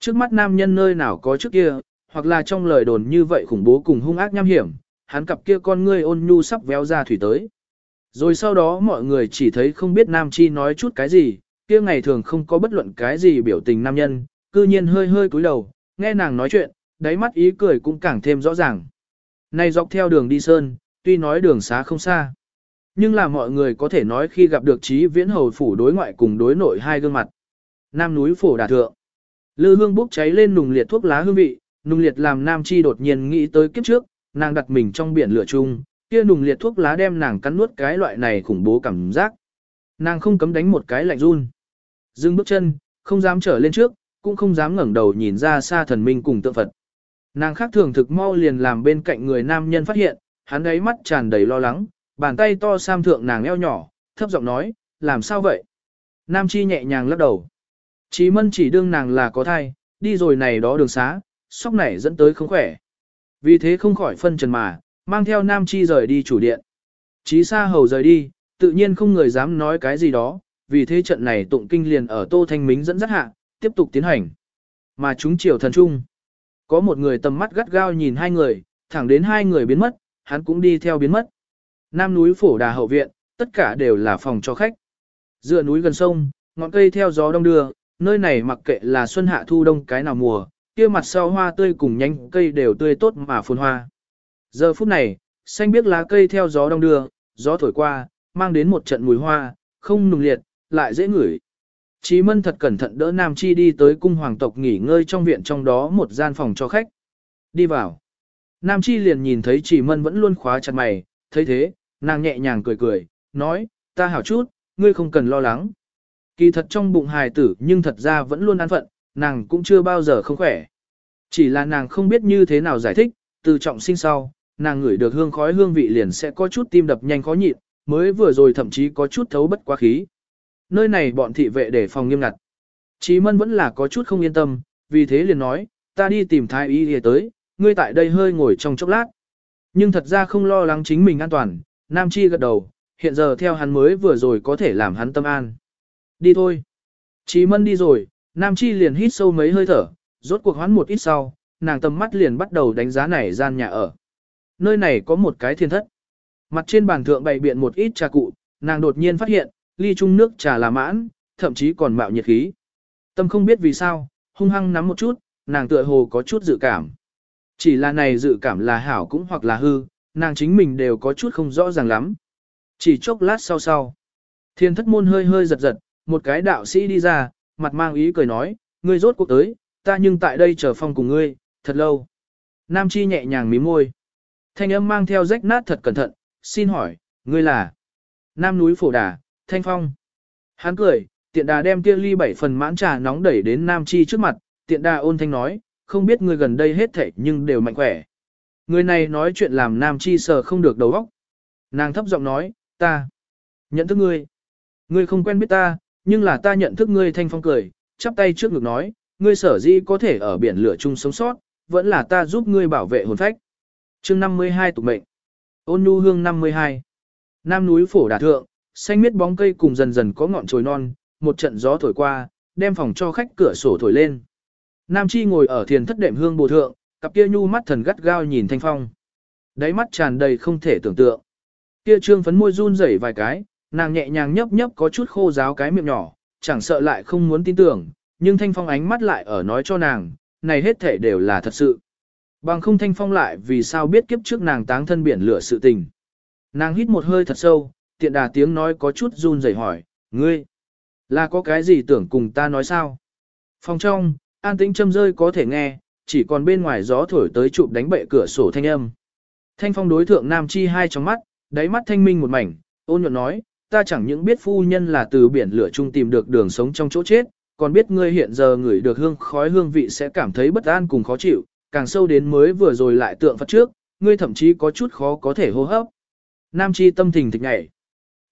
Trước mắt nam nhân nơi nào có trước kia, hoặc là trong lời đồn như vậy khủng bố cùng hung ác nham hiểm, hắn cặp kia con ngươi ôn nhu sắp véo ra thủy tới. Rồi sau đó mọi người chỉ thấy không biết nam chi nói chút cái gì, kia ngày thường không có bất luận cái gì biểu tình nam nhân, cư nhiên hơi hơi cúi đầu, nghe nàng nói chuyện, đáy mắt ý cười cũng càng thêm rõ ràng. Này dọc theo đường đi sơn, tuy nói đường xá không xa, nhưng là mọi người có thể nói khi gặp được trí viễn hầu phủ đối ngoại cùng đối nội hai gương mặt. Nam núi phổ đà thượng. Lư hương bốc cháy lên nùng liệt thuốc lá hương vị, nùng liệt làm nam chi đột nhiên nghĩ tới kiếp trước, nàng đặt mình trong biển lửa chung, kia nùng liệt thuốc lá đem nàng cắn nuốt cái loại này khủng bố cảm giác. Nàng không cấm đánh một cái lạnh run. Dừng bước chân, không dám trở lên trước, cũng không dám ngẩng đầu nhìn ra xa thần minh cùng tượng Phật. Nàng khác thường thực mau liền làm bên cạnh người nam nhân phát hiện, hắn ấy mắt tràn đầy lo lắng, bàn tay to sam thượng nàng eo nhỏ, thấp giọng nói, làm sao vậy? Nam chi nhẹ nhàng lắc đầu. Chí mân chỉ đương nàng là có thai, đi rồi này đó đường xá, sóc này dẫn tới không khỏe. Vì thế không khỏi phân trần mà, mang theo Nam chi rời đi chủ điện. Chí xa hầu rời đi, tự nhiên không người dám nói cái gì đó, vì thế trận này tụng kinh liền ở Tô Thanh Mính dẫn dắt hạ, tiếp tục tiến hành. Mà chúng triều thần trung. Có một người tầm mắt gắt gao nhìn hai người, thẳng đến hai người biến mất, hắn cũng đi theo biến mất. Nam núi phổ đà hậu viện, tất cả đều là phòng cho khách. Dựa núi gần sông, ngọn cây theo gió đông đưa, nơi này mặc kệ là xuân hạ thu đông cái nào mùa, kia mặt sau hoa tươi cùng nhánh cây đều tươi tốt mà phồn hoa. Giờ phút này, xanh biếc lá cây theo gió đông đưa, gió thổi qua, mang đến một trận mùi hoa, không nùng liệt, lại dễ ngửi. Chí Mân thật cẩn thận đỡ Nam Chi đi tới cung hoàng tộc nghỉ ngơi trong viện trong đó một gian phòng cho khách. Đi vào. Nam Chi liền nhìn thấy Chỉ Mân vẫn luôn khóa chặt mày, thấy thế, nàng nhẹ nhàng cười cười, nói, ta hảo chút, ngươi không cần lo lắng. Kỳ thật trong bụng hài tử nhưng thật ra vẫn luôn an phận, nàng cũng chưa bao giờ không khỏe. Chỉ là nàng không biết như thế nào giải thích, từ trọng sinh sau, nàng ngửi được hương khói hương vị liền sẽ có chút tim đập nhanh khó nhịn, mới vừa rồi thậm chí có chút thấu bất quá khí. Nơi này bọn thị vệ để phòng nghiêm ngặt. Chí mân vẫn là có chút không yên tâm, vì thế liền nói, ta đi tìm thái y y tới, ngươi tại đây hơi ngồi trong chốc lát. Nhưng thật ra không lo lắng chính mình an toàn, Nam Chi gật đầu, hiện giờ theo hắn mới vừa rồi có thể làm hắn tâm an. Đi thôi. Chí mân đi rồi, Nam Chi liền hít sâu mấy hơi thở, rốt cuộc hoán một ít sau, nàng tầm mắt liền bắt đầu đánh giá này gian nhà ở. Nơi này có một cái thiên thất. Mặt trên bàn thượng bày biện một ít trà cụ, nàng đột nhiên phát hiện, ly chung nước trà là mãn, thậm chí còn mạo nhiệt khí. Tâm không biết vì sao, hung hăng nắm một chút, nàng tựa hồ có chút dự cảm. Chỉ là này dự cảm là hảo cũng hoặc là hư, nàng chính mình đều có chút không rõ ràng lắm. Chỉ chốc lát sau sau. Thiên thất môn hơi hơi giật giật, một cái đạo sĩ đi ra, mặt mang ý cười nói, ngươi rốt cuộc tới, ta nhưng tại đây chờ phong cùng ngươi, thật lâu. Nam Chi nhẹ nhàng mím môi. Thanh âm mang theo rách nát thật cẩn thận, xin hỏi, ngươi là? Nam núi phổ đà, Thanh Phong. Hắn cười, tiện đà đem kia ly bảy phần mãn trà nóng đẩy đến Nam Chi trước mặt, tiện đà ôn thanh nói, không biết ngươi gần đây hết thảy nhưng đều mạnh khỏe. Người này nói chuyện làm Nam Chi sờ không được đầu óc. Nàng thấp giọng nói, ta nhận thức ngươi. Ngươi không quen biết ta, nhưng là ta nhận thức ngươi Thanh Phong cười, chắp tay trước ngực nói, ngươi sở dĩ có thể ở biển lửa chung sống sót, vẫn là ta giúp ngươi bảo vệ hồn phách. Chương 52 tục mệnh. Ôn nhu hương 52. Nam núi phổ đà thượng, xanh miết bóng cây cùng dần dần có ngọn chồi non, một trận gió thổi qua, đem phòng cho khách cửa sổ thổi lên. Nam Chi ngồi ở thiền thất đệm hương bồ thượng, cặp kia nhu mắt thần gắt gao nhìn Thanh Phong. Đáy mắt tràn đầy không thể tưởng tượng. Kia trương phấn môi run rẩy vài cái, nàng nhẹ nhàng nhấp nhấp có chút khô ráo cái miệng nhỏ, chẳng sợ lại không muốn tin tưởng, nhưng Thanh Phong ánh mắt lại ở nói cho nàng, này hết thể đều là thật sự. Bằng không Thanh Phong lại vì sao biết kiếp trước nàng táng thân biển lửa sự tình. Nàng hít một hơi thật sâu, tiện đà tiếng nói có chút run rẩy hỏi, ngươi, là có cái gì tưởng cùng ta nói sao? Phòng trong, an tĩnh châm rơi có thể nghe, chỉ còn bên ngoài gió thổi tới chụp đánh bệ cửa sổ thanh âm. Thanh phong đối thượng Nam Chi hai trong mắt, đáy mắt thanh minh một mảnh, ôn nhuận nói, ta chẳng những biết phu nhân là từ biển lửa chung tìm được đường sống trong chỗ chết, còn biết ngươi hiện giờ ngửi được hương khói hương vị sẽ cảm thấy bất an cùng khó chịu, càng sâu đến mới vừa rồi lại tượng Phật trước, ngươi thậm chí có chút khó có thể hô hấp. Nam Chi tâm thình thịch nhảy.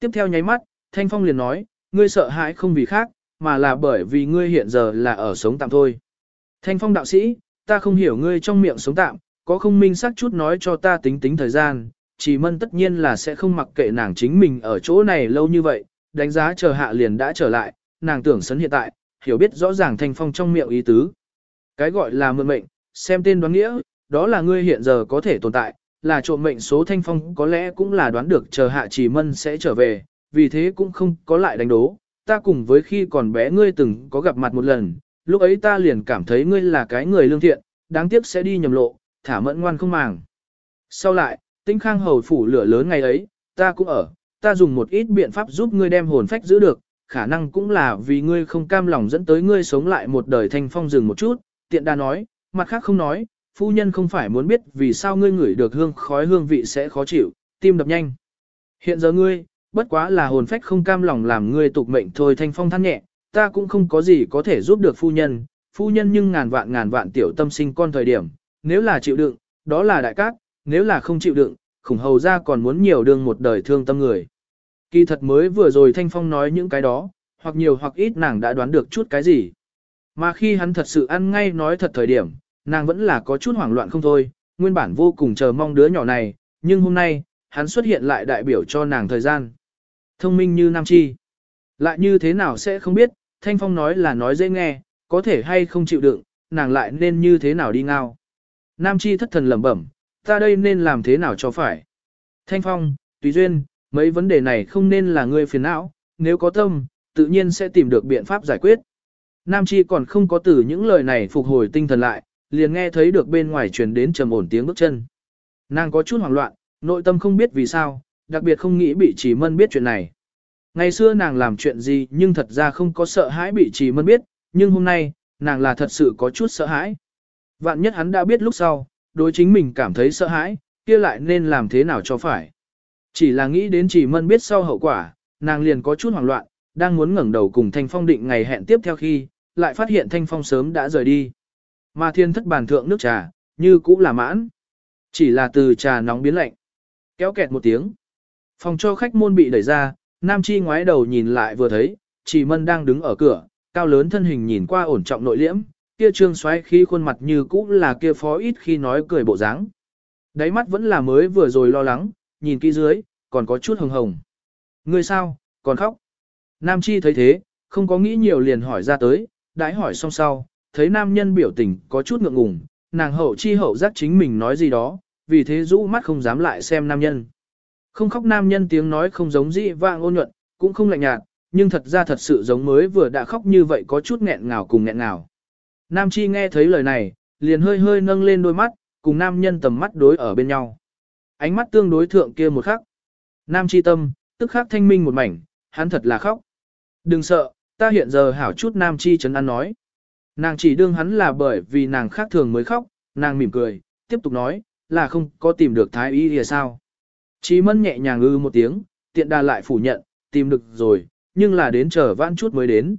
Tiếp theo nháy mắt, Thanh Phong liền nói, ngươi sợ hãi không vì khác, mà là bởi vì ngươi hiện giờ là ở sống tạm thôi. Thanh Phong đạo sĩ, ta không hiểu ngươi trong miệng sống tạm, có không minh xác chút nói cho ta tính tính thời gian, chỉ mân tất nhiên là sẽ không mặc kệ nàng chính mình ở chỗ này lâu như vậy, đánh giá chờ hạ liền đã trở lại, nàng tưởng sấn hiện tại, hiểu biết rõ ràng Thanh Phong trong miệng ý tứ. Cái gọi là mượn mệnh, xem tên đoán nghĩa, đó là ngươi hiện giờ có thể tồn tại, là trộm mệnh số thanh phong có lẽ cũng là đoán được chờ hạ chỉ mân sẽ trở về, vì thế cũng không có lại đánh đố. Ta cùng với khi còn bé ngươi từng có gặp mặt một lần, lúc ấy ta liền cảm thấy ngươi là cái người lương thiện, đáng tiếc sẽ đi nhầm lộ, thả mẫn ngoan không màng. Sau lại, tinh khang hầu phủ lửa lớn ngày ấy, ta cũng ở, ta dùng một ít biện pháp giúp ngươi đem hồn phách giữ được, khả năng cũng là vì ngươi không cam lòng dẫn tới ngươi sống lại một đời thanh phong rừng một chút, tiện đa nói, mặt khác không nói, phu nhân không phải muốn biết vì sao ngươi ngửi được hương khói hương vị sẽ khó chịu, tim đập nhanh. Hiện giờ ngươi, bất quá là hồn phách không cam lòng làm ngươi tục mệnh thôi thanh phong than nhẹ, ta cũng không có gì có thể giúp được phu nhân, phu nhân nhưng ngàn vạn ngàn vạn tiểu tâm sinh con thời điểm, nếu là chịu đựng, đó là đại cát, nếu là không chịu đựng, khủng hầu ra còn muốn nhiều đương một đời thương tâm người. Kỳ thật mới vừa rồi Thanh Phong nói những cái đó, hoặc nhiều hoặc ít nàng đã đoán được chút cái gì. Mà khi hắn thật sự ăn ngay nói thật thời điểm, nàng vẫn là có chút hoảng loạn không thôi, nguyên bản vô cùng chờ mong đứa nhỏ này, nhưng hôm nay, hắn xuất hiện lại đại biểu cho nàng thời gian. Thông minh như Nam Chi. Lại như thế nào sẽ không biết, Thanh Phong nói là nói dễ nghe, có thể hay không chịu đựng, nàng lại nên như thế nào đi ngao. Nam Chi thất thần lẩm bẩm, ta đây nên làm thế nào cho phải. Thanh Phong, Tùy Duyên, mấy vấn đề này không nên là ngươi phiền não, nếu có tâm, tự nhiên sẽ tìm được biện pháp giải quyết. Nam Chi còn không có từ những lời này phục hồi tinh thần lại, liền nghe thấy được bên ngoài truyền đến trầm ổn tiếng bước chân. Nàng có chút hoảng loạn, nội tâm không biết vì sao, đặc biệt không nghĩ bị chỉ mân biết chuyện này. Ngày xưa nàng làm chuyện gì nhưng thật ra không có sợ hãi bị chỉ mân biết, nhưng hôm nay, nàng là thật sự có chút sợ hãi. Vạn nhất hắn đã biết lúc sau, đối chính mình cảm thấy sợ hãi, kia lại nên làm thế nào cho phải. Chỉ là nghĩ đến chỉ mân biết sau hậu quả, nàng liền có chút hoảng loạn, đang muốn ngẩng đầu cùng Thanh Phong định ngày hẹn tiếp theo khi, lại phát hiện Thanh Phong sớm đã rời đi. Mà thiên thất bàn thượng nước trà, như cũ là mãn. Chỉ là từ trà nóng biến lạnh. Kéo kẹt một tiếng. Phòng cho khách môn bị đẩy ra, Nam Chi ngoái đầu nhìn lại vừa thấy, chỉ mân đang đứng ở cửa, cao lớn thân hình nhìn qua ổn trọng nội liễm, kia trương xoáy khi khuôn mặt như cũ là kia phó ít khi nói cười bộ dáng. Đáy mắt vẫn là mới vừa rồi lo lắng, nhìn kỹ dưới, còn có chút hồng hồng. Ngươi sao, còn khóc. Nam Chi thấy thế, không có nghĩ nhiều liền hỏi ra tới, đãi hỏi xong sau, thấy nam nhân biểu tình có chút ngượng ngùng, nàng hậu chi hậu giác chính mình nói gì đó, vì thế rũ mắt không dám lại xem nam nhân. Không khóc nam nhân tiếng nói không giống dị vang ôn nhuận, cũng không lạnh nhạt, nhưng thật ra thật sự giống mới vừa đã khóc như vậy có chút nghẹn ngào cùng nghẹn ngào. Nam Chi nghe thấy lời này, liền hơi hơi nâng lên đôi mắt, cùng nam nhân tầm mắt đối ở bên nhau. Ánh mắt tương đối thượng kia một khắc. Nam Chi tâm, tức khắc thanh minh một mảnh, hắn thật là khóc. Đừng sợ, ta hiện giờ hảo chút Nam Chi chấn an nói. Nàng chỉ đương hắn là bởi vì nàng khác thường mới khóc, nàng mỉm cười, tiếp tục nói, là không có tìm được thái y thì sao. Chí mân nhẹ nhàng ư một tiếng, tiện đà lại phủ nhận, tìm được rồi, nhưng là đến chờ vãn chút mới đến.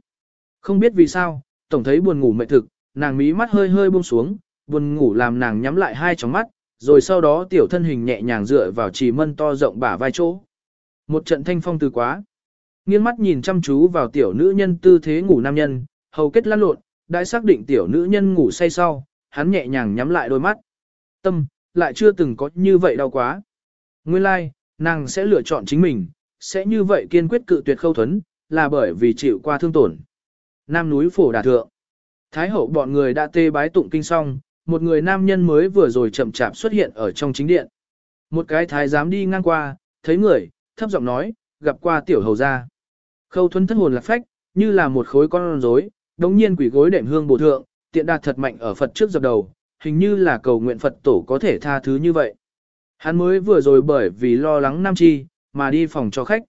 Không biết vì sao, tổng thấy buồn ngủ mệt thực, nàng mí mắt hơi hơi buông xuống, buồn ngủ làm nàng nhắm lại hai tròng mắt, rồi sau đó tiểu thân hình nhẹ nhàng dựa vào trì mân to rộng bả vai chỗ. Một trận thanh phong từ quá. Nghiêng mắt nhìn chăm chú vào tiểu nữ nhân tư thế ngủ nam nhân, hầu kết lăn lộn, đã xác định tiểu nữ nhân ngủ say sau, hắn nhẹ nhàng nhắm lại đôi mắt. Tâm, lại chưa từng có như vậy đau quá. Nguyên lai, like, nàng sẽ lựa chọn chính mình, sẽ như vậy kiên quyết cự tuyệt khâu thuấn, là bởi vì chịu qua thương tổn. Nam núi phổ đà thượng. Thái hậu bọn người đã tê bái tụng kinh xong, một người nam nhân mới vừa rồi chậm chạp xuất hiện ở trong chính điện. Một cái thái giám đi ngang qua, thấy người, thấp giọng nói, gặp qua tiểu hầu gia. Khâu thuấn thất hồn lạc phách, như là một khối con rối, đống nhiên quỷ gối đệm hương bổ thượng, tiện đạt thật mạnh ở Phật trước dập đầu, hình như là cầu nguyện Phật tổ có thể tha thứ như vậy. Hắn mới vừa rồi bởi vì lo lắng Nam Chi, mà đi phòng cho khách.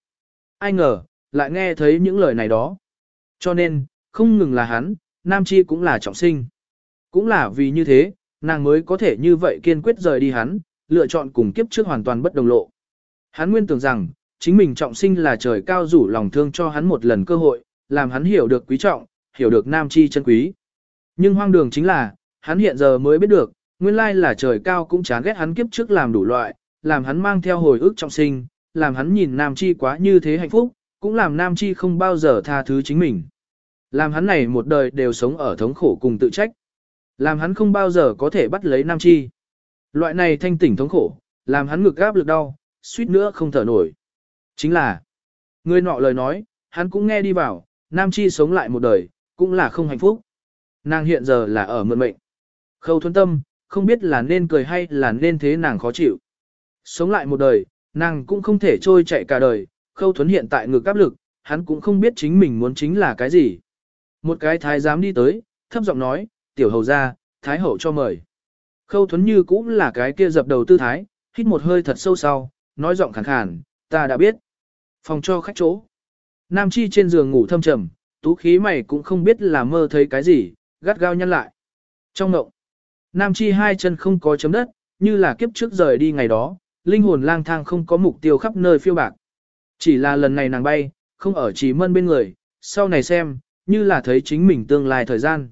Ai ngờ, lại nghe thấy những lời này đó. Cho nên, không ngừng là hắn, Nam Chi cũng là trọng sinh. Cũng là vì như thế, nàng mới có thể như vậy kiên quyết rời đi hắn, lựa chọn cùng kiếp trước hoàn toàn bất đồng lộ. Hắn nguyên tưởng rằng, chính mình trọng sinh là trời cao rủ lòng thương cho hắn một lần cơ hội, làm hắn hiểu được quý trọng, hiểu được Nam Chi chân quý. Nhưng hoang đường chính là, hắn hiện giờ mới biết được, nguyên lai là trời cao cũng chán ghét hắn kiếp trước làm đủ loại, làm hắn mang theo hồi ức trọng sinh, làm hắn nhìn Nam Chi quá như thế hạnh phúc, cũng làm Nam Chi không bao giờ tha thứ chính mình. Làm hắn này một đời đều sống ở thống khổ cùng tự trách. Làm hắn không bao giờ có thể bắt lấy Nam Chi. Loại này thanh tỉnh thống khổ, làm hắn ngực gáp lực đau, suýt nữa không thở nổi. Chính là, người nọ lời nói, hắn cũng nghe đi vào, Nam Chi sống lại một đời, cũng là không hạnh phúc. Nàng hiện giờ là ở mượn mệnh. Khâu Thuấn tâm, không biết là nên cười hay là nên thế nàng khó chịu. Sống lại một đời, nàng cũng không thể trôi chạy cả đời, khâu thuấn hiện tại ngược áp lực, hắn cũng không biết chính mình muốn chính là cái gì. Một cái thái giám đi tới, thấp giọng nói, tiểu hầu ra, thái hậu cho mời. Khâu thuấn như cũng là cái kia dập đầu tư thái, hít một hơi thật sâu sau, nói giọng khàn khàn, ta đã biết. Phòng cho khách chỗ. Nam Chi trên giường ngủ thâm trầm, tú khí mày cũng không biết là mơ thấy cái gì, gắt gao nhăn lại. Trong ngộng, Nam Chi hai chân không có chấm đất, như là kiếp trước rời đi ngày đó, linh hồn lang thang không có mục tiêu khắp nơi phiêu bạc. Chỉ là lần này nàng bay, không ở chỉ mân bên người, sau này xem, như là thấy chính mình tương lai thời gian.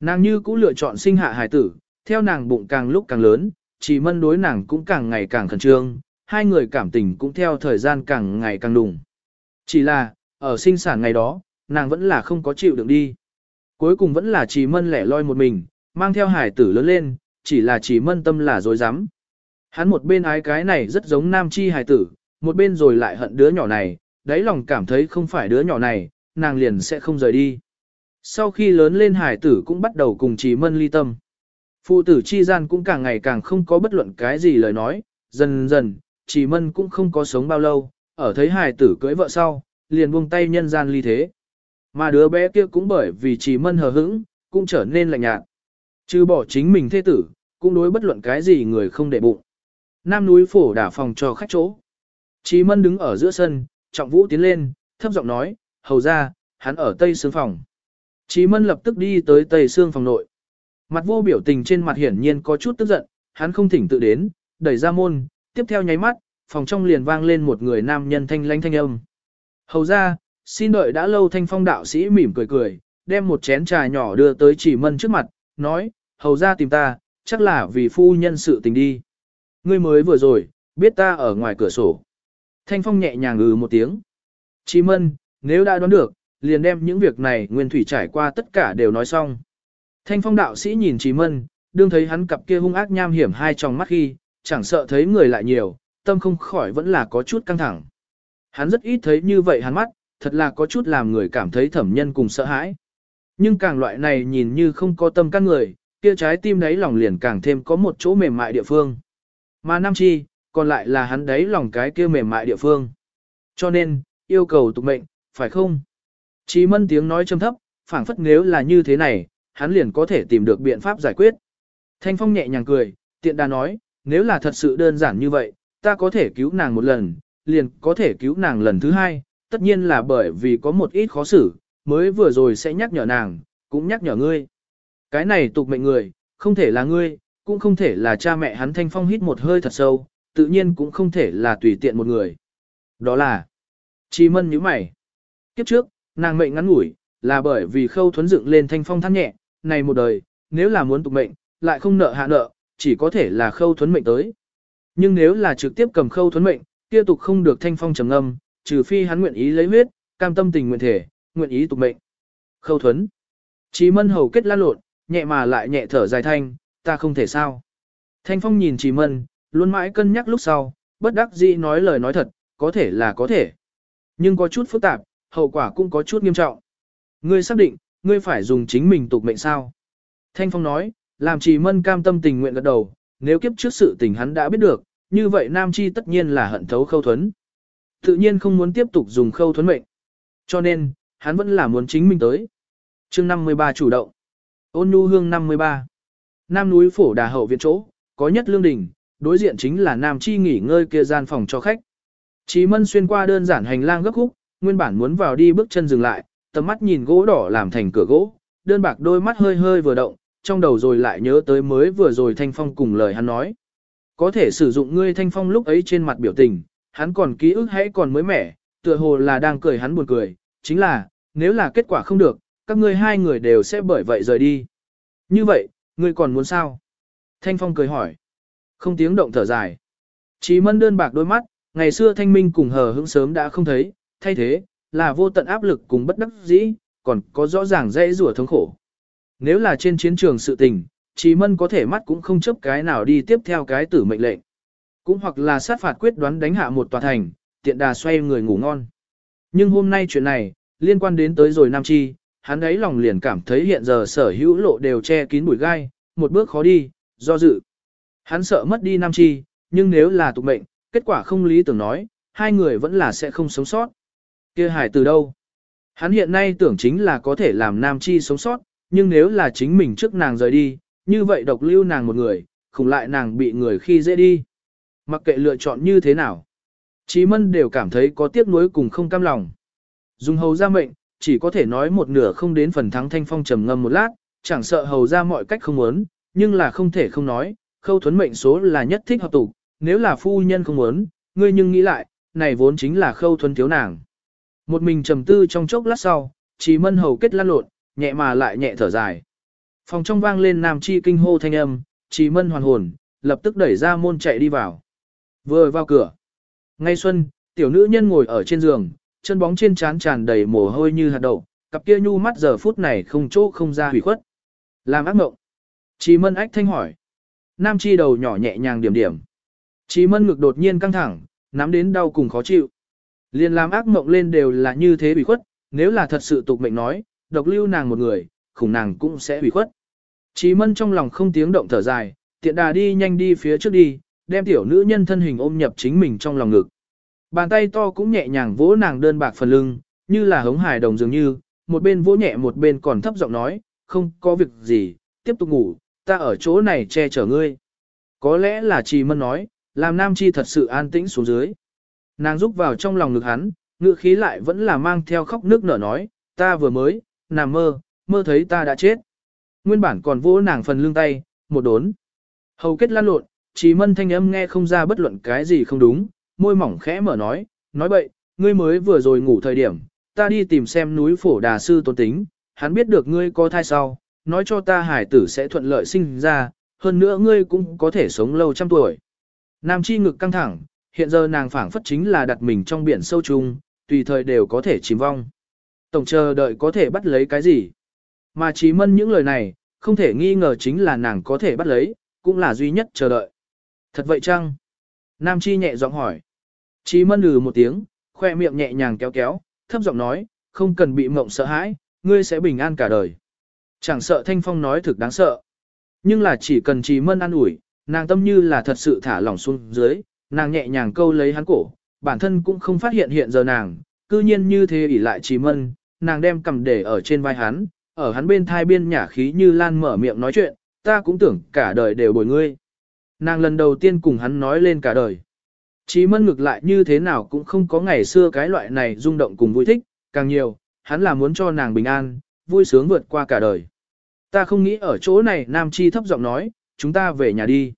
Nàng như cũng lựa chọn sinh hạ hải tử, theo nàng bụng càng lúc càng lớn, chỉ mân đối nàng cũng càng ngày càng khẩn trương, hai người cảm tình cũng theo thời gian càng ngày càng đùng. Chỉ là, ở sinh sản ngày đó, nàng vẫn là không có chịu đựng đi. Cuối cùng vẫn là chỉ mân lẻ loi một mình, mang theo hải tử lớn lên, chỉ là chỉ mân tâm là dối rắm Hắn một bên ái cái này rất giống nam chi hải tử, một bên rồi lại hận đứa nhỏ này, đáy lòng cảm thấy không phải đứa nhỏ này, nàng liền sẽ không rời đi. Sau khi lớn lên hải tử cũng bắt đầu cùng Trì Mân ly tâm. Phụ tử chi gian cũng càng ngày càng không có bất luận cái gì lời nói, dần dần, Trì Mân cũng không có sống bao lâu, ở thấy hải tử cưới vợ sau, liền buông tay nhân gian ly thế. Mà đứa bé kia cũng bởi vì Trì Mân hờ hững, cũng trở nên lạnh nhạt. Chứ bỏ chính mình thế tử, cũng đối bất luận cái gì người không để bụng. Nam núi phổ đả phòng cho khách chỗ. Chí Mân đứng ở giữa sân, Trọng Vũ tiến lên, thấp giọng nói, hầu ra, hắn ở tây xương phòng. Chí Mân lập tức đi tới tây xương phòng nội. Mặt vô biểu tình trên mặt hiển nhiên có chút tức giận, hắn không thỉnh tự đến, đẩy ra môn, tiếp theo nháy mắt, phòng trong liền vang lên một người nam nhân thanh lãnh thanh âm. Hầu ra, xin đợi đã lâu thanh phong đạo sĩ mỉm cười cười, đem một chén trà nhỏ đưa tới chỉ mân trước mặt, nói, hầu ra tìm ta, chắc là vì phu nhân sự tình đi. Ngươi mới vừa rồi, biết ta ở ngoài cửa sổ. Thanh phong nhẹ nhàng ngừ một tiếng. Chỉ mân, nếu đã đoán được, liền đem những việc này nguyên thủy trải qua tất cả đều nói xong. Thanh phong đạo sĩ nhìn Chí Mân, đương thấy hắn cặp kia hung ác nham hiểm hai trong mắt khi, chẳng sợ thấy người lại nhiều, tâm không khỏi vẫn là có chút căng thẳng. Hắn rất ít thấy như vậy hắn mắt, thật là có chút làm người cảm thấy thẩm nhân cùng sợ hãi. Nhưng càng loại này nhìn như không có tâm căn người, kia trái tim đáy lòng liền càng thêm có một chỗ mềm mại địa phương. Mà Nam Chi, còn lại là hắn đáy lòng cái kia mềm mại địa phương. Cho nên, yêu cầu tục mệnh, phải không? Chí mân tiếng nói trầm thấp, phảng phất nếu là như thế này, hắn liền có thể tìm được biện pháp giải quyết. Thanh Phong nhẹ nhàng cười, tiện đà nói, nếu là thật sự đơn giản như vậy, ta có thể cứu nàng một lần, liền có thể cứu nàng lần thứ hai, tất nhiên là bởi vì có một ít khó xử, mới vừa rồi sẽ nhắc nhở nàng, cũng nhắc nhở ngươi. Cái này tục mệnh người, không thể là ngươi, cũng không thể là cha mẹ hắn Thanh Phong hít một hơi thật sâu, tự nhiên cũng không thể là tùy tiện một người. Đó là Chi Mân nhíu mày. Kiếp trước, nàng mệnh ngắn ngủi, là bởi vì khâu thuấn dựng lên Thanh Phong than nhẹ, này một đời, nếu là muốn tục mệnh, lại không nợ hạ nợ, chỉ có thể là khâu thuấn mệnh tới. Nhưng nếu là trực tiếp cầm khâu thuấn mệnh, kia tục không được Thanh Phong trầm âm, trừ phi hắn nguyện ý lấy huyết, cam tâm tình nguyện thể, nguyện ý tục mệnh. Khâu thuấn. Chí mân hầu kết lan lộn, nhẹ mà lại nhẹ thở dài thanh, ta không thể sao. Thanh phong nhìn Chí mân, luôn mãi cân nhắc lúc sau, bất đắc dĩ nói lời nói thật, có thể là có thể. Nhưng có chút phức tạp, hậu quả cũng có chút nghiêm trọng. Ngươi xác định, ngươi phải dùng chính mình tục mệnh sao. Thanh phong nói, làm trì mân cam tâm tình nguyện gật đầu, nếu kiếp trước sự tình hắn đã biết được, như vậy Nam Chi tất nhiên là hận thấu khâu thuấn. Tự nhiên không muốn tiếp tục dùng khâu thuấn mệnh. Cho nên, hắn vẫn là muốn chính mình tới. chương 53 chủ động. Ôn nhu hương 53. Nam núi phổ đà hậu viện chỗ, có nhất lương đình, đối diện chính là Nam Chi nghỉ ngơi kia gian phòng cho khách. Chí mân xuyên qua đơn giản hành lang gấp khúc, nguyên bản muốn vào đi bước chân dừng lại, tầm mắt nhìn gỗ đỏ làm thành cửa gỗ, đơn bạc đôi mắt hơi hơi vừa động, trong đầu rồi lại nhớ tới mới vừa rồi Thanh Phong cùng lời hắn nói. Có thể sử dụng ngươi Thanh Phong lúc ấy trên mặt biểu tình, hắn còn ký ức hãy còn mới mẻ, tựa hồ là đang cười hắn buồn cười, chính là, nếu là kết quả không được, các ngươi hai người đều sẽ bởi vậy rời đi. Như vậy, ngươi còn muốn sao? Thanh Phong cười hỏi. Không tiếng động thở dài. Chí mân đơn bạc đôi mắt, ngày xưa thanh minh cùng hờ hững sớm đã không thấy, thay thế, là vô tận áp lực cùng bất đắc dĩ, còn có rõ ràng dễ rủa thống khổ. Nếu là trên chiến trường sự tình, Chí mân có thể mắt cũng không chấp cái nào đi tiếp theo cái tử mệnh lệnh. Cũng hoặc là sát phạt quyết đoán đánh hạ một tòa thành, tiện đà xoay người ngủ ngon. Nhưng hôm nay chuyện này, liên quan đến tới rồi Nam Chi, hắn ấy lòng liền cảm thấy hiện giờ sở hữu lộ đều che kín bụi gai, một bước khó đi, do dự. Hắn sợ mất đi Nam Chi, nhưng nếu là tục mệnh, kết quả không lý tưởng nói, hai người vẫn là sẽ không sống sót kia hải từ đâu? Hắn hiện nay tưởng chính là có thể làm Nam Chi sống sót, nhưng nếu là chính mình trước nàng rời đi, như vậy độc lưu nàng một người, khủng lại nàng bị người khi dễ đi. Mặc kệ lựa chọn như thế nào, Chí Mân đều cảm thấy có tiếc nuối cùng không cam lòng. Dùng hầu ra mệnh, chỉ có thể nói một nửa không đến phần thắng thanh phong trầm ngâm một lát, chẳng sợ hầu ra mọi cách không muốn, nhưng là không thể không nói, khâu thuấn mệnh số là nhất thích hợp tục, nếu là phu nhân không muốn, ngươi nhưng nghĩ lại, này vốn chính là khâu thuấn thiếu nàng. Một mình trầm tư trong chốc lát sau, Chí Mân hầu kết lăn lộn, nhẹ mà lại nhẹ thở dài. Phòng trong vang lên nam chi kinh hô thanh âm, Chí Mân hoàn hồn, lập tức đẩy ra môn chạy đi vào. Vừa vào cửa, ngay xuân, tiểu nữ nhân ngồi ở trên giường, chân bóng trên trán tràn đầy mồ hôi như hạt đậu, cặp kia nhu mắt giờ phút này không chỗ không ra hủy khuất. Làm ác mộng. Chí mân ách thanh hỏi. Nam chi đầu nhỏ nhẹ nhàng điểm điểm. Chí mân ngực đột nhiên căng thẳng, nắm đến đau cùng khó chịu. Liền làm ác mộng lên đều là như thế bị khuất, nếu là thật sự tục mệnh nói, độc lưu nàng một người, khủng nàng cũng sẽ bị khuất. Chí mân trong lòng không tiếng động thở dài, tiện đà đi nhanh đi phía trước đi, đem tiểu nữ nhân thân hình ôm nhập chính mình trong lòng ngực. Bàn tay to cũng nhẹ nhàng vỗ nàng đơn bạc phần lưng, như là hống hài đồng dường như, một bên vỗ nhẹ một bên còn thấp giọng nói, không có việc gì, tiếp tục ngủ, ta ở chỗ này che chở ngươi. Có lẽ là trì mân nói, làm nam chi thật sự an tĩnh xuống dưới. Nàng rúc vào trong lòng ngực hắn, ngự khí lại vẫn là mang theo khóc nước nở nói, ta vừa mới, nằm mơ, mơ thấy ta đã chết. Nguyên bản còn vỗ nàng phần lưng tay, một đốn. Hầu kết lan lộn, chỉ mân thanh âm nghe không ra bất luận cái gì không đúng, môi mỏng khẽ mở nói, nói bậy, ngươi mới vừa rồi ngủ thời điểm, ta đi tìm xem núi phổ đà sư tôn tính, hắn biết được ngươi có thai sau, nói cho ta hải tử sẽ thuận lợi sinh ra, hơn nữa ngươi cũng có thể sống lâu trăm tuổi. Nam chi ngực căng thẳng, hiện giờ nàng phảng phất chính là đặt mình trong biển sâu chung, tùy thời đều có thể chìm vong. Tổng chờ đợi có thể bắt lấy cái gì. Mà trí mân những lời này, không thể nghi ngờ chính là nàng có thể bắt lấy, cũng là duy nhất chờ đợi. Thật vậy chăng? Nam chi nhẹ giọng hỏi. Chí mân lừ một tiếng, khoe miệng nhẹ nhàng kéo kéo, thấp giọng nói, không cần bị mộng sợ hãi, ngươi sẽ bình an cả đời. Chẳng sợ Thanh Phong nói thực đáng sợ. Nhưng là chỉ cần Chí mân an ủi, nàng tâm như là thật sự thả lỏng xuống dưới, nàng nhẹ nhàng câu lấy hắn cổ, bản thân cũng không phát hiện hiện giờ nàng, cư nhiên như thế ỉ lại trì mân, nàng đem cầm để ở trên vai hắn, ở hắn bên thai biên nhả khí như lan mở miệng nói chuyện, ta cũng tưởng cả đời đều bồi ngươi. Nàng lần đầu tiên cùng hắn nói lên cả đời. Chí mân ngược lại như thế nào cũng không có ngày xưa cái loại này rung động cùng vui thích, càng nhiều, hắn là muốn cho nàng bình an, vui sướng vượt qua cả đời. Ta không nghĩ ở chỗ này Nam Chi thấp giọng nói, chúng ta về nhà đi.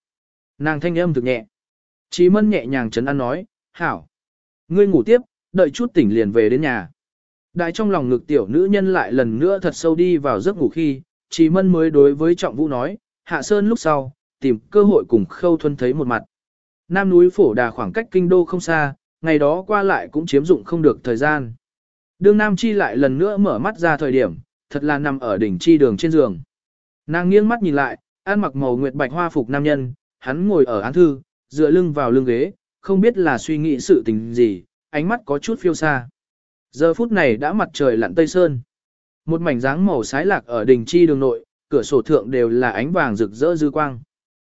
Nàng thanh âm thực nhẹ. Chí mân nhẹ nhàng chấn an nói, hảo. Ngươi ngủ tiếp, đợi chút tỉnh liền về đến nhà. Đại trong lòng ngực tiểu nữ nhân lại lần nữa thật sâu đi vào giấc ngủ khi, Chí mân mới đối với trọng vũ nói, hạ sơn lúc sau, tìm cơ hội cùng khâu thuân thấy một mặt. Nam núi phổ đà khoảng cách kinh đô không xa, ngày đó qua lại cũng chiếm dụng không được thời gian. Đường Nam Chi lại lần nữa mở mắt ra thời điểm, thật là nằm ở đỉnh chi đường trên giường. Nàng nghiêng mắt nhìn lại, ăn mặc màu nguyệt bạch hoa phục nam nhân, hắn ngồi ở án thư, dựa lưng vào lưng ghế, không biết là suy nghĩ sự tình gì, ánh mắt có chút phiêu xa. Giờ phút này đã mặt trời lặn tây sơn. Một mảnh dáng màu sái lạc ở đỉnh chi đường nội, cửa sổ thượng đều là ánh vàng rực rỡ dư quang.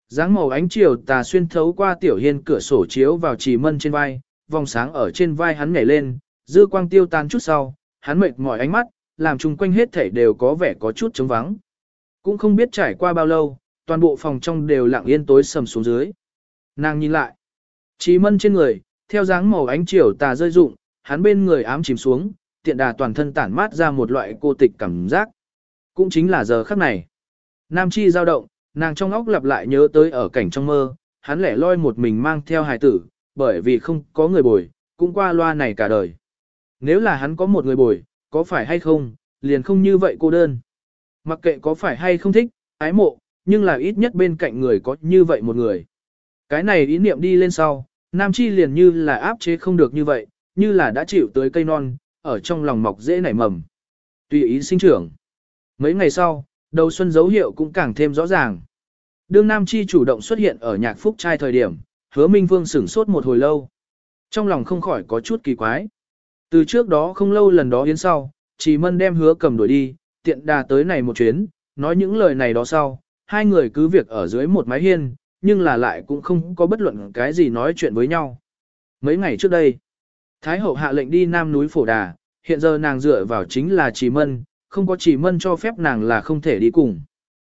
Dáng màu ánh chiều tà xuyên thấu qua tiểu hiên cửa sổ chiếu vào trì mân trên vai, vòng sáng ở trên vai hắn nhảy lên, dư quang tiêu tan chút sau, hắn mệt mỏi ánh mắt, làm chung quanh hết thể đều có vẻ có chút trống vắng. Cũng không biết trải qua bao lâu, toàn bộ phòng trong đều lặng yên tối sầm xuống dưới. Nàng nhìn lại, Chí mân trên người, theo dáng màu ánh chiều tà rơi rụng, hắn bên người ám chìm xuống, tiện đà toàn thân tản mát ra một loại cô tịch cảm giác. Cũng chính là giờ khắc này. Nam chi dao động, Nàng trong óc lặp lại nhớ tới ở cảnh trong mơ, hắn lẻ loi một mình mang theo hài tử, bởi vì không có người bồi, cũng qua loa này cả đời. Nếu là hắn có một người bồi, có phải hay không, liền không như vậy cô đơn. Mặc kệ có phải hay không thích, ái mộ, nhưng là ít nhất bên cạnh người có như vậy một người. Cái này ý niệm đi lên sau, Nam Chi liền như là áp chế không được như vậy, như là đã chịu tới cây non, ở trong lòng mọc dễ nảy mầm. Tùy ý sinh trưởng. Mấy ngày sau, đầu xuân dấu hiệu cũng càng thêm rõ ràng. Đương Nam Chi chủ động xuất hiện ở nhạc phúc trai thời điểm, hứa Minh Vương sửng sốt một hồi lâu. Trong lòng không khỏi có chút kỳ quái. Từ trước đó không lâu lần đó yến sau, chỉ mân đem hứa cầm đuổi đi, tiện đà tới này một chuyến, nói những lời này đó sau, hai người cứ việc ở dưới một mái hiên, nhưng là lại cũng không có bất luận cái gì nói chuyện với nhau. Mấy ngày trước đây, Thái hậu hạ lệnh đi Nam núi Phổ Đà, hiện giờ nàng dựa vào chính là Trì Mân, không có Trì Mân cho phép nàng là không thể đi cùng.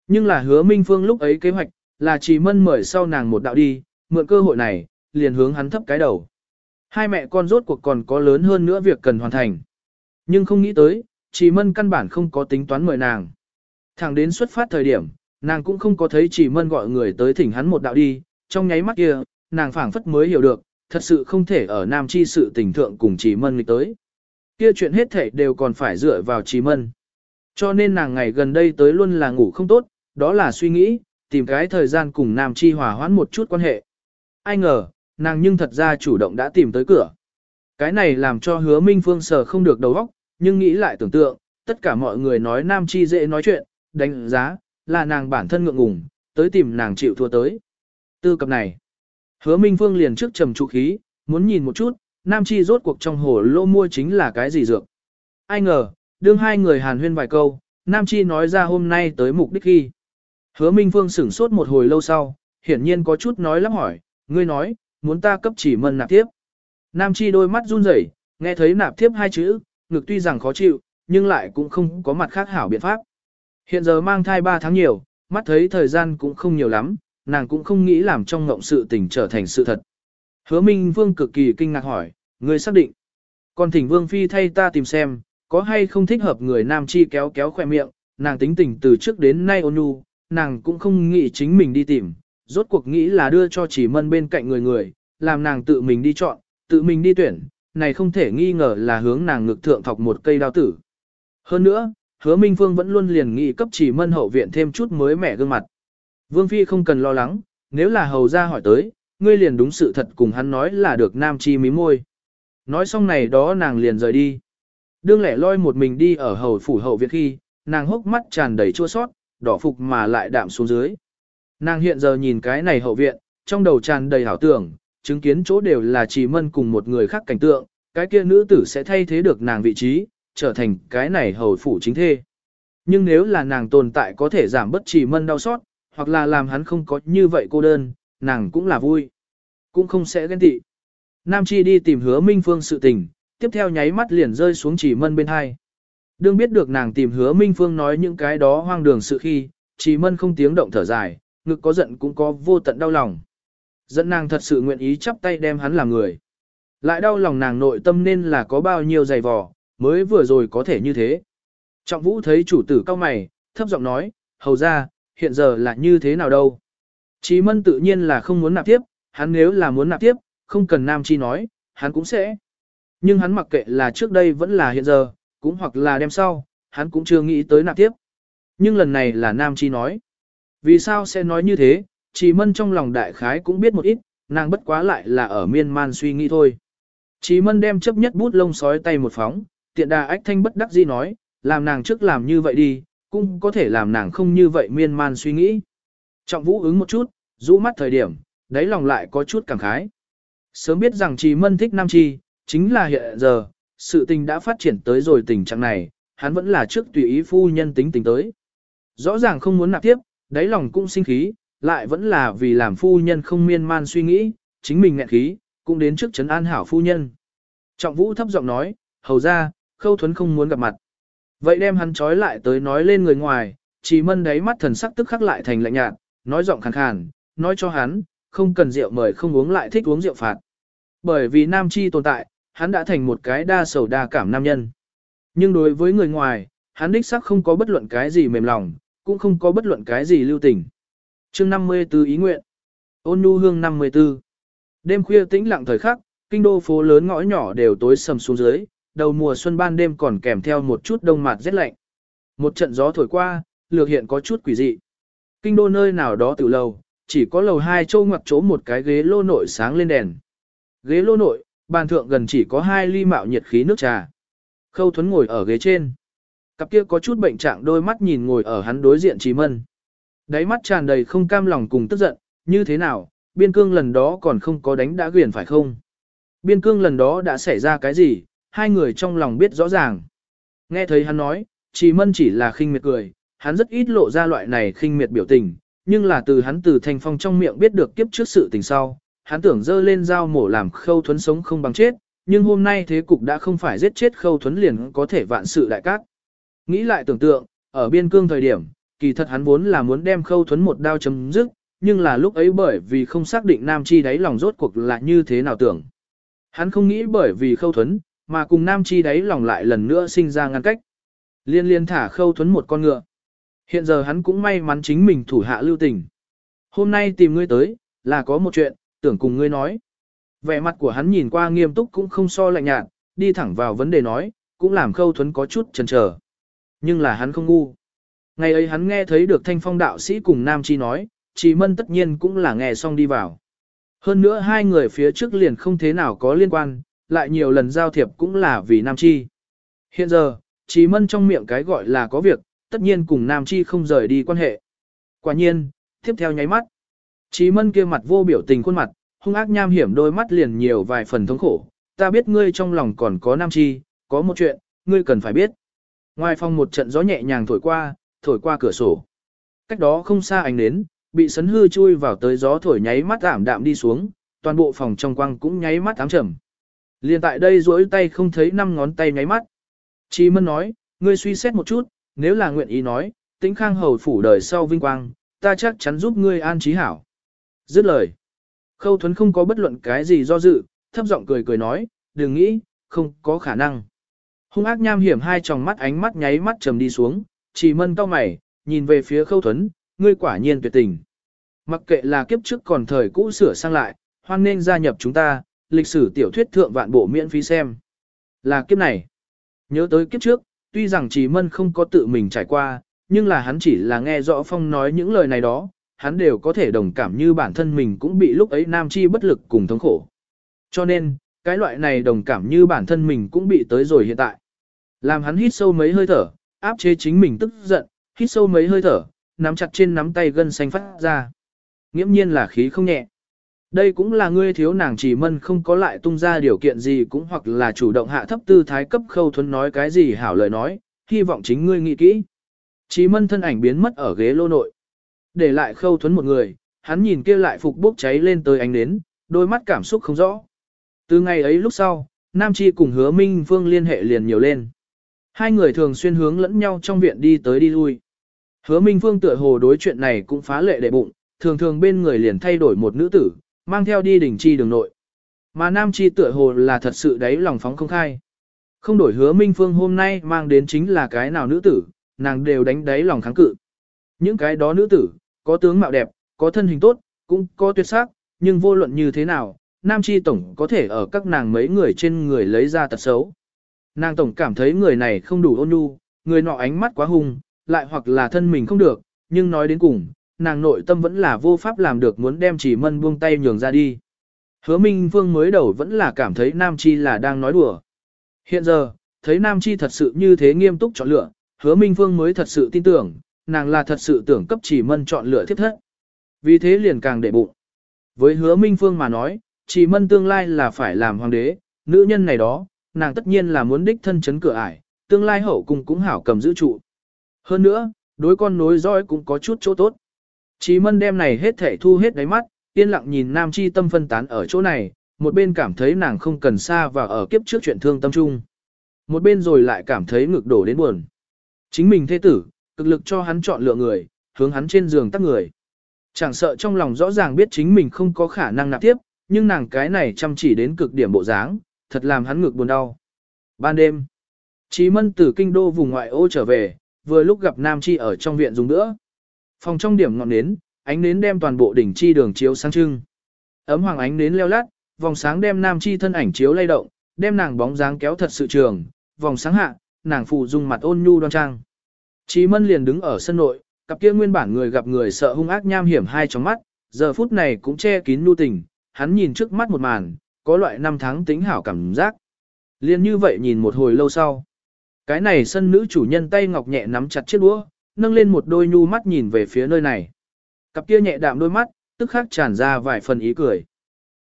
Nhưng là hứa Minh Phương lúc ấy kế hoạch, là chỉ mân mời sau nàng một đạo đi, mượn cơ hội này, liền hướng hắn thấp cái đầu. Hai mẹ con rốt cuộc còn có lớn hơn nữa việc cần hoàn thành. Nhưng không nghĩ tới, chỉ mân căn bản không có tính toán mời nàng. Thẳng đến xuất phát thời điểm, nàng cũng không có thấy chỉ mân gọi người tới thỉnh hắn một đạo đi, trong nháy mắt kia, nàng phảng phất mới hiểu được, thật sự không thể ở nam chi sự tình thượng cùng chỉ mân nghịch tới. Kia chuyện hết thể đều còn phải dựa vào chỉ mân. Cho nên nàng ngày gần đây tới luôn là ngủ không tốt, đó là suy nghĩ, tìm cái thời gian cùng Nam Chi hòa hoãn một chút quan hệ. Ai ngờ, nàng nhưng thật ra chủ động đã tìm tới cửa. Cái này làm cho hứa Minh Phương sờ không được đầu óc, nhưng nghĩ lại tưởng tượng, tất cả mọi người nói Nam Chi dễ nói chuyện, đánh giá, là nàng bản thân ngượng ngùng, tới tìm nàng chịu thua tới. Tư cập này, hứa Minh Phương liền trước trầm trụ khí, muốn nhìn một chút, Nam Chi rốt cuộc trong hồ lô mua chính là cái gì dược. Ai ngờ, đương hai người hàn huyên vài câu, Nam Chi nói ra hôm nay tới mục đích ghi. Hứa Minh Phương sửng sốt một hồi lâu sau, hiển nhiên có chút nói lắp hỏi, ngươi nói, muốn ta cấp chỉ mân nạp tiếp. Nam Chi đôi mắt run rẩy, nghe thấy nạp tiếp hai chữ, ngực tuy rằng khó chịu, nhưng lại cũng không có mặt khác hảo biện pháp. Hiện giờ mang thai 3 tháng nhiều, mắt thấy thời gian cũng không nhiều lắm, nàng cũng không nghĩ làm trong ngộng sự tình trở thành sự thật. Hứa Minh Vương cực kỳ kinh ngạc hỏi, ngươi xác định. Còn thỉnh Vương Phi thay ta tìm xem, có hay không thích hợp người nam chi kéo kéo khỏe miệng, nàng tính tình từ trước đến nay ôn nhu, nàng cũng không nghĩ chính mình đi tìm, rốt cuộc nghĩ là đưa cho chỉ mân bên cạnh người người, làm nàng tự mình đi chọn, tự mình đi tuyển, này không thể nghi ngờ là hướng nàng ngực thượng thọc một cây đao tử. Hơn nữa, hứa Minh Phương vẫn luôn liền nghị cấp chỉ mân hậu viện thêm chút mới mẻ gương mặt. Vương Phi không cần lo lắng, nếu là hầu ra hỏi tới, ngươi liền đúng sự thật cùng hắn nói là được nam chi mí môi. Nói xong này đó nàng liền rời đi. Đương lẻ loi một mình đi ở hầu phủ hậu viện khi, nàng hốc mắt tràn đầy chua sót, đỏ phục mà lại đạm xuống dưới. Nàng hiện giờ nhìn cái này hậu viện, trong đầu tràn đầy hảo tưởng, chứng kiến chỗ đều là chỉ mân cùng một người khác cảnh tượng, cái kia nữ tử sẽ thay thế được nàng vị trí, trở thành cái này hầu phủ chính thê. Nhưng nếu là nàng tồn tại có thể giảm bất chỉ mân đau xót, hoặc là làm hắn không có như vậy cô đơn, nàng cũng là vui. Cũng không sẽ ghen tị. Nam Chi đi tìm hứa Minh Phương sự tình, tiếp theo nháy mắt liền rơi xuống chỉ mân bên hai. Đương biết được nàng tìm hứa Minh Phương nói những cái đó hoang đường sự khi, chỉ mân không tiếng động thở dài, ngực có giận cũng có vô tận đau lòng. Dẫn nàng thật sự nguyện ý chắp tay đem hắn làm người. Lại đau lòng nàng nội tâm nên là có bao nhiêu dày vò, mới vừa rồi có thể như thế. Trọng vũ thấy chủ tử cao mày, thấp giọng nói, hầu ra, hiện giờ là như thế nào đâu. Chí mân tự nhiên là không muốn nạp tiếp, hắn nếu là muốn nạp tiếp, không cần nam chi nói, hắn cũng sẽ. Nhưng hắn mặc kệ là trước đây vẫn là hiện giờ, cũng hoặc là đem sau, hắn cũng chưa nghĩ tới nạp tiếp. Nhưng lần này là nam chi nói. Vì sao sẽ nói như thế, Chí mân trong lòng đại khái cũng biết một ít, nàng bất quá lại là ở miên man suy nghĩ thôi. Chí mân đem chấp nhất bút lông sói tay một phóng, tiện đà ách thanh bất đắc dĩ nói, làm nàng trước làm như vậy đi, cũng có thể làm nàng không như vậy miên man suy nghĩ. Trọng vũ ứng một chút, rũ mắt thời điểm, đáy lòng lại có chút cảm khái. Sớm biết rằng trì mân thích nam chi, chính là hiện giờ, sự tình đã phát triển tới rồi tình trạng này, hắn vẫn là trước tùy ý phu nhân tính tình tới. Rõ ràng không muốn nạp tiếp, đáy lòng cũng sinh khí, lại vẫn là vì làm phu nhân không miên man suy nghĩ, chính mình nghẹn khí, cũng đến trước trấn an hảo phu nhân. Trọng vũ thấp giọng nói, hầu ra, khâu thuấn không muốn gặp mặt. Vậy đem hắn trói lại tới nói lên người ngoài, chỉ mân đáy mắt thần sắc tức khắc lại thành lạnh nhạt, nói giọng khàn khàn, nói cho hắn, không cần rượu mời không uống lại thích uống rượu phạt. Bởi vì nam chi tồn tại, hắn đã thành một cái đa sầu đa cảm nam nhân. Nhưng đối với người ngoài, hắn đích sắc không có bất luận cái gì mềm lòng, cũng không có bất luận cái gì lưu tình. chương 54 ý nguyện. Ôn nhu hương 54. Đêm khuya tĩnh lặng thời khắc, kinh đô phố lớn ngõ nhỏ đều tối sầm xuống dưới, đầu mùa xuân ban đêm còn kèm theo một chút đông mạt rét lạnh. Một trận gió thổi qua, lược hiện có chút quỷ dị. Kinh đô nơi nào đó từ lầu, chỉ có lầu hai châu ngoặc chỗ một cái ghế lô nội sáng lên đèn. Ghế lô nội, bàn thượng gần chỉ có hai ly mạo nhiệt khí nước trà. Khâu Thuấn ngồi ở ghế trên. Cặp kia có chút bệnh trạng đôi mắt nhìn ngồi ở hắn đối diện Trí Mân. Đáy mắt tràn đầy không cam lòng cùng tức giận, như thế nào, biên cương lần đó còn không có đánh đã quyền phải không? Biên cương lần đó đã xảy ra cái gì, hai người trong lòng biết rõ ràng. Nghe thấy hắn nói, Trí Mân chỉ là khinh miệt cười, hắn rất ít lộ ra loại này khinh miệt biểu tình, nhưng là từ hắn từ thanh phong trong miệng biết được kiếp trước sự tình sau, hắn tưởng dơ lên dao mổ làm khâu thuấn sống không bằng chết, nhưng hôm nay thế cục đã không phải giết chết khâu thuấn liền có thể vạn sự đại cát. Nghĩ lại tưởng tượng, ở biên cương thời điểm, kỳ thật hắn vốn là muốn đem khâu thuấn một đao chấm dứt, nhưng là lúc ấy bởi vì không xác định nam chi đáy lòng rốt cuộc là như thế nào tưởng. Hắn không nghĩ bởi vì khâu thuấn, mà cùng nam chi đáy lòng lại lần nữa sinh ra ngăn cách. Liên liên thả khâu thuấn một con ngựa. Hiện giờ hắn cũng may mắn chính mình thủ hạ lưu tình. Hôm nay tìm ngươi tới, là có một chuyện, tưởng cùng ngươi nói. Vẻ mặt của hắn nhìn qua nghiêm túc cũng không so lạnh nhạt, đi thẳng vào vấn đề nói, cũng làm khâu thuấn có chút chần chờ. Nhưng là hắn không ngu. Ngày ấy hắn nghe thấy được thanh phong đạo sĩ cùng Nam Chi nói, Chỉ Mân tất nhiên cũng là nghe xong đi vào. Hơn nữa hai người phía trước liền không thế nào có liên quan, lại nhiều lần giao thiệp cũng là vì Nam Chi. Hiện giờ, Chỉ Mân trong miệng cái gọi là có việc, tất nhiên cùng Nam Chi không rời đi quan hệ. Quả nhiên, tiếp theo nháy mắt. Chí mân kia mặt vô biểu tình khuôn mặt, hung ác nham hiểm đôi mắt liền nhiều vài phần thống khổ, ta biết ngươi trong lòng còn có nam chi, có một chuyện, ngươi cần phải biết. Ngoài phòng một trận gió nhẹ nhàng thổi qua, thổi qua cửa sổ. Cách đó không xa ánh nến, bị sấn hư chui vào tới gió thổi nháy mắt ảm đạm đi xuống, toàn bộ phòng trong quang cũng nháy mắt ám trầm. Liên tại đây duỗi tay không thấy năm ngón tay nháy mắt. Chi Mân nói, ngươi suy xét một chút, nếu là nguyện ý nói, tĩnh khang hầu phủ đời sau vinh quang, ta chắc chắn giúp ngươi an trí hảo. Dứt lời. Khâu Thuấn không có bất luận cái gì do dự, thấp giọng cười cười nói, đừng nghĩ, không có khả năng. Hung ác nham hiểm hai tròng mắt ánh mắt nháy mắt trầm đi xuống, chỉ mân cau mày, nhìn về phía Khâu Thuấn, ngươi quả nhiên tuyệt tình. Mặc kệ là kiếp trước còn thời cũ sửa sang lại, hoan nên gia nhập chúng ta, lịch sử tiểu thuyết thượng vạn bộ miễn phí xem. Là kiếp này. Nhớ tới kiếp trước, tuy rằng Trì mân không có tự mình trải qua, nhưng là hắn chỉ là nghe rõ phong nói những lời này đó, hắn đều có thể đồng cảm như bản thân mình cũng bị lúc ấy nam chi bất lực cùng thống khổ. Cho nên, cái loại này đồng cảm như bản thân mình cũng bị tới rồi hiện tại. Làm hắn hít sâu mấy hơi thở, áp chế chính mình tức giận, hít sâu mấy hơi thở, nắm chặt trên nắm tay gân xanh phát ra. Nghiễm nhiên là khí không nhẹ. Đây cũng là ngươi thiếu nàng chỉ mân không có lại tung ra điều kiện gì cũng hoặc là chủ động hạ thấp tư thái cấp khâu thuấn nói cái gì hảo lời nói, hy vọng chính ngươi nghĩ kỹ. Chí mân thân ảnh biến mất ở ghế lô nội. Để lại khâu thuấn một người, hắn nhìn kia lại phục bốc cháy lên tới ánh nến, đôi mắt cảm xúc không rõ. Từ ngày ấy lúc sau, Nam Chi cùng hứa Minh Phương liên hệ liền nhiều lên. Hai người thường xuyên hướng lẫn nhau trong viện đi tới đi lui. Hứa Minh Phương tựa hồ đối chuyện này cũng phá lệ đệ bụng, thường thường bên người liền thay đổi một nữ tử, mang theo đi đỉnh chi đường nội. Mà Nam Chi tựa hồ là thật sự đáy lòng phóng không khai. Không đổi hứa Minh Phương hôm nay mang đến chính là cái nào nữ tử, nàng đều đánh đáy lòng kháng cự. Những cái đó nữ tử, có tướng mạo đẹp, có thân hình tốt, cũng có tuyệt sắc, nhưng vô luận như thế nào, Nam Chi Tổng có thể ở các nàng mấy người trên người lấy ra tật xấu. Nàng Tổng cảm thấy người này không đủ ôn nhu, người nọ ánh mắt quá hung, lại hoặc là thân mình không được, nhưng nói đến cùng, nàng nội tâm vẫn là vô pháp làm được muốn đem chỉ mân buông tay nhường ra đi. Hứa Minh Vương mới đầu vẫn là cảm thấy Nam Chi là đang nói đùa. Hiện giờ, thấy Nam Chi thật sự như thế nghiêm túc chọn lựa, hứa Minh Vương mới thật sự tin tưởng, nàng là thật sự tưởng cấp chỉ mân chọn lựa thiết thất. Vì thế liền càng để bụng. Với hứa Minh Phương mà nói, chỉ mân tương lai là phải làm hoàng đế, nữ nhân này đó, nàng tất nhiên là muốn đích thân chấn cửa ải, tương lai hậu cung cũng hảo cầm giữ trụ. Hơn nữa, đối con nối dõi cũng có chút chỗ tốt. Chí mân đem này hết thể thu hết đáy mắt, yên lặng nhìn nam chi tâm phân tán ở chỗ này, một bên cảm thấy nàng không cần xa và ở kiếp trước chuyện thương tâm trung. Một bên rồi lại cảm thấy ngực đổ đến buồn. Chính mình thế tử, cực lực cho hắn chọn lựa người, hướng hắn trên giường tắt người. Chẳng sợ trong lòng rõ ràng biết chính mình không có khả năng nạp tiếp, nhưng nàng cái này chăm chỉ đến cực điểm bộ dáng, thật làm hắn ngực buồn đau. Ban đêm, Chí Mân từ kinh đô vùng ngoại ô trở về, vừa lúc gặp Nam Chi ở trong viện dùng nữa. Phòng trong điểm ngọn nến, ánh nến đem toàn bộ đỉnh chi đường chiếu sáng trưng. Ấm hoàng ánh nến leo lát, vòng sáng đem Nam Chi thân ảnh chiếu lay động, đem nàng bóng dáng kéo thật sự trường, vòng sáng hạ, nàng phụ dung mặt ôn nhu đoan trang. Chí Mân liền đứng ở sân nội, cặp kia nguyên bản người gặp người sợ hung ác nham hiểm hai trong mắt, giờ phút này cũng che kín nu tình, hắn nhìn trước mắt một màn, có loại năm tháng tính hảo cảm giác. Liên như vậy nhìn một hồi lâu sau. Cái này sân nữ chủ nhân tay ngọc nhẹ nắm chặt chiếc đũa, nâng lên một đôi nhu mắt nhìn về phía nơi này. Cặp kia nhẹ đạm đôi mắt, tức khắc tràn ra vài phần ý cười.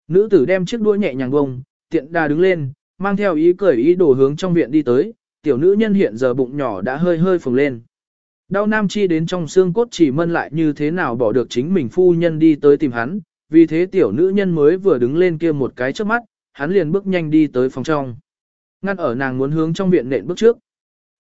Nữ tử đem chiếc đũa nhẹ nhàng bông, tiện đà đứng lên, mang theo ý cười ý đồ hướng trong viện đi tới, tiểu nữ nhân hiện giờ bụng nhỏ đã hơi hơi phồng lên. Đau nam chi đến trong xương cốt chỉ mân lại như thế nào bỏ được chính mình phu nhân đi tới tìm hắn, vì thế tiểu nữ nhân mới vừa đứng lên kia một cái trước mắt, hắn liền bước nhanh đi tới phòng trong. Ngăn ở nàng muốn hướng trong viện nện bước trước.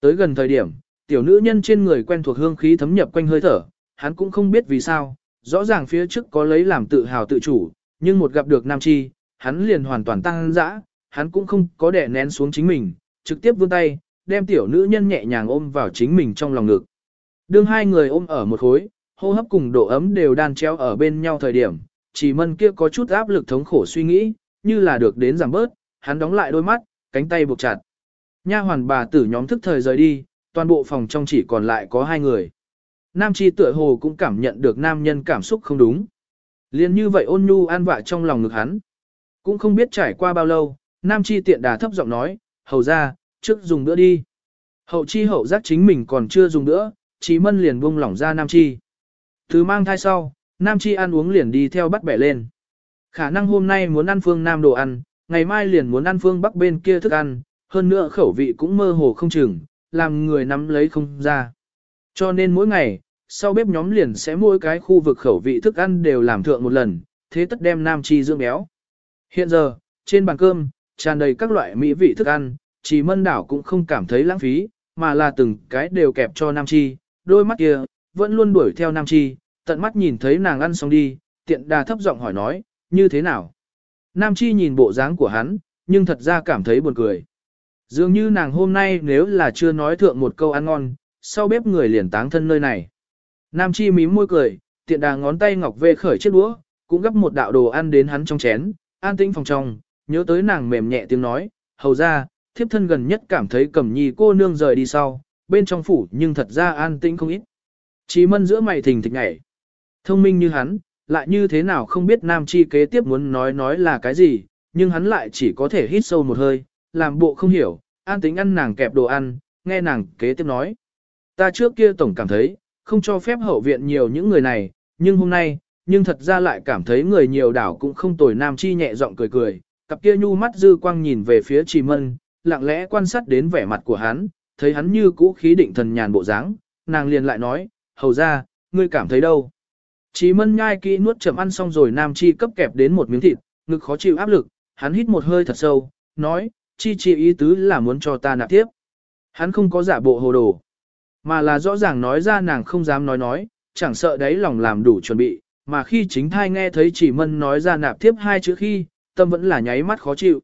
Tới gần thời điểm, tiểu nữ nhân trên người quen thuộc hương khí thấm nhập quanh hơi thở, hắn cũng không biết vì sao, rõ ràng phía trước có lấy làm tự hào tự chủ, nhưng một gặp được nam chi, hắn liền hoàn toàn tăng dã, hắn cũng không có đè nén xuống chính mình, trực tiếp vươn tay, đem tiểu nữ nhân nhẹ nhàng ôm vào chính mình trong lòng ngực. Đương hai người ôm ở một khối, hô hấp cùng độ ấm đều đan treo ở bên nhau thời điểm, chỉ mân kia có chút áp lực thống khổ suy nghĩ, như là được đến giảm bớt, hắn đóng lại đôi mắt, cánh tay buộc chặt. Nha hoàn bà tử nhóm thức thời rời đi, toàn bộ phòng trong chỉ còn lại có hai người. Nam Chi tựa hồ cũng cảm nhận được nam nhân cảm xúc không đúng. Liên như vậy ôn nhu an vạ trong lòng ngực hắn. Cũng không biết trải qua bao lâu, Nam Chi tiện đà thấp giọng nói, hầu ra, trước dùng bữa đi. Hậu chi hậu giác chính mình còn chưa dùng bữa, Chí Mân liền buông lỏng ra Nam Chi. Thứ mang thai sau, Nam Chi ăn uống liền đi theo bắt bẻ lên. Khả năng hôm nay muốn ăn phương Nam đồ ăn, ngày mai liền muốn ăn phương bắc bên kia thức ăn, hơn nữa khẩu vị cũng mơ hồ không chừng, làm người nắm lấy không ra. Cho nên mỗi ngày, sau bếp nhóm liền sẽ mỗi cái khu vực khẩu vị thức ăn đều làm thượng một lần, thế tất đem nam chi dưỡng béo. Hiện giờ, trên bàn cơm, tràn đầy các loại mỹ vị thức ăn, chỉ mân đảo cũng không cảm thấy lãng phí, mà là từng cái đều kẹp cho nam chi, đôi mắt kia, vẫn luôn đuổi theo nam chi, tận mắt nhìn thấy nàng ăn xong đi, tiện đà thấp giọng hỏi nói, như thế nào? Nam chi nhìn bộ dáng của hắn, nhưng thật ra cảm thấy buồn cười. Dường như nàng hôm nay nếu là chưa nói thượng một câu ăn ngon, sau bếp người liền táng thân nơi này. Nam chi mím môi cười, tiện đà ngón tay ngọc về khởi chiếc đũa, cũng gấp một đạo đồ ăn đến hắn trong chén, an tĩnh phòng trong, nhớ tới nàng mềm nhẹ tiếng nói, hầu ra, thiếp thân gần nhất cảm thấy cầm nhi cô nương rời đi sau, bên trong phủ nhưng thật ra an tĩnh không ít. Chí mân giữa mày thình thịch nhảy. Thông minh như hắn, lại như thế nào không biết nam chi kế tiếp muốn nói nói là cái gì, nhưng hắn lại chỉ có thể hít sâu một hơi, làm bộ không hiểu, an tính ăn nàng kẹp đồ ăn, nghe nàng kế tiếp nói. Ta trước kia tổng cảm thấy, không cho phép hậu viện nhiều những người này, nhưng hôm nay, nhưng thật ra lại cảm thấy người nhiều đảo cũng không tồi nam chi nhẹ giọng cười cười, cặp kia nhu mắt dư quang nhìn về phía trì mân, lặng lẽ quan sát đến vẻ mặt của hắn, thấy hắn như cũ khí định thần nhàn bộ dáng, nàng liền lại nói, hầu ra, ngươi cảm thấy đâu? Trì mân nhai kỹ nuốt chậm ăn xong rồi nam chi cấp kẹp đến một miếng thịt, ngực khó chịu áp lực, hắn hít một hơi thật sâu, nói, chi chi ý tứ là muốn cho ta nạp tiếp. Hắn không có giả bộ hồ đồ, mà là rõ ràng nói ra nàng không dám nói nói, chẳng sợ đấy lòng làm đủ chuẩn bị, mà khi chính thai nghe thấy chỉ mân nói ra nạp tiếp hai chữ khi, tâm vẫn là nháy mắt khó chịu.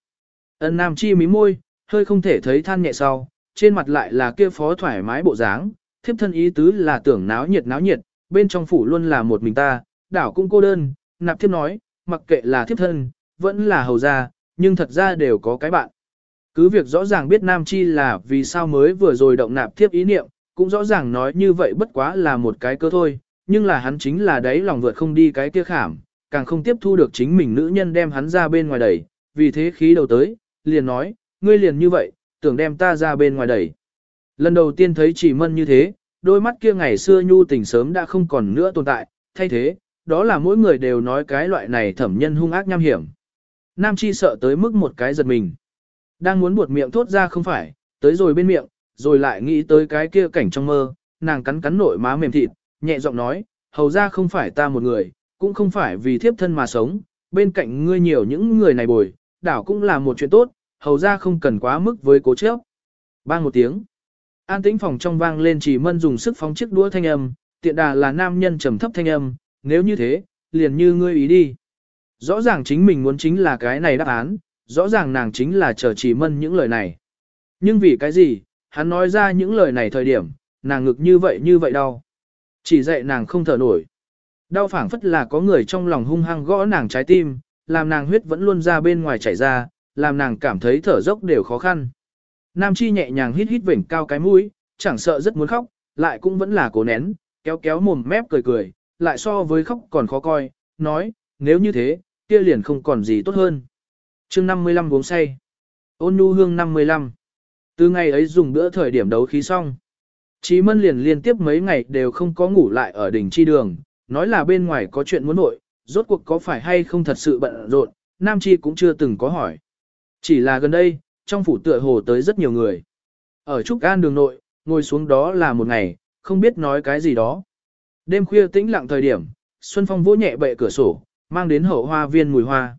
Ân nam chi mí môi, hơi không thể thấy than nhẹ sau, trên mặt lại là kia phó thoải mái bộ dáng, thiếp thân ý tứ là tưởng náo nhiệt náo nhiệt, bên trong phủ luôn là một mình ta, đảo cũng cô đơn, nạp thiếp nói, mặc kệ là thiếp thân, vẫn là hầu gia, nhưng thật ra đều có cái bạn. Cứ việc rõ ràng biết Nam Chi là vì sao mới vừa rồi động nạp thiếp ý niệm, cũng rõ ràng nói như vậy bất quá là một cái cơ thôi, nhưng là hắn chính là đấy lòng vượt không đi cái kia khảm, càng không tiếp thu được chính mình nữ nhân đem hắn ra bên ngoài đẩy, vì thế khí đầu tới, liền nói, ngươi liền như vậy, tưởng đem ta ra bên ngoài đẩy. Lần đầu tiên thấy chỉ mân như thế, đôi mắt kia ngày xưa nhu tình sớm đã không còn nữa tồn tại, thay thế, đó là mỗi người đều nói cái loại này thẩm nhân hung ác nham hiểm. Nam Chi sợ tới mức một cái giật mình. Đang muốn buột miệng thốt ra không phải, tới rồi bên miệng, rồi lại nghĩ tới cái kia cảnh trong mơ, nàng cắn cắn nổi má mềm thịt, nhẹ giọng nói, hầu ra không phải ta một người, cũng không phải vì thiếp thân mà sống, bên cạnh ngươi nhiều những người này bồi, đảo cũng là một chuyện tốt, hầu ra không cần quá mức với cố chấp. Bang một tiếng. An tĩnh phòng trong vang lên chỉ mân dùng sức phóng chiếc đũa thanh âm, tiện đà là nam nhân trầm thấp thanh âm, nếu như thế, liền như ngươi ý đi. Rõ ràng chính mình muốn chính là cái này đáp án, rõ ràng nàng chính là chờ chỉ mân những lời này. Nhưng vì cái gì, hắn nói ra những lời này thời điểm, nàng ngực như vậy như vậy đau. Chỉ dạy nàng không thở nổi. Đau phảng phất là có người trong lòng hung hăng gõ nàng trái tim, làm nàng huyết vẫn luôn ra bên ngoài chảy ra, làm nàng cảm thấy thở dốc đều khó khăn. Nam Chi nhẹ nhàng hít hít vểnh cao cái mũi, chẳng sợ rất muốn khóc, lại cũng vẫn là cố nén, kéo kéo mồm mép cười cười, lại so với khóc còn khó coi, nói, nếu như thế, kia liền không còn gì tốt hơn chương 55 uống say. Ôn nhu hương 55. Từ ngày ấy dùng bữa thời điểm đấu khí xong. Chí mân liền liên tiếp mấy ngày đều không có ngủ lại ở đỉnh chi đường, nói là bên ngoài có chuyện muốn nội, rốt cuộc có phải hay không thật sự bận rộn, Nam Chi cũng chưa từng có hỏi. Chỉ là gần đây, trong phủ tựa hồ tới rất nhiều người. Ở Trúc An đường nội, ngồi xuống đó là một ngày, không biết nói cái gì đó. Đêm khuya tĩnh lặng thời điểm, Xuân Phong vỗ nhẹ bệ cửa sổ, mang đến hậu hoa viên mùi hoa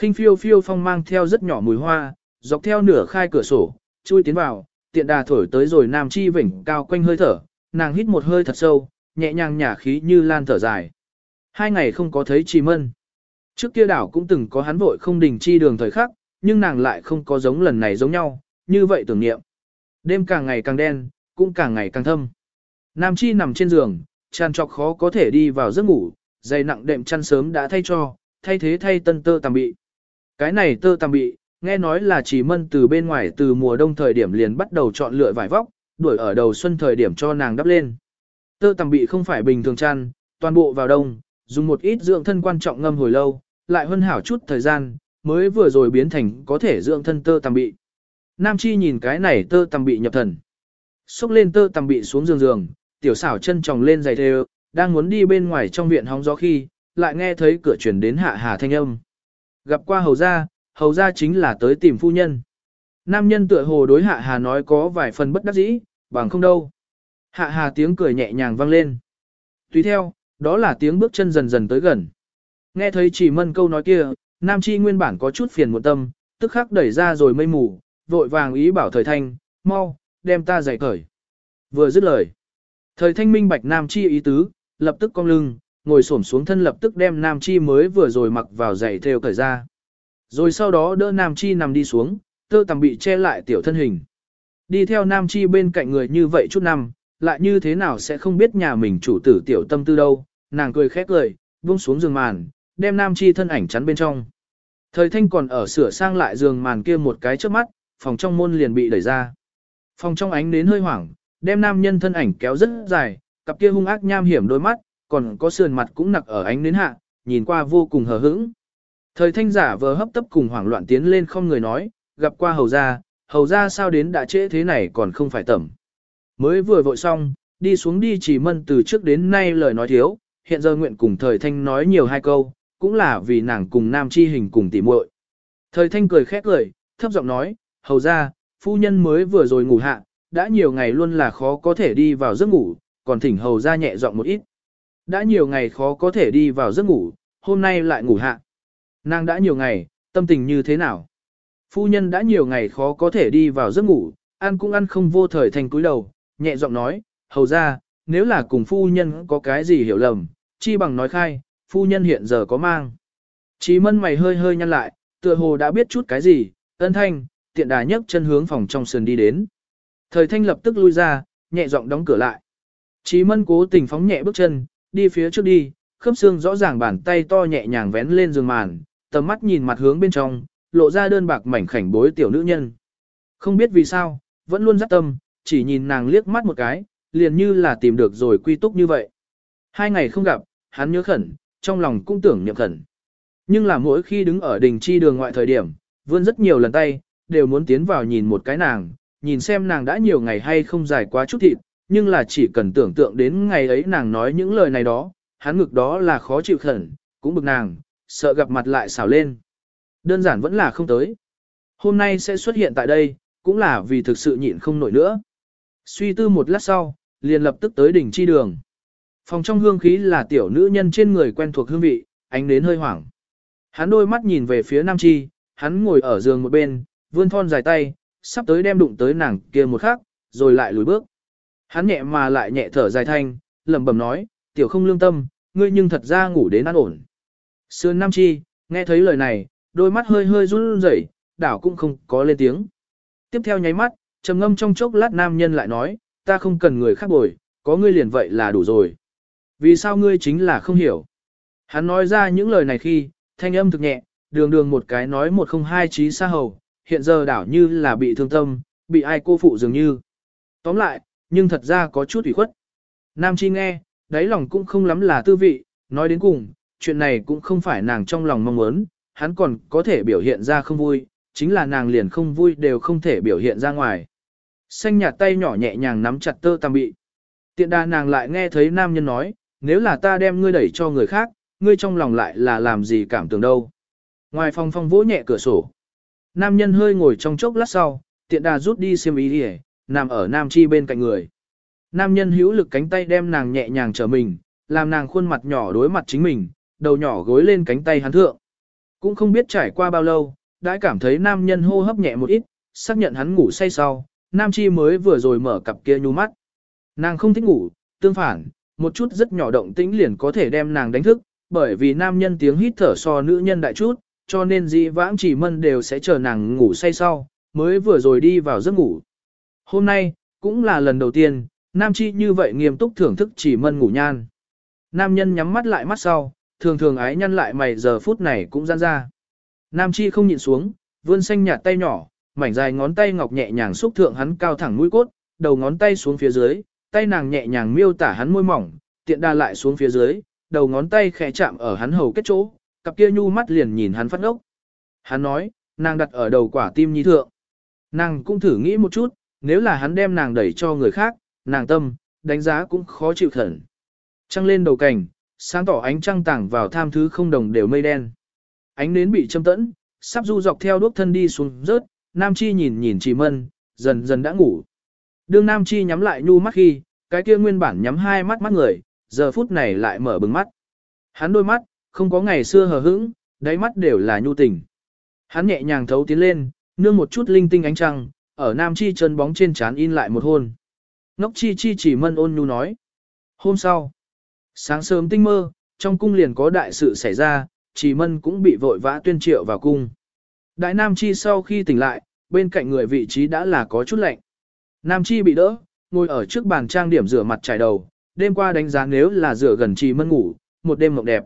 khinh phiêu phiêu phong mang theo rất nhỏ mùi hoa, dọc theo nửa khai cửa sổ, chui tiến vào, tiện đà thổi tới rồi nam chi vỉnh cao quanh hơi thở, nàng hít một hơi thật sâu, nhẹ nhàng nhả khí như lan thở dài. Hai ngày không có thấy Trì Mân. Trước kia đảo cũng từng có hắn vội không đình chi đường thời khắc, nhưng nàng lại không có giống lần này giống nhau, như vậy tưởng niệm. Đêm càng ngày càng đen, cũng càng ngày càng thâm. Nam Chi nằm trên giường, tràn trọc khó có thể đi vào giấc ngủ, dày nặng đệm chăn sớm đã thay cho, thay thế thay tân tơ tạm bị. Cái này tơ tằm bị, nghe nói là chỉ mân từ bên ngoài từ mùa đông thời điểm liền bắt đầu chọn lựa vải vóc, đuổi ở đầu xuân thời điểm cho nàng đắp lên. Tơ tằm bị không phải bình thường chăn, toàn bộ vào đông, dùng một ít dưỡng thân quan trọng ngâm hồi lâu, lại hơn hảo chút thời gian, mới vừa rồi biến thành có thể dưỡng thân tơ tằm bị. Nam Chi nhìn cái này tơ tằm bị nhập thần. Xúc lên tơ tằm bị xuống giường giường, tiểu xảo chân tròng lên giày thêu, đang muốn đi bên ngoài trong viện hóng gió khi, lại nghe thấy cửa chuyển đến hạ hà thanh âm. Gặp qua hầu gia, hầu gia chính là tới tìm phu nhân. Nam nhân tựa hồ đối hạ hà nói có vài phần bất đắc dĩ, bằng không đâu. Hạ hà tiếng cười nhẹ nhàng vang lên. Tùy theo, đó là tiếng bước chân dần dần tới gần. Nghe thấy chỉ mân câu nói kia, Nam Chi nguyên bản có chút phiền muộn tâm, tức khắc đẩy ra rồi mây mù, vội vàng ý bảo thời thanh, mau, đem ta giải cởi. Vừa dứt lời. Thời thanh minh bạch Nam Chi ý tứ, lập tức cong lưng, ngồi xổm xuống thân lập tức đem Nam Chi mới vừa rồi mặc vào giày theo cởi ra. Rồi sau đó đỡ Nam Chi nằm đi xuống, tơ tằm bị che lại tiểu thân hình. Đi theo Nam Chi bên cạnh người như vậy chút năm, lại như thế nào sẽ không biết nhà mình chủ tử tiểu tâm tư đâu, nàng cười khét cười, buông xuống giường màn, đem Nam Chi thân ảnh chắn bên trong. Thời thanh còn ở sửa sang lại giường màn kia một cái trước mắt, phòng trong môn liền bị đẩy ra. Phòng trong ánh đến hơi hoảng, đem nam nhân thân ảnh kéo rất dài, cặp kia hung ác nham hiểm đôi mắt, còn có sườn mặt cũng nặc ở ánh đến hạ, nhìn qua vô cùng hờ hững. Thời thanh giả vờ hấp tấp cùng hoảng loạn tiến lên không người nói, gặp qua hầu gia, hầu gia sao đến đã trễ thế này còn không phải tẩm. Mới vừa vội xong, đi xuống đi chỉ mân từ trước đến nay lời nói thiếu, hiện giờ nguyện cùng thời thanh nói nhiều hai câu, cũng là vì nàng cùng nam chi hình cùng tỉ muội. Thời thanh cười khét cười, thấp giọng nói, hầu ra, phu nhân mới vừa rồi ngủ hạ, đã nhiều ngày luôn là khó có thể đi vào giấc ngủ, còn thỉnh hầu ra nhẹ giọng một ít. Đã nhiều ngày khó có thể đi vào giấc ngủ, hôm nay lại ngủ hạ. Nàng đã nhiều ngày, tâm tình như thế nào? Phu nhân đã nhiều ngày khó có thể đi vào giấc ngủ, ăn cũng ăn không vô thời thành cúi đầu, nhẹ giọng nói, hầu ra, nếu là cùng phu nhân có cái gì hiểu lầm, chi bằng nói khai, phu nhân hiện giờ có mang. Chí mân mày hơi hơi nhăn lại, tựa hồ đã biết chút cái gì, ân thanh, tiện đà nhấc chân hướng phòng trong sườn đi đến. Thời thanh lập tức lui ra, nhẹ giọng đóng cửa lại. Chí mân cố tình phóng nhẹ bước chân, đi phía trước đi, khớp xương rõ ràng bàn tay to nhẹ nhàng vén lên giường màn, tầm mắt nhìn mặt hướng bên trong, lộ ra đơn bạc mảnh khảnh bối tiểu nữ nhân. Không biết vì sao, vẫn luôn dắt tâm, chỉ nhìn nàng liếc mắt một cái, liền như là tìm được rồi quy túc như vậy. Hai ngày không gặp, hắn nhớ khẩn, trong lòng cũng tưởng niệm khẩn. Nhưng là mỗi khi đứng ở đình chi đường ngoại thời điểm, vươn rất nhiều lần tay, đều muốn tiến vào nhìn một cái nàng, nhìn xem nàng đã nhiều ngày hay không dài quá chút thịt, nhưng là chỉ cần tưởng tượng đến ngày ấy nàng nói những lời này đó, hắn ngực đó là khó chịu khẩn, cũng bực nàng, sợ gặp mặt lại xảo lên. Đơn giản vẫn là không tới. Hôm nay sẽ xuất hiện tại đây, cũng là vì thực sự nhịn không nổi nữa. Suy tư một lát sau, liền lập tức tới đỉnh chi đường. Phòng trong hương khí là tiểu nữ nhân trên người quen thuộc hương vị, ánh đến hơi hoảng. Hắn đôi mắt nhìn về phía Nam Chi, hắn ngồi ở giường một bên, vươn thon dài tay, sắp tới đem đụng tới nàng kia một khắc, rồi lại lùi bước. Hắn nhẹ mà lại nhẹ thở dài thanh, lẩm bẩm nói, tiểu không lương tâm, ngươi nhưng thật ra ngủ đến an ổn. Sườn Nam Chi, nghe thấy lời này, đôi mắt hơi hơi run rẩy, đảo cũng không có lên tiếng. Tiếp theo nháy mắt, trầm ngâm trong chốc lát nam nhân lại nói, ta không cần người khác bồi, có ngươi liền vậy là đủ rồi. Vì sao ngươi chính là không hiểu? Hắn nói ra những lời này khi, thanh âm thực nhẹ, đường đường một cái nói một không hai trí xa hầu, hiện giờ đảo như là bị thương tâm, bị ai cô phụ dường như. Tóm lại, nhưng thật ra có chút ủy khuất. Nam Chi nghe, đáy lòng cũng không lắm là tư vị, nói đến cùng, chuyện này cũng không phải nàng trong lòng mong muốn, hắn còn có thể biểu hiện ra không vui, chính là nàng liền không vui đều không thể biểu hiện ra ngoài. Xanh nhạt tay nhỏ nhẹ nhàng nắm chặt tơ tam bị. Tiện đà nàng lại nghe thấy nam nhân nói, nếu là ta đem ngươi đẩy cho người khác, ngươi trong lòng lại là làm gì cảm tưởng đâu. Ngoài phòng phong vỗ nhẹ cửa sổ. Nam nhân hơi ngồi trong chốc lát sau, tiện đà rút đi xiêm ý đi nằm ở Nam Chi bên cạnh người. Nam nhân hữu lực cánh tay đem nàng nhẹ nhàng trở mình, làm nàng khuôn mặt nhỏ đối mặt chính mình, đầu nhỏ gối lên cánh tay hắn thượng. Cũng không biết trải qua bao lâu, đã cảm thấy nam nhân hô hấp nhẹ một ít, xác nhận hắn ngủ say sau, Nam Chi mới vừa rồi mở cặp kia nhu mắt. Nàng không thích ngủ, tương phản, một chút rất nhỏ động tĩnh liền có thể đem nàng đánh thức, bởi vì nam nhân tiếng hít thở so nữ nhân đại chút, cho nên dĩ vãng chỉ mân đều sẽ chờ nàng ngủ say sau, mới vừa rồi đi vào giấc ngủ. Hôm nay, cũng là lần đầu tiên, nam chi như vậy nghiêm túc thưởng thức chỉ mân ngủ nhan. Nam nhân nhắm mắt lại mắt sau, thường thường ái nhăn lại mày giờ phút này cũng gian ra. Nam chi không nhịn xuống, vươn xanh nhạt tay nhỏ, mảnh dài ngón tay ngọc nhẹ nhàng xúc thượng hắn cao thẳng mũi cốt, đầu ngón tay xuống phía dưới, tay nàng nhẹ nhàng miêu tả hắn môi mỏng, tiện đa lại xuống phía dưới, đầu ngón tay khẽ chạm ở hắn hầu kết chỗ, cặp kia nhu mắt liền nhìn hắn phát ngốc. Hắn nói, nàng đặt ở đầu quả tim nhi thượng. Nàng cũng thử nghĩ một chút, nếu là hắn đem nàng đẩy cho người khác, nàng tâm, đánh giá cũng khó chịu thần. Trăng lên đầu cảnh, sáng tỏ ánh trăng tảng vào tham thứ không đồng đều mây đen. Ánh nến bị châm tẫn, sắp du dọc theo đuốc thân đi xuống rớt, Nam Chi nhìn nhìn Trì Mân, dần dần đã ngủ. Đương Nam Chi nhắm lại nhu mắt khi, cái kia nguyên bản nhắm hai mắt mắt người, giờ phút này lại mở bừng mắt. Hắn đôi mắt, không có ngày xưa hờ hững, đáy mắt đều là nhu tình. Hắn nhẹ nhàng thấu tiến lên, nương một chút linh tinh ánh trăng, ở Nam Chi chân bóng trên trán in lại một hôn. Ngốc Chi Chi chỉ mân ôn nhu nói. Hôm sau, sáng sớm tinh mơ, trong cung liền có đại sự xảy ra, chỉ mân cũng bị vội vã tuyên triệu vào cung. Đại Nam Chi sau khi tỉnh lại, bên cạnh người vị trí đã là có chút lạnh. Nam Chi bị đỡ, ngồi ở trước bàn trang điểm rửa mặt trải đầu, đêm qua đánh giá nếu là rửa gần trì mân ngủ, một đêm mộng đẹp.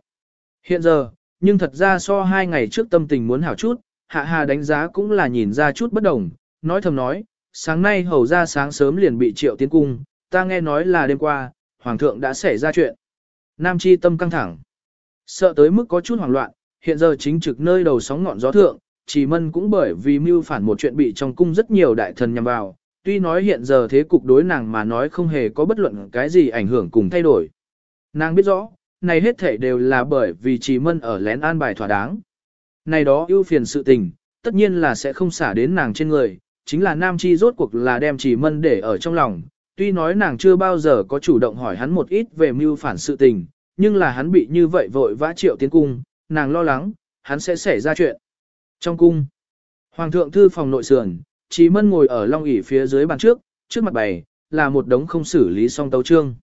Hiện giờ, nhưng thật ra so hai ngày trước tâm tình muốn hảo chút, hạ hà đánh giá cũng là nhìn ra chút bất đồng, nói thầm nói, sáng nay hầu ra sáng sớm liền bị triệu tiến cung, ta nghe nói là đêm qua, hoàng thượng đã xảy ra chuyện. Nam Chi tâm căng thẳng, sợ tới mức có chút hoảng loạn, hiện giờ chính trực nơi đầu sóng ngọn gió thượng, chỉ mân cũng bởi vì mưu phản một chuyện bị trong cung rất nhiều đại thần nhằm vào, tuy nói hiện giờ thế cục đối nàng mà nói không hề có bất luận cái gì ảnh hưởng cùng thay đổi. Nàng biết rõ, này hết thể đều là bởi vì chỉ mân ở lén an bài thỏa đáng. Này đó ưu phiền sự tình, tất nhiên là sẽ không xả đến nàng trên người, chính là nam chi rốt cuộc là đem chỉ mân để ở trong lòng. Tuy nói nàng chưa bao giờ có chủ động hỏi hắn một ít về mưu phản sự tình, nhưng là hắn bị như vậy vội vã triệu tiến cung, nàng lo lắng, hắn sẽ xảy ra chuyện. Trong cung, Hoàng thượng thư phòng nội sườn, Chí Mân ngồi ở long ỷ phía dưới bàn trước, trước mặt bày, là một đống không xử lý xong tấu trương.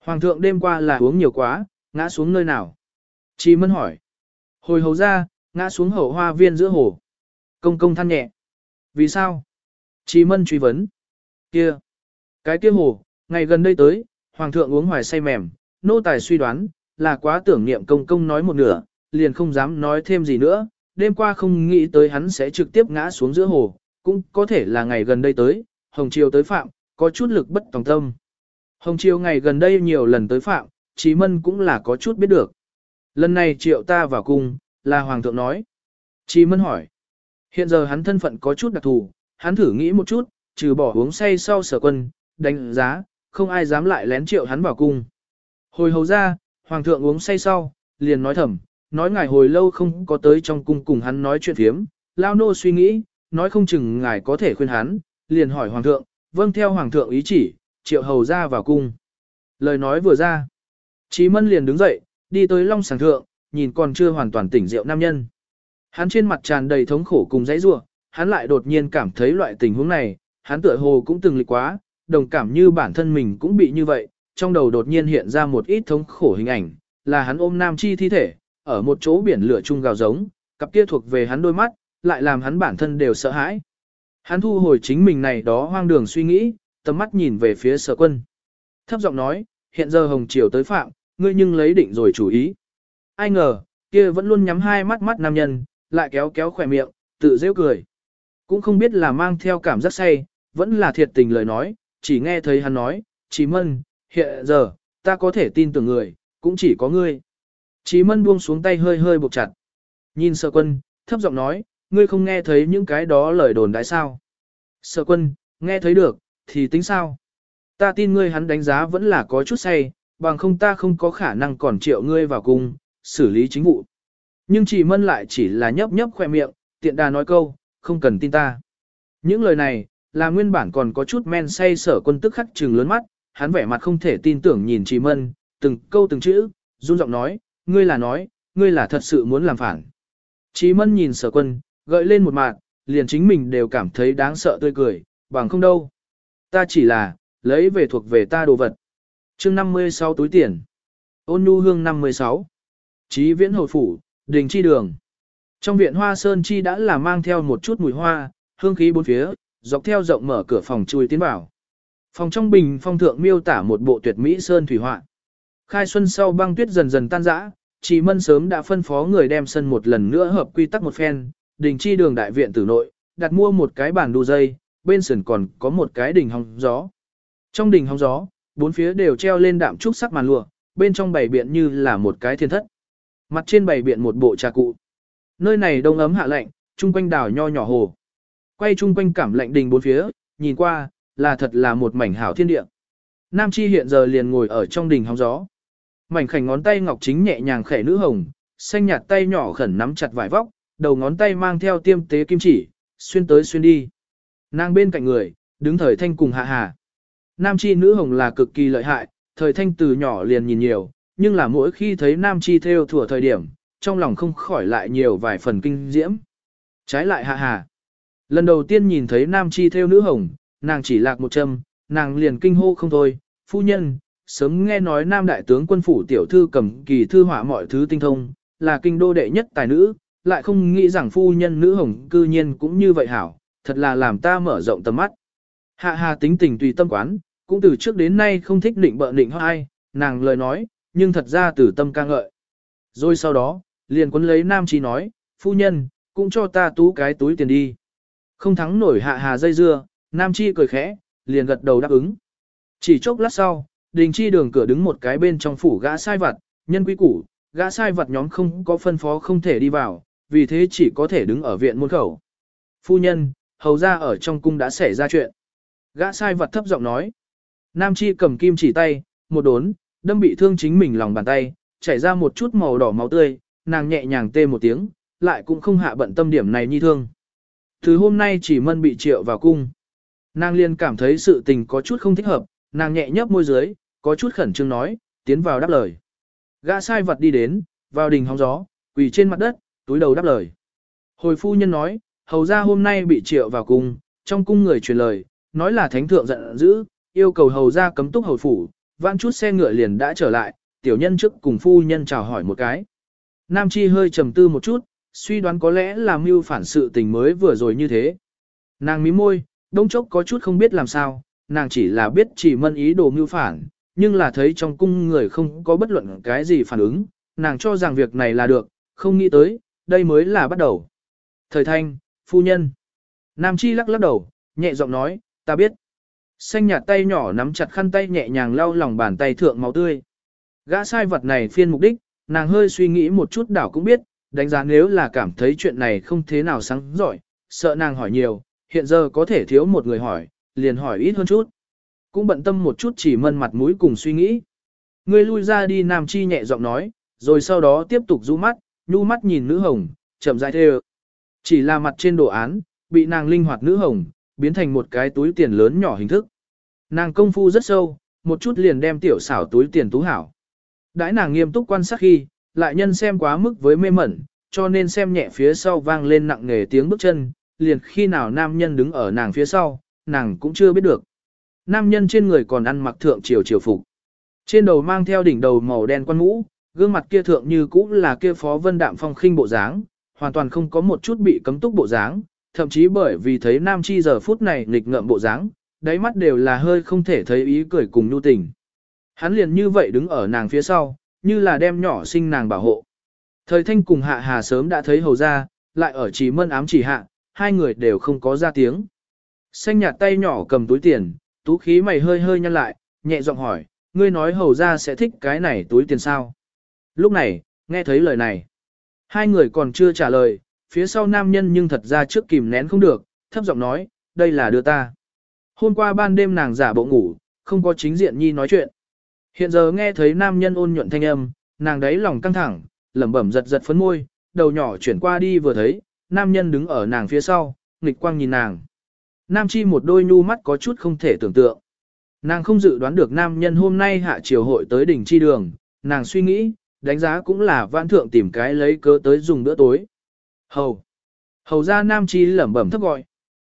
Hoàng thượng đêm qua là uống nhiều quá, ngã xuống nơi nào? Chí Mân hỏi. Hồi hầu ra, ngã xuống hậu hoa viên giữa hồ. Công công than nhẹ. Vì sao? Chí Mân truy vấn. Kia. Cái kia hồ, ngày gần đây tới, Hoàng thượng uống hoài say mềm, nô tài suy đoán, là quá tưởng niệm công công nói một nửa, liền không dám nói thêm gì nữa, đêm qua không nghĩ tới hắn sẽ trực tiếp ngã xuống giữa hồ, cũng có thể là ngày gần đây tới, Hồng Triều tới phạm, có chút lực bất tòng tâm. Hồng Triều ngày gần đây nhiều lần tới phạm, Chí Mân cũng là có chút biết được. Lần này triệu ta vào cung, là Hoàng thượng nói. Chí Mân hỏi. Hiện giờ hắn thân phận có chút đặc thù, hắn thử nghĩ một chút, trừ bỏ uống say sau sở quân, đánh giá, không ai dám lại lén triệu hắn vào cung. Hồi hầu ra, Hoàng thượng uống say sau, liền nói thầm, nói ngài hồi lâu không có tới trong cung cùng hắn nói chuyện thiếm, lao nô suy nghĩ, nói không chừng ngài có thể khuyên hắn, liền hỏi hoàng thượng, vâng theo hoàng thượng ý chỉ, triệu hầu ra vào cung. Lời nói vừa ra, Chí Mân liền đứng dậy, đi tới long sàng thượng, nhìn còn chưa hoàn toàn tỉnh rượu nam nhân. Hắn trên mặt tràn đầy thống khổ cùng dãy rủa, hắn lại đột nhiên cảm thấy loại tình huống này, hắn tựa hồ cũng từng lịch quá, đồng cảm như bản thân mình cũng bị như vậy, trong đầu đột nhiên hiện ra một ít thống khổ hình ảnh, là hắn ôm nam chi thi thể, ở một chỗ biển lửa chung gào giống, cặp kia thuộc về hắn đôi mắt, lại làm hắn bản thân đều sợ hãi. Hắn thu hồi chính mình này đó hoang đường suy nghĩ, tầm mắt nhìn về phía sở quân. Thấp giọng nói, hiện giờ hồng triều tới phạm, ngươi nhưng lấy định rồi chủ ý. Ai ngờ, kia vẫn luôn nhắm hai mắt mắt nam nhân, lại kéo kéo khỏe miệng, tự rêu cười. Cũng không biết là mang theo cảm giác say, vẫn là thiệt tình lời nói, chỉ nghe thấy hắn nói, Chí mân, hiện giờ, ta có thể tin tưởng người, cũng chỉ có ngươi. Chí mân buông xuống tay hơi hơi buộc chặt. Nhìn sở quân, thấp giọng nói, ngươi không nghe thấy những cái đó lời đồn đại sao. Sở quân, nghe thấy được, thì tính sao? Ta tin ngươi hắn đánh giá vẫn là có chút say, bằng không ta không có khả năng còn triệu ngươi vào cung, xử lý chính vụ. Nhưng chỉ mân lại chỉ là nhấp nhấp khoe miệng, tiện đà nói câu, không cần tin ta. Những lời này, là nguyên bản còn có chút men say sở quân tức khắc trừng lớn mắt, hắn vẻ mặt không thể tin tưởng nhìn Trì mân, từng câu từng chữ, run giọng nói, ngươi là nói, ngươi là thật sự muốn làm phản. Chí mân nhìn sở quân, gợi lên một mạng, liền chính mình đều cảm thấy đáng sợ tươi cười, bằng không đâu. Ta chỉ là, lấy về thuộc về ta đồ vật. chương 56 túi tiền. Ôn nhu hương 56. Chí viễn hồi phủ, đình chi đường. Trong viện hoa sơn chi đã là mang theo một chút mùi hoa, hương khí bốn phía, dọc theo rộng mở cửa phòng chui tiến vào. Phòng trong bình phong thượng miêu tả một bộ tuyệt mỹ sơn thủy họa. Khai xuân sau băng tuyết dần dần tan rã, Chỉ Mân sớm đã phân phó người đem sân một lần nữa hợp quy tắc một phen, đình chi đường đại viện tử nội, đặt mua một cái bàn đu dây, bên sườn còn có một cái đỉnh hóng gió. Trong đỉnh hóng gió, bốn phía đều treo lên đạm trúc sắc màn lụa, bên trong bảy biện như là một cái thiên thất. Mặt trên bảy biện một bộ trà cụ. Nơi này đông ấm hạ lạnh, chung quanh đảo nho nhỏ hồ. Quay chung quanh cảm lạnh đình bốn phía, nhìn qua, là thật là một mảnh hảo thiên địa. Nam Chi hiện giờ liền ngồi ở trong đình hóng gió. Mảnh khảnh ngón tay ngọc chính nhẹ nhàng khẽ nữ hồng, xanh nhạt tay nhỏ khẩn nắm chặt vải vóc, đầu ngón tay mang theo tiêm tế kim chỉ, xuyên tới xuyên đi. Nàng bên cạnh người, đứng thời thanh cùng hạ hà. Nam chi nữ hồng là cực kỳ lợi hại, thời thanh từ nhỏ liền nhìn nhiều, nhưng là mỗi khi thấy nam chi theo thủa thời điểm, trong lòng không khỏi lại nhiều vài phần kinh diễm. Trái lại hạ hà. Lần đầu tiên nhìn thấy nam chi theo nữ hồng, nàng chỉ lạc một châm, nàng liền kinh hô không thôi, phu nhân, sớm nghe nói nam đại tướng quân phủ tiểu thư cầm kỳ thư họa mọi thứ tinh thông, là kinh đô đệ nhất tài nữ, lại không nghĩ rằng phu nhân nữ hồng cư nhiên cũng như vậy hảo, thật là làm ta mở rộng tầm mắt. Hạ hà tính tình tùy tâm quán, cũng từ trước đến nay không thích định bợ định ai, nàng lời nói, nhưng thật ra từ tâm ca ngợi. Rồi sau đó, liền quấn lấy nam chi nói, phu nhân, cũng cho ta tú cái túi tiền đi. Không thắng nổi hạ hà dây dưa, nam chi cười khẽ, liền gật đầu đáp ứng. Chỉ chốc lát sau, đình chi đường cửa đứng một cái bên trong phủ gã sai vặt, nhân quý củ, gã sai vặt nhóm không có phân phó không thể đi vào, vì thế chỉ có thể đứng ở viện môn khẩu. Phu nhân, hầu ra ở trong cung đã xảy ra chuyện. Gã sai vặt thấp giọng nói. Nam chi cầm kim chỉ tay, một đốn, đâm bị thương chính mình lòng bàn tay, chảy ra một chút màu đỏ máu tươi, nàng nhẹ nhàng tê một tiếng, lại cũng không hạ bận tâm điểm này nhi thương. Từ hôm nay chỉ mân bị triệu vào cung. Nàng liền cảm thấy sự tình có chút không thích hợp, nàng nhẹ nhấp môi dưới, có chút khẩn trương nói, tiến vào đáp lời. Gã sai vật đi đến, vào đình hóng gió, quỳ trên mặt đất, túi đầu đáp lời. Hồi phu nhân nói, hầu ra hôm nay bị triệu vào cung, trong cung người truyền lời, nói là thánh thượng giận dữ, yêu cầu hầu ra cấm túc hầu phủ, vãn chút xe ngựa liền đã trở lại, tiểu nhân trước cùng phu nhân chào hỏi một cái. Nam Chi hơi trầm tư một chút, suy đoán có lẽ là mưu phản sự tình mới vừa rồi như thế. Nàng mím môi, đông chốc có chút không biết làm sao, nàng chỉ là biết chỉ mân ý đồ mưu phản, nhưng là thấy trong cung người không có bất luận cái gì phản ứng, nàng cho rằng việc này là được, không nghĩ tới, đây mới là bắt đầu. Thời thanh, phu nhân. Nam Chi lắc lắc đầu, nhẹ giọng nói, ta biết. Xanh nhạt tay nhỏ nắm chặt khăn tay nhẹ nhàng lau lòng bàn tay thượng máu tươi. Gã sai vật này phiên mục đích, nàng hơi suy nghĩ một chút đảo cũng biết, đánh giá nếu là cảm thấy chuyện này không thế nào sáng giỏi, sợ nàng hỏi nhiều, hiện giờ có thể thiếu một người hỏi, liền hỏi ít hơn chút. Cũng bận tâm một chút chỉ mân mặt mũi cùng suy nghĩ. Người lui ra đi Nam Chi nhẹ giọng nói, rồi sau đó tiếp tục rũ mắt, nhu mắt nhìn nữ hồng, chậm rãi thê Chỉ là mặt trên đồ án, bị nàng linh hoạt nữ hồng, biến thành một cái túi tiền lớn nhỏ hình thức. Nàng công phu rất sâu, một chút liền đem tiểu xảo túi tiền tú hảo. Đãi nàng nghiêm túc quan sát khi, lại nhân xem quá mức với mê mẩn, cho nên xem nhẹ phía sau vang lên nặng nề tiếng bước chân, liền khi nào nam nhân đứng ở nàng phía sau, nàng cũng chưa biết được. Nam nhân trên người còn ăn mặc thượng triều triều phục. Trên đầu mang theo đỉnh đầu màu đen quan mũ, gương mặt kia thượng như cũ là kia phó vân đạm phong khinh bộ dáng, hoàn toàn không có một chút bị cấm túc bộ dáng, thậm chí bởi vì thấy nam chi giờ phút này nghịch ngợm bộ dáng, đáy mắt đều là hơi không thể thấy ý cười cùng nhu tình. Hắn liền như vậy đứng ở nàng phía sau, như là đem nhỏ sinh nàng bảo hộ. Thời thanh cùng hạ hà sớm đã thấy hầu ra, lại ở chỉ mân ám chỉ hạ, hai người đều không có ra tiếng. Xanh nhạt tay nhỏ cầm túi tiền, tú khí mày hơi hơi nhăn lại, nhẹ giọng hỏi, ngươi nói hầu ra sẽ thích cái này túi tiền sao? Lúc này, nghe thấy lời này, hai người còn chưa trả lời, phía sau nam nhân nhưng thật ra trước kìm nén không được, thấp giọng nói, đây là đưa ta. Hôm qua ban đêm nàng giả bộ ngủ, không có chính diện nhi nói chuyện. Hiện giờ nghe thấy nam nhân ôn nhuận thanh âm, nàng đấy lòng căng thẳng, lẩm bẩm giật giật phấn môi, đầu nhỏ chuyển qua đi vừa thấy, nam nhân đứng ở nàng phía sau, nghịch quang nhìn nàng. Nam chi một đôi nhu mắt có chút không thể tưởng tượng. Nàng không dự đoán được nam nhân hôm nay hạ triều hội tới đỉnh chi đường, nàng suy nghĩ, đánh giá cũng là vãn thượng tìm cái lấy cớ tới dùng bữa tối. Hầu. Hầu ra nam chi lẩm bẩm thấp gọi.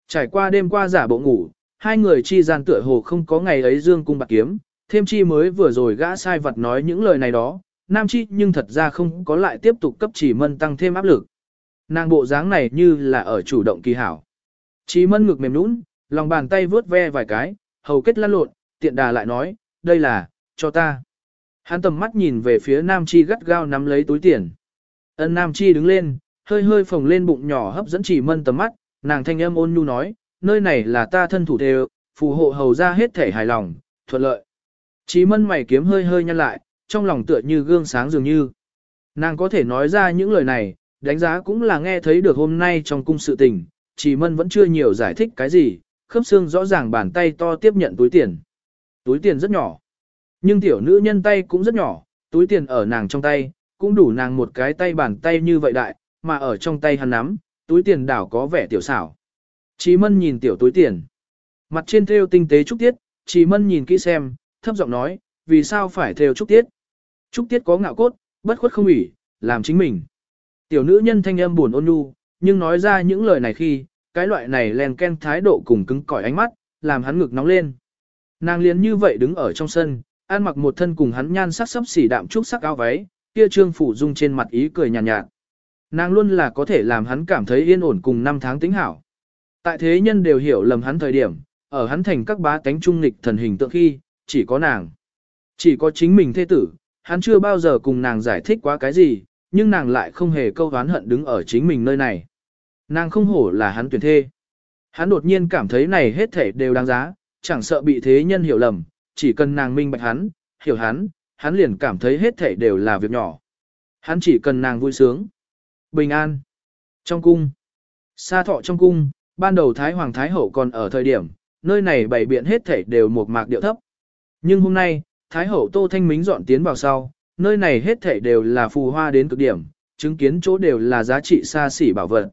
Trải qua đêm qua giả bộ ngủ, hai người chi gian tựa hồ không có ngày ấy dương cung bạc kiếm, thêm chi mới vừa rồi gã sai vật nói những lời này đó, nam chi nhưng thật ra không có lại tiếp tục cấp chỉ mân tăng thêm áp lực. Nàng bộ dáng này như là ở chủ động kỳ hảo. Chỉ mân ngực mềm nũng, lòng bàn tay vướt ve vài cái, hầu kết lăn lộn, tiện đà lại nói, đây là, cho ta. Hắn tầm mắt nhìn về phía nam chi gắt gao nắm lấy túi tiền. Ân nam chi đứng lên, hơi hơi phồng lên bụng nhỏ hấp dẫn chỉ mân tầm mắt, nàng thanh âm ôn nhu nói, nơi này là ta thân thủ đều, phù hộ hầu ra hết thể hài lòng, thuận lợi. Chí mân mày kiếm hơi hơi nhăn lại, trong lòng tựa như gương sáng dường như. Nàng có thể nói ra những lời này, đánh giá cũng là nghe thấy được hôm nay trong cung sự tình, Chí mân vẫn chưa nhiều giải thích cái gì, khớp xương rõ ràng bàn tay to tiếp nhận túi tiền. Túi tiền rất nhỏ, nhưng tiểu nữ nhân tay cũng rất nhỏ, túi tiền ở nàng trong tay, cũng đủ nàng một cái tay bàn tay như vậy đại, mà ở trong tay hắn nắm, túi tiền đảo có vẻ tiểu xảo. Chí mân nhìn tiểu túi tiền. Mặt trên thêu tinh tế trúc tiết, Chí mân nhìn kỹ xem, thấp giọng nói, vì sao phải theo trúc tiết? Trúc tiết có ngạo cốt, bất khuất không ủy, làm chính mình. Tiểu nữ nhân thanh âm buồn ôn nhu, nhưng nói ra những lời này khi, cái loại này len ken thái độ cùng cứng cỏi ánh mắt, làm hắn ngực nóng lên. Nàng liền như vậy đứng ở trong sân, ăn mặc một thân cùng hắn nhan sắc sấp xỉ đạm trúc sắc áo váy, kia trương phủ dung trên mặt ý cười nhàn nhạt, nhạt. Nàng luôn là có thể làm hắn cảm thấy yên ổn cùng năm tháng tính hảo. Tại thế nhân đều hiểu lầm hắn thời điểm, ở hắn thành các bá tánh trung nghịch thần hình tượng khi, chỉ có nàng. Chỉ có chính mình thê tử, hắn chưa bao giờ cùng nàng giải thích quá cái gì, nhưng nàng lại không hề câu hán hận đứng ở chính mình nơi này. Nàng không hổ là hắn tuyển thê. Hắn đột nhiên cảm thấy này hết thể đều đáng giá, chẳng sợ bị thế nhân hiểu lầm, chỉ cần nàng minh bạch hắn, hiểu hắn, hắn liền cảm thấy hết thể đều là việc nhỏ. Hắn chỉ cần nàng vui sướng. Bình an. Trong cung. Sa thọ trong cung, ban đầu Thái Hoàng Thái Hậu còn ở thời điểm, nơi này bày biện hết thể đều một mạc điệu thấp. Nhưng hôm nay, Thái Hậu Tô Thanh Mính dọn tiến vào sau, nơi này hết thảy đều là phù hoa đến cực điểm, chứng kiến chỗ đều là giá trị xa xỉ bảo vật.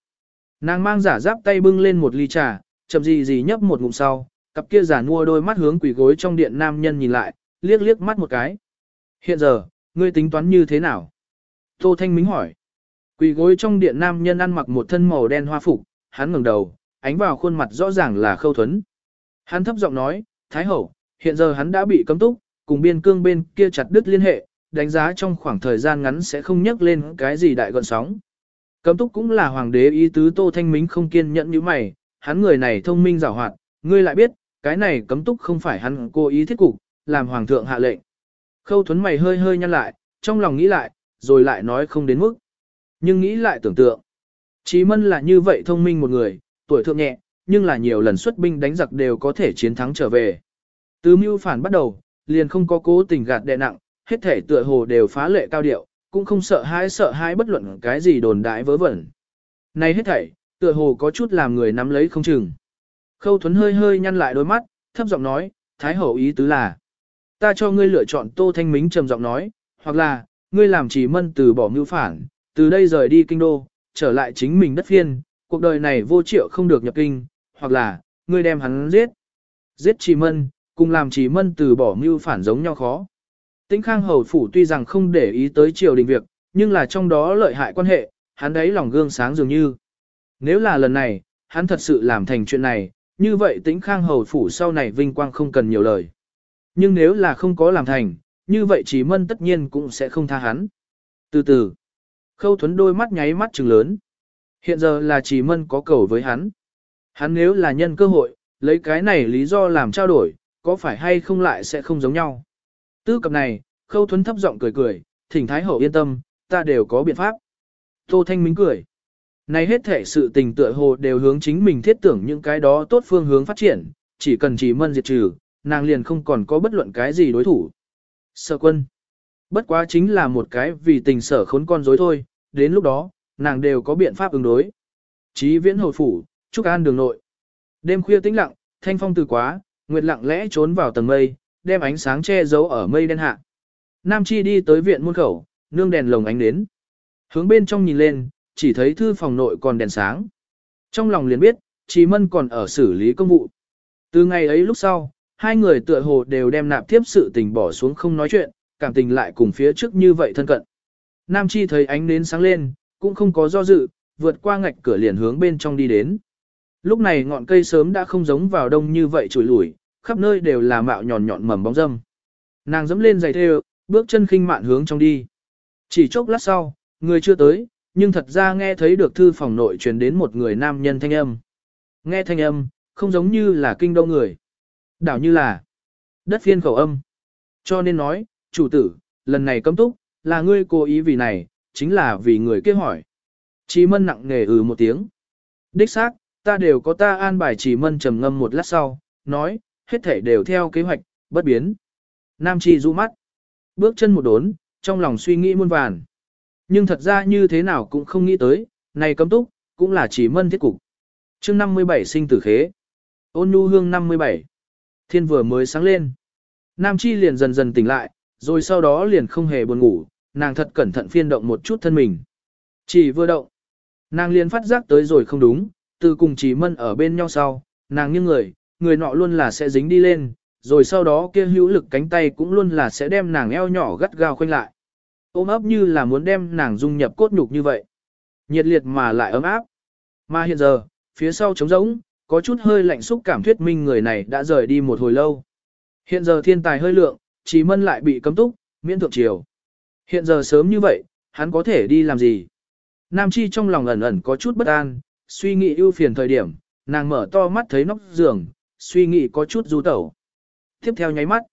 Nàng mang giả giáp tay bưng lên một ly trà, chậm gì gì nhấp một ngụm sau, cặp kia giả mua đôi mắt hướng quỷ gối trong điện nam nhân nhìn lại, liếc liếc mắt một cái. Hiện giờ, ngươi tính toán như thế nào? Tô Thanh Mính hỏi. Quỷ gối trong điện nam nhân ăn mặc một thân màu đen hoa phục, hắn ngẩng đầu, ánh vào khuôn mặt rõ ràng là khâu thuấn. Hắn thấp giọng nói, Thái Hậu, hiện giờ hắn đã bị cấm túc, cùng biên cương bên kia chặt đứt liên hệ, đánh giá trong khoảng thời gian ngắn sẽ không nhắc lên cái gì đại gọn sóng. Cấm túc cũng là hoàng đế ý tứ Tô Thanh Mính không kiên nhẫn như mày, hắn người này thông minh giàu hoạt, ngươi lại biết, cái này cấm túc không phải hắn cố ý thiết cục, làm hoàng thượng hạ lệnh. Khâu thuấn mày hơi hơi nhăn lại, trong lòng nghĩ lại, rồi lại nói không đến mức. Nhưng nghĩ lại tưởng tượng. Chí mân là như vậy thông minh một người, tuổi thượng nhẹ, nhưng là nhiều lần xuất binh đánh giặc đều có thể chiến thắng trở về. Từ mưu phản bắt đầu, liền không có cố tình gạt đè nặng, hết thể tựa hồ đều phá lệ cao điệu, cũng không sợ hãi sợ hãi bất luận cái gì đồn đại vớ vẩn. Này hết thảy, tựa hồ có chút làm người nắm lấy không chừng. Khâu Thuấn hơi hơi nhăn lại đôi mắt, thấp giọng nói, Thái Hậu ý tứ là, ta cho ngươi lựa chọn Tô Thanh Mính trầm giọng nói, hoặc là, ngươi làm chỉ mân từ bỏ mưu phản, từ đây rời đi kinh đô, trở lại chính mình đất phiên, cuộc đời này vô triệu không được nhập kinh, hoặc là, ngươi đem hắn giết. Giết chỉ mân, cùng làm chỉ mân từ bỏ mưu phản giống nhau khó. Tĩnh Khang Hầu Phủ tuy rằng không để ý tới triều đình việc, nhưng là trong đó lợi hại quan hệ, hắn đấy lòng gương sáng dường như. Nếu là lần này, hắn thật sự làm thành chuyện này, như vậy Tĩnh Khang Hầu Phủ sau này vinh quang không cần nhiều lời. Nhưng nếu là không có làm thành, như vậy chỉ mân tất nhiên cũng sẽ không tha hắn. Từ từ, khâu thuấn đôi mắt nháy mắt trừng lớn. Hiện giờ là chỉ mân có cầu với hắn. Hắn nếu là nhân cơ hội, lấy cái này lý do làm trao đổi, có phải hay không lại sẽ không giống nhau. Tư cập này, khâu thuấn thấp giọng cười cười, thỉnh Thái Hậu yên tâm, ta đều có biện pháp. Tô Thanh Minh cười. Này hết thể sự tình tựa hồ đều hướng chính mình thiết tưởng những cái đó tốt phương hướng phát triển, chỉ cần chỉ mân diệt trừ, nàng liền không còn có bất luận cái gì đối thủ. Sở quân. Bất quá chính là một cái vì tình sở khốn con dối thôi, đến lúc đó, nàng đều có biện pháp ứng đối. Chí viễn hồi phủ, trúc an đường nội. Đêm khuya tĩnh lặng, thanh phong từ quá, nguyệt lặng lẽ trốn vào tầng mây, đem ánh sáng che giấu ở mây đen hạ. Nam Chi đi tới viện môn khẩu, nương đèn lồng ánh đến. Hướng bên trong nhìn lên, chỉ thấy thư phòng nội còn đèn sáng. Trong lòng liền biết, Chí Mân còn ở xử lý công vụ. Từ ngày ấy lúc sau, hai người tựa hồ đều đem nạp tiếp sự tình bỏ xuống không nói chuyện, cảm tình lại cùng phía trước như vậy thân cận. Nam Chi thấy ánh nến sáng lên, cũng không có do dự, vượt qua ngạch cửa liền hướng bên trong đi đến. Lúc này ngọn cây sớm đã không giống vào đông như vậy trùi lủi, khắp nơi đều là mạo nhọn nhọn mầm bóng dâm. Nàng dẫm lên giày thêu, bước chân khinh mạn hướng trong đi. Chỉ chốc lát sau, người chưa tới, nhưng thật ra nghe thấy được thư phòng nội truyền đến một người nam nhân thanh âm. Nghe thanh âm, không giống như là kinh đô người. Đảo như là đất phiên khẩu âm. Cho nên nói, chủ tử, lần này cấm túc, là ngươi cố ý vì này, chính là vì người kia hỏi. chỉ mân nặng nề ừ một tiếng. Đích xác, ta đều có ta an bài chỉ mân trầm ngâm một lát sau, nói, hết thể đều theo kế hoạch, bất biến. Nam Chi rũ mắt, bước chân một đốn, trong lòng suy nghĩ muôn vàn. Nhưng thật ra như thế nào cũng không nghĩ tới, này cấm túc, cũng là chỉ mân thiết cục. chương 57 sinh tử khế. Ôn nhu hương 57. Thiên vừa mới sáng lên. Nam Chi liền dần dần tỉnh lại, rồi sau đó liền không hề buồn ngủ, nàng thật cẩn thận phiên động một chút thân mình. Chỉ vừa động. Nàng liền phát giác tới rồi không đúng, từ cùng chỉ mân ở bên nhau sau, nàng nghiêng người, người nọ luôn là sẽ dính đi lên, rồi sau đó kia hữu lực cánh tay cũng luôn là sẽ đem nàng eo nhỏ gắt gao khoanh lại. Ôm ấp như là muốn đem nàng dung nhập cốt nhục như vậy. Nhiệt liệt mà lại ấm áp. Mà hiện giờ, phía sau trống rỗng, có chút hơi lạnh xúc cảm thuyết minh người này đã rời đi một hồi lâu. Hiện giờ thiên tài hơi lượng, chỉ mân lại bị cấm túc, miễn thượng triều. Hiện giờ sớm như vậy, hắn có thể đi làm gì? Nam Chi trong lòng ẩn ẩn có chút bất an, suy nghĩ ưu phiền thời điểm, nàng mở to mắt thấy nóc giường, suy nghĩ có chút du tẩu. Tiếp theo nháy mắt,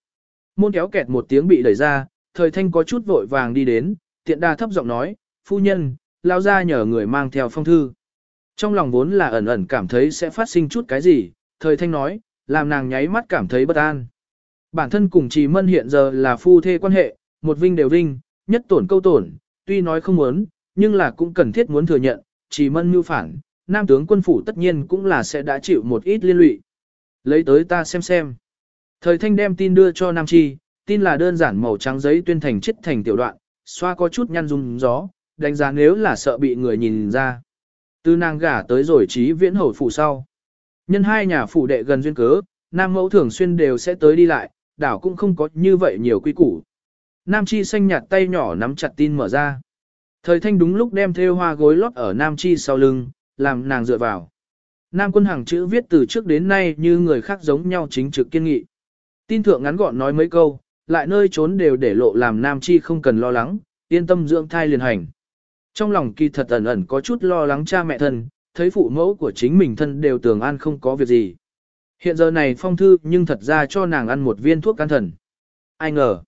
môn kéo kẹt một tiếng bị đẩy ra, thời thanh có chút vội vàng đi đến, tiện đa thấp giọng nói, phu nhân, lao ra nhờ người mang theo phong thư. Trong lòng vốn là ẩn ẩn cảm thấy sẽ phát sinh chút cái gì, thời thanh nói, làm nàng nháy mắt cảm thấy bất an. Bản thân cùng trì mân hiện giờ là phu thê quan hệ, một vinh đều vinh, nhất tổn câu tổn, tuy nói không muốn, nhưng là cũng cần thiết muốn thừa nhận, trì mân mưu phản, nam tướng quân phủ tất nhiên cũng là sẽ đã chịu một ít liên lụy. Lấy tới ta xem xem. Thời thanh đem tin đưa cho Nam Chi, tin là đơn giản màu trắng giấy tuyên thành chết thành tiểu đoạn, xoa có chút nhăn rung gió, đánh giá nếu là sợ bị người nhìn ra. Từ nàng gả tới rồi trí viễn hầu phủ sau. Nhân hai nhà phủ đệ gần duyên cớ, nam mẫu thường xuyên đều sẽ tới đi lại, đảo cũng không có như vậy nhiều quy củ. Nam Chi xanh nhạt tay nhỏ nắm chặt tin mở ra. Thời thanh đúng lúc đem theo hoa gối lót ở Nam Chi sau lưng, làm nàng dựa vào. Nam quân hàng chữ viết từ trước đến nay như người khác giống nhau chính trực kiên nghị. Tin thượng ngắn gọn nói mấy câu, lại nơi trốn đều để lộ làm Nam Chi không cần lo lắng, yên tâm dưỡng thai liền hành. Trong lòng kỳ thật ẩn ẩn có chút lo lắng cha mẹ thân, thấy phụ mẫu của chính mình thân đều tường an không có việc gì. Hiện giờ này phong thư nhưng thật ra cho nàng ăn một viên thuốc can thần. Ai ngờ.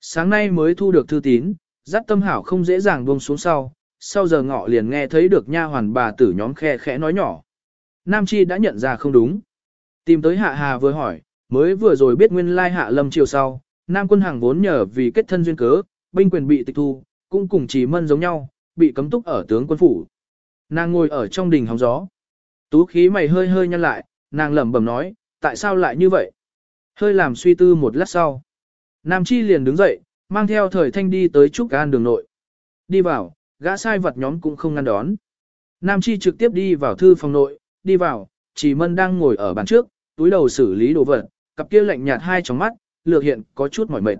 Sáng nay mới thu được thư tín, dắt tâm hảo không dễ dàng buông xuống sau, sau giờ ngọ liền nghe thấy được nha hoàn bà tử nhóm khe khẽ nói nhỏ. Nam Chi đã nhận ra không đúng. Tìm tới Hạ Hà vừa hỏi, mới vừa rồi biết nguyên lai Hạ Lâm chiều sau, Nam quân hàng vốn nhờ vì kết thân duyên cớ, binh quyền bị tịch thu, cũng cùng chỉ mân giống nhau, bị cấm túc ở tướng quân phủ. Nàng ngồi ở trong đình hóng gió. Tú khí mày hơi hơi nhăn lại, nàng lẩm bẩm nói, tại sao lại như vậy? Hơi làm suy tư một lát sau. Nam Chi liền đứng dậy, mang theo thời thanh đi tới Trúc An đường nội. Đi vào, gã sai vật nhóm cũng không ngăn đón. Nam Chi trực tiếp đi vào thư phòng nội, đi vào, chỉ mân đang ngồi ở bàn trước, túi đầu xử lý đồ vật, cặp kia lạnh nhạt hai tròng mắt, lược hiện có chút mỏi mệt.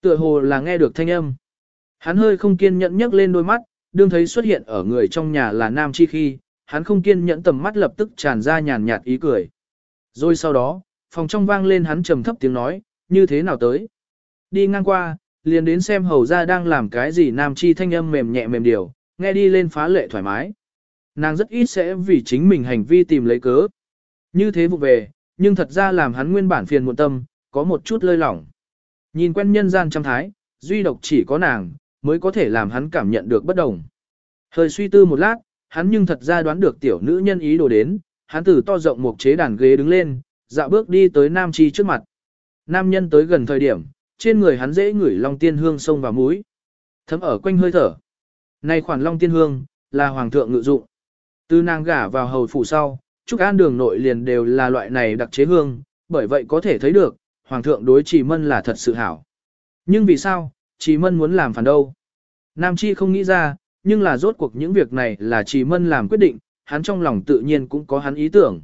Tựa hồ là nghe được thanh âm. Hắn hơi không kiên nhẫn nhấc lên đôi mắt, đương thấy xuất hiện ở người trong nhà là Nam Chi khi, hắn không kiên nhẫn tầm mắt lập tức tràn ra nhàn nhạt ý cười. Rồi sau đó, phòng trong vang lên hắn trầm thấp tiếng nói, như thế nào tới. Đi ngang qua, liền đến xem hầu ra đang làm cái gì Nam Chi thanh âm mềm nhẹ mềm điều, nghe đi lên phá lệ thoải mái. Nàng rất ít sẽ vì chính mình hành vi tìm lấy cớ. Như thế vụ về, nhưng thật ra làm hắn nguyên bản phiền muộn tâm, có một chút lơi lỏng. Nhìn quen nhân gian trăm thái, duy độc chỉ có nàng, mới có thể làm hắn cảm nhận được bất đồng. Hơi suy tư một lát, hắn nhưng thật ra đoán được tiểu nữ nhân ý đồ đến, hắn từ to rộng một chế đàn ghế đứng lên, dạo bước đi tới Nam Chi trước mặt. Nam nhân tới gần thời điểm, trên người hắn dễ ngửi long tiên hương sông và mũi. Thấm ở quanh hơi thở. Này khoản long tiên hương, là hoàng thượng ngự dụng. Từ nàng gả vào hầu phủ sau, trúc an đường nội liền đều là loại này đặc chế hương, bởi vậy có thể thấy được, hoàng thượng đối trì mân là thật sự hảo. Nhưng vì sao, trì mân muốn làm phản đâu? Nam Chi không nghĩ ra, nhưng là rốt cuộc những việc này là trì mân làm quyết định, hắn trong lòng tự nhiên cũng có hắn ý tưởng.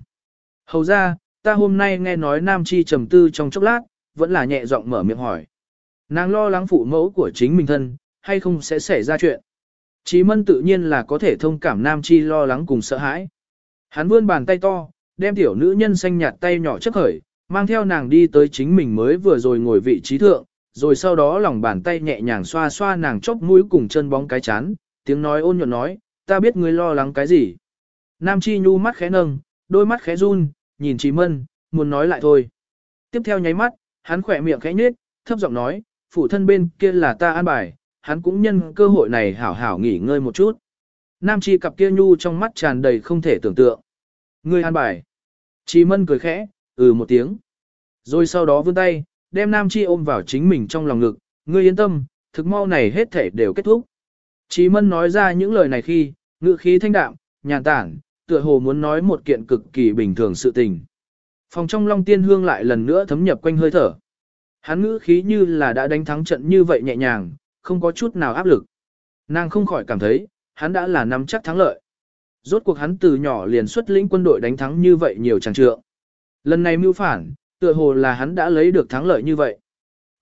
Hầu ra, ta hôm nay nghe nói Nam Chi trầm tư trong chốc lát, vẫn là nhẹ giọng mở miệng hỏi. Nàng lo lắng phụ mẫu của chính mình thân, hay không sẽ xảy ra chuyện. Chí mân tự nhiên là có thể thông cảm Nam Chi lo lắng cùng sợ hãi. Hắn vươn bàn tay to, đem tiểu nữ nhân xanh nhạt tay nhỏ chấp khởi, mang theo nàng đi tới chính mình mới vừa rồi ngồi vị trí thượng, rồi sau đó lòng bàn tay nhẹ nhàng xoa xoa nàng chóp mũi cùng chân bóng cái chán, tiếng nói ôn nhuận nói, ta biết ngươi lo lắng cái gì. Nam Chi nhu mắt khẽ nâng, đôi mắt khẽ run, nhìn Chí Mân, muốn nói lại thôi. Tiếp theo nháy mắt, hắn khỏe miệng khẽ nhếch, thấp giọng nói, phụ thân bên kia là ta an bài, hắn cũng nhân cơ hội này hảo hảo nghỉ ngơi một chút. Nam Chi cặp kia nhu trong mắt tràn đầy không thể tưởng tượng. Ngươi an bài. Chi Mân cười khẽ, ừ một tiếng. Rồi sau đó vươn tay, đem Nam Chi ôm vào chính mình trong lòng ngực, ngươi yên tâm, thực mau này hết thể đều kết thúc. Chi Mân nói ra những lời này khi, ngữ khí thanh đạm, nhàn tản, tựa hồ muốn nói một kiện cực kỳ bình thường sự tình. Phòng trong Long Tiên Hương lại lần nữa thấm nhập quanh hơi thở. Hắn ngữ khí như là đã đánh thắng trận như vậy nhẹ nhàng, không có chút nào áp lực. Nàng không khỏi cảm thấy, hắn đã là nắm chắc thắng lợi. Rốt cuộc hắn từ nhỏ liền xuất lĩnh quân đội đánh thắng như vậy nhiều chẳng trượng. Lần này mưu phản, tựa hồ là hắn đã lấy được thắng lợi như vậy.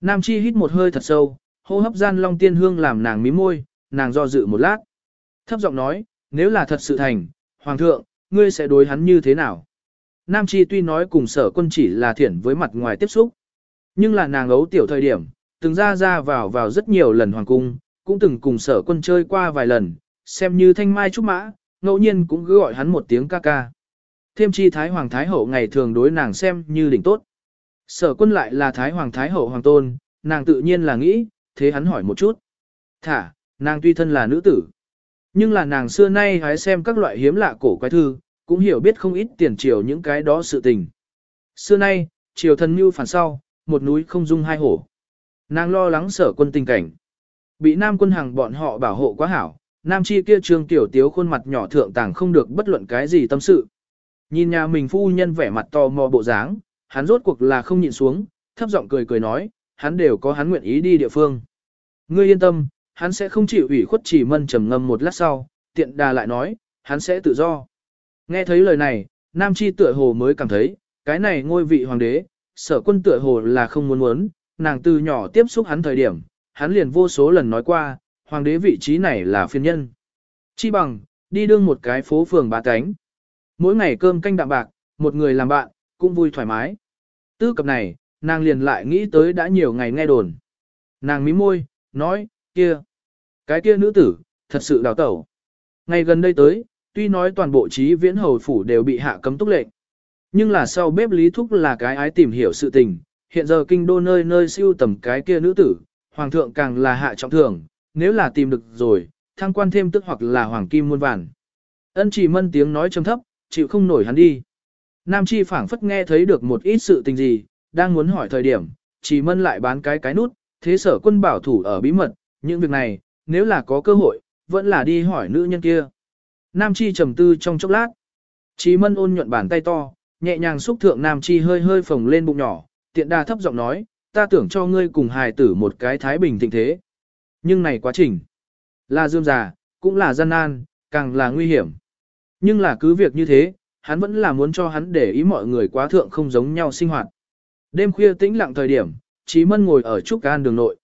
Nam Chi hít một hơi thật sâu, hô hấp gian long tiên hương làm nàng mí môi, nàng do dự một lát. Thấp giọng nói, nếu là thật sự thành, Hoàng thượng, ngươi sẽ đối hắn như thế nào? Nam Chi tuy nói cùng sở quân chỉ là thiển với mặt ngoài tiếp xúc. Nhưng là nàng ấu tiểu thời điểm, từng ra ra vào vào rất nhiều lần hoàng cung, cũng từng cùng sở quân chơi qua vài lần, xem như thanh mai trúc mã, ngẫu nhiên cũng cứ gọi hắn một tiếng ca ca. Thêm chi Thái Hoàng Thái Hậu ngày thường đối nàng xem như đỉnh tốt. Sở quân lại là Thái Hoàng Thái Hậu Hoàng Tôn, nàng tự nhiên là nghĩ, thế hắn hỏi một chút. Thả, nàng tuy thân là nữ tử. Nhưng là nàng xưa nay hái xem các loại hiếm lạ cổ quái thư, cũng hiểu biết không ít tiền triều những cái đó sự tình. Xưa nay, triều thần mưu phản sau, một núi không dung hai hổ. Nàng lo lắng sở quân tình cảnh. Bị nam quân hàng bọn họ bảo hộ quá hảo, nam chi kia trương tiểu tiếu khuôn mặt nhỏ thượng tàng không được bất luận cái gì tâm sự. Nhìn nhà mình phu nhân vẻ mặt to mò bộ dáng, hắn rốt cuộc là không nhịn xuống, thấp giọng cười cười nói, hắn đều có hắn nguyện ý đi địa phương. Ngươi yên tâm, hắn sẽ không chịu ủy khuất chỉ mân trầm ngâm một lát sau, tiện đà lại nói, hắn sẽ tự do. Nghe thấy lời này, Nam Chi tựa hồ mới cảm thấy, cái này ngôi vị hoàng đế, sở quân tựa hồ là không muốn muốn, nàng từ nhỏ tiếp xúc hắn thời điểm, hắn liền vô số lần nói qua, hoàng đế vị trí này là phiên nhân. Chi bằng, đi đương một cái phố phường bá cánh. Mỗi ngày cơm canh đạm bạc, một người làm bạn, cũng vui thoải mái. Tư cập này, nàng liền lại nghĩ tới đã nhiều ngày nghe đồn. Nàng mím môi, nói, kia, cái kia nữ tử, thật sự đào tẩu. Ngày gần đây tới, tuy nói toàn bộ trí viễn hầu phủ đều bị hạ cấm túc lệnh. Nhưng là sau bếp lý thúc là cái ái tìm hiểu sự tình, hiện giờ kinh đô nơi nơi siêu tầm cái kia nữ tử, hoàng thượng càng là hạ trọng thưởng, nếu là tìm được rồi, thăng quan thêm tức hoặc là hoàng kim muôn vàn. Ân chỉ mân tiếng nói trầm thấp, chịu không nổi hắn đi. Nam chi phảng phất nghe thấy được một ít sự tình gì, đang muốn hỏi thời điểm, chỉ mân lại bán cái cái nút, thế sở quân bảo thủ ở bí mật, những việc này, nếu là có cơ hội, vẫn là đi hỏi nữ nhân kia. Nam chi trầm tư trong chốc lát. Chí mân ôn nhuận bàn tay to, nhẹ nhàng xúc thượng Nam chi hơi hơi phồng lên bụng nhỏ, tiện đà thấp giọng nói, ta tưởng cho ngươi cùng hài tử một cái thái bình thịnh thế. Nhưng này quá trình, là dương già, cũng là gian nan, càng là nguy hiểm. Nhưng là cứ việc như thế, hắn vẫn là muốn cho hắn để ý mọi người quá thượng không giống nhau sinh hoạt. Đêm khuya tĩnh lặng thời điểm, Chí Mân ngồi ở trúc gan đường nội.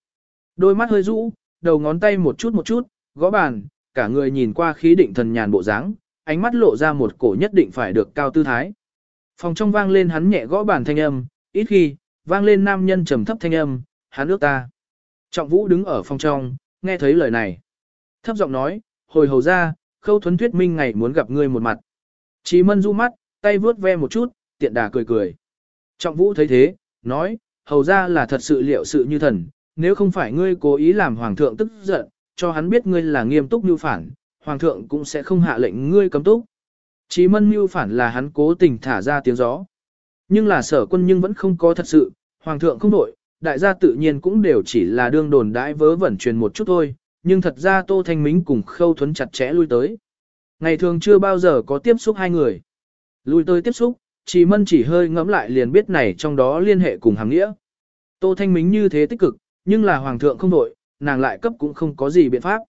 Đôi mắt hơi rũ, đầu ngón tay một chút một chút, gõ bàn, cả người nhìn qua khí định thần nhàn bộ dáng, ánh mắt lộ ra một cổ nhất định phải được cao tư thái. Phòng trong vang lên hắn nhẹ gõ bàn thanh âm, ít khi, vang lên nam nhân trầm thấp thanh âm, hắn ước ta. Trọng vũ đứng ở phòng trong, nghe thấy lời này. Thấp giọng nói, hồi hầu ra, khâu thuấn thuyết minh ngày muốn gặp ngươi một mặt. Chí mân du mắt, tay vướt ve một chút, tiện đà cười cười. Trọng vũ thấy thế, nói, hầu ra là thật sự liệu sự như thần, nếu không phải ngươi cố ý làm hoàng thượng tức giận, cho hắn biết ngươi là nghiêm túc như phản, hoàng thượng cũng sẽ không hạ lệnh ngươi cấm túc. Chí mân mưu phản là hắn cố tình thả ra tiếng gió. Nhưng là sở quân nhưng vẫn không có thật sự, hoàng thượng không đổi, đại gia tự nhiên cũng đều chỉ là đương đồn đãi vớ vẩn truyền một chút thôi, nhưng thật ra Tô Thanh Mính cùng Khâu Thuấn chặt chẽ lui tới. Ngày thường chưa bao giờ có tiếp xúc hai người. Lui tới tiếp xúc, chỉ mân chỉ hơi ngẫm lại liền biết này trong đó liên hệ cùng hàng nghĩa. Tô Thanh Mính như thế tích cực, nhưng là hoàng thượng không đổi, nàng lại cấp cũng không có gì biện pháp.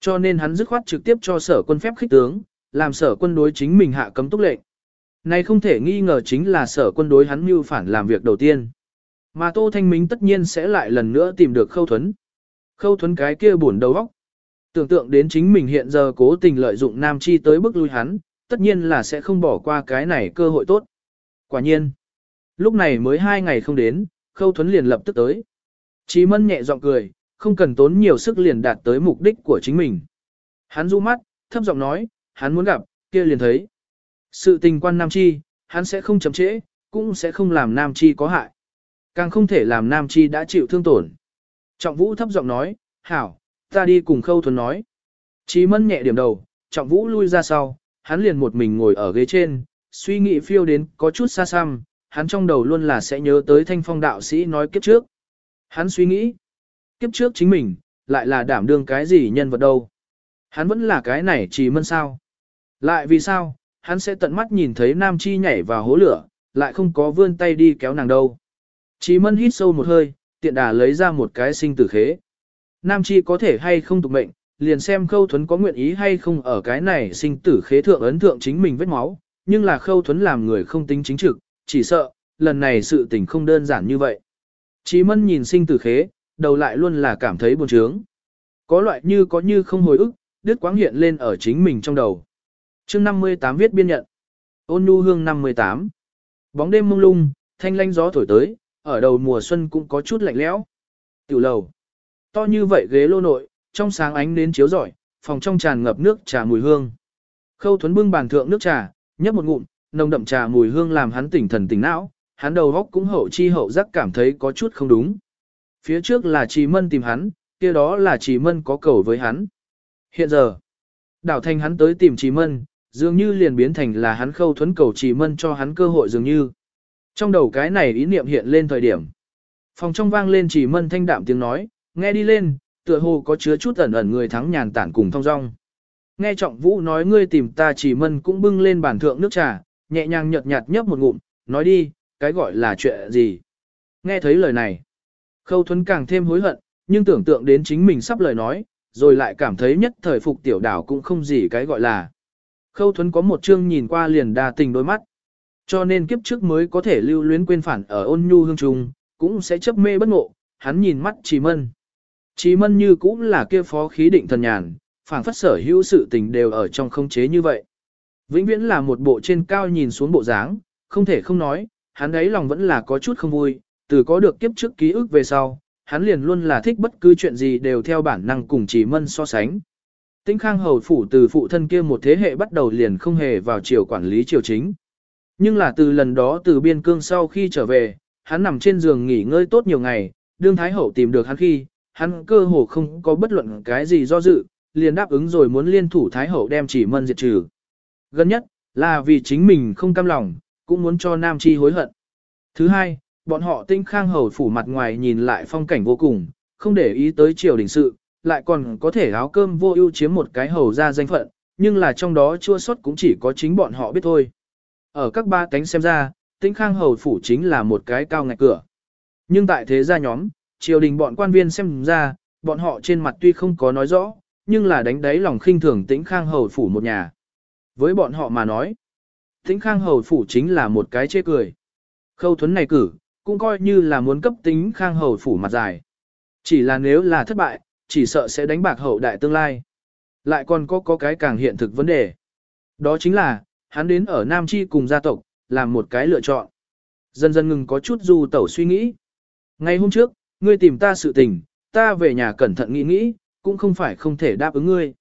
Cho nên hắn dứt khoát trực tiếp cho sở quân phép khích tướng, làm sở quân đối chính mình hạ cấm túc lệnh. Này không thể nghi ngờ chính là sở quân đối hắn mưu phản làm việc đầu tiên. Mà Tô Thanh Minh tất nhiên sẽ lại lần nữa tìm được khâu thuấn. Khâu thuấn cái kia buồn đầu óc. Tưởng tượng đến chính mình hiện giờ cố tình lợi dụng Nam Chi tới bức lui hắn, tất nhiên là sẽ không bỏ qua cái này cơ hội tốt. Quả nhiên, lúc này mới hai ngày không đến, khâu thuấn liền lập tức tới. Chí mân nhẹ giọng cười, không cần tốn nhiều sức liền đạt tới mục đích của chính mình. Hắn du mắt, thấp giọng nói, hắn muốn gặp, kia liền thấy. Sự tình quan Nam Chi, hắn sẽ không chậm trễ, cũng sẽ không làm Nam Chi có hại. Càng không thể làm Nam Chi đã chịu thương tổn. Trọng Vũ thấp giọng nói, hảo, ta đi cùng khâu thuần nói. Chí mân nhẹ điểm đầu, Trọng Vũ lui ra sau, hắn liền một mình ngồi ở ghế trên, suy nghĩ phiêu đến có chút xa xăm, hắn trong đầu luôn là sẽ nhớ tới thanh phong đạo sĩ nói kiếp trước. Hắn suy nghĩ, kiếp trước chính mình, lại là đảm đương cái gì nhân vật đâu. Hắn vẫn là cái này chỉ mân sao. Lại vì sao, hắn sẽ tận mắt nhìn thấy Nam Chi nhảy vào hố lửa, lại không có vươn tay đi kéo nàng đâu. Chí mân hít sâu một hơi, tiện đà lấy ra một cái sinh tử khế. Nam Chi có thể hay không tục mệnh, liền xem khâu thuấn có nguyện ý hay không ở cái này sinh tử khế thượng ấn thượng chính mình vết máu, nhưng là khâu thuấn làm người không tính chính trực, chỉ sợ, lần này sự tình không đơn giản như vậy. Chí mân nhìn sinh tử khế, đầu lại luôn là cảm thấy buồn trướng. Có loại như có như không hồi ức, đứt quáng hiện lên ở chính mình trong đầu chương 58 viết biên nhận. Ôn nhu hương 58. Bóng đêm mông lung, thanh lanh gió thổi tới, ở đầu mùa xuân cũng có chút lạnh lẽo. Tiểu lầu. To như vậy ghế lô nội, trong sáng ánh nến chiếu rọi, phòng trong tràn ngập nước trà mùi hương. Khâu Thuấn bưng bàn thượng nước trà, nhấp một ngụm, nồng đậm trà mùi hương làm hắn tỉnh thần tỉnh não, hắn đầu góc cũng hậu chi hậu giác cảm thấy có chút không đúng. Phía trước là Trì Mân tìm hắn, kia đó là Trì Mân có cầu với hắn. Hiện giờ, đảo thành hắn tới tìm Trì Mân, dường như liền biến thành là hắn khâu thuấn cầu Trì Mân cho hắn cơ hội dường như. Trong đầu cái này ý niệm hiện lên thời điểm. Phòng trong vang lên Trì Mân thanh đạm tiếng nói, nghe đi lên, tựa hồ có chứa chút ẩn ẩn người thắng nhàn tản cùng thong dong. Nghe trọng vũ nói ngươi tìm ta Trì Mân cũng bưng lên bàn thượng nước trà, nhẹ nhàng nhợt nhạt nhấp một ngụm, nói đi, cái gọi là chuyện gì. Nghe thấy lời này, khâu thuấn càng thêm hối hận, nhưng tưởng tượng đến chính mình sắp lời nói, rồi lại cảm thấy nhất thời phục tiểu đảo cũng không gì cái gọi là. Khâu thuấn có một chương nhìn qua liền đa tình đôi mắt. Cho nên kiếp trước mới có thể lưu luyến quên phản ở ôn nhu hương trung, cũng sẽ chấp mê bất ngộ, hắn nhìn mắt trì mân. Trì mân như cũng là kia phó khí định thần nhàn, phảng phất sở hữu sự tình đều ở trong không chế như vậy. Vĩnh viễn là một bộ trên cao nhìn xuống bộ dáng, không thể không nói, hắn ấy lòng vẫn là có chút không vui, từ có được kiếp trước ký ức về sau, hắn liền luôn là thích bất cứ chuyện gì đều theo bản năng cùng Chí mân so sánh. Tĩnh Khang hầu phủ từ phụ thân kia một thế hệ bắt đầu liền không hề vào triều quản lý triều chính. Nhưng là từ lần đó từ biên cương sau khi trở về, hắn nằm trên giường nghỉ ngơi tốt nhiều ngày, đương thái hậu tìm được hắn khi, hắn cơ hồ không có bất luận cái gì do dự, liền đáp ứng rồi muốn liên thủ thái hậu đem chỉ mân diệt trừ. Gần nhất, là vì chính mình không cam lòng, cũng muốn cho Nam Chi hối hận. Thứ hai, bọn họ tinh khang hầu phủ mặt ngoài nhìn lại phong cảnh vô cùng, không để ý tới triều đình sự, lại còn có thể áo cơm vô ưu chiếm một cái hầu ra danh phận, nhưng là trong đó chua sót cũng chỉ có chính bọn họ biết thôi. Ở các ba cánh xem ra, tĩnh khang hầu phủ chính là một cái cao ngạch cửa. Nhưng tại thế gia nhóm, triều đình bọn quan viên xem ra, bọn họ trên mặt tuy không có nói rõ, nhưng là đánh đáy lòng khinh thường tĩnh khang hầu phủ một nhà. Với bọn họ mà nói, tĩnh khang hầu phủ chính là một cái chê cười. Khâu thuấn này cử, cũng coi như là muốn cấp tính khang hầu phủ mặt dài. Chỉ là nếu là thất bại, chỉ sợ sẽ đánh bạc hậu đại tương lai. Lại còn có có cái càng hiện thực vấn đề. Đó chính là, hắn đến ở Nam Chi cùng gia tộc, làm một cái lựa chọn. Dần dần ngừng có chút du tẩu suy nghĩ. Ngày hôm trước, ngươi tìm ta sự tình, ta về nhà cẩn thận nghĩ nghĩ, cũng không phải không thể đáp ứng ngươi.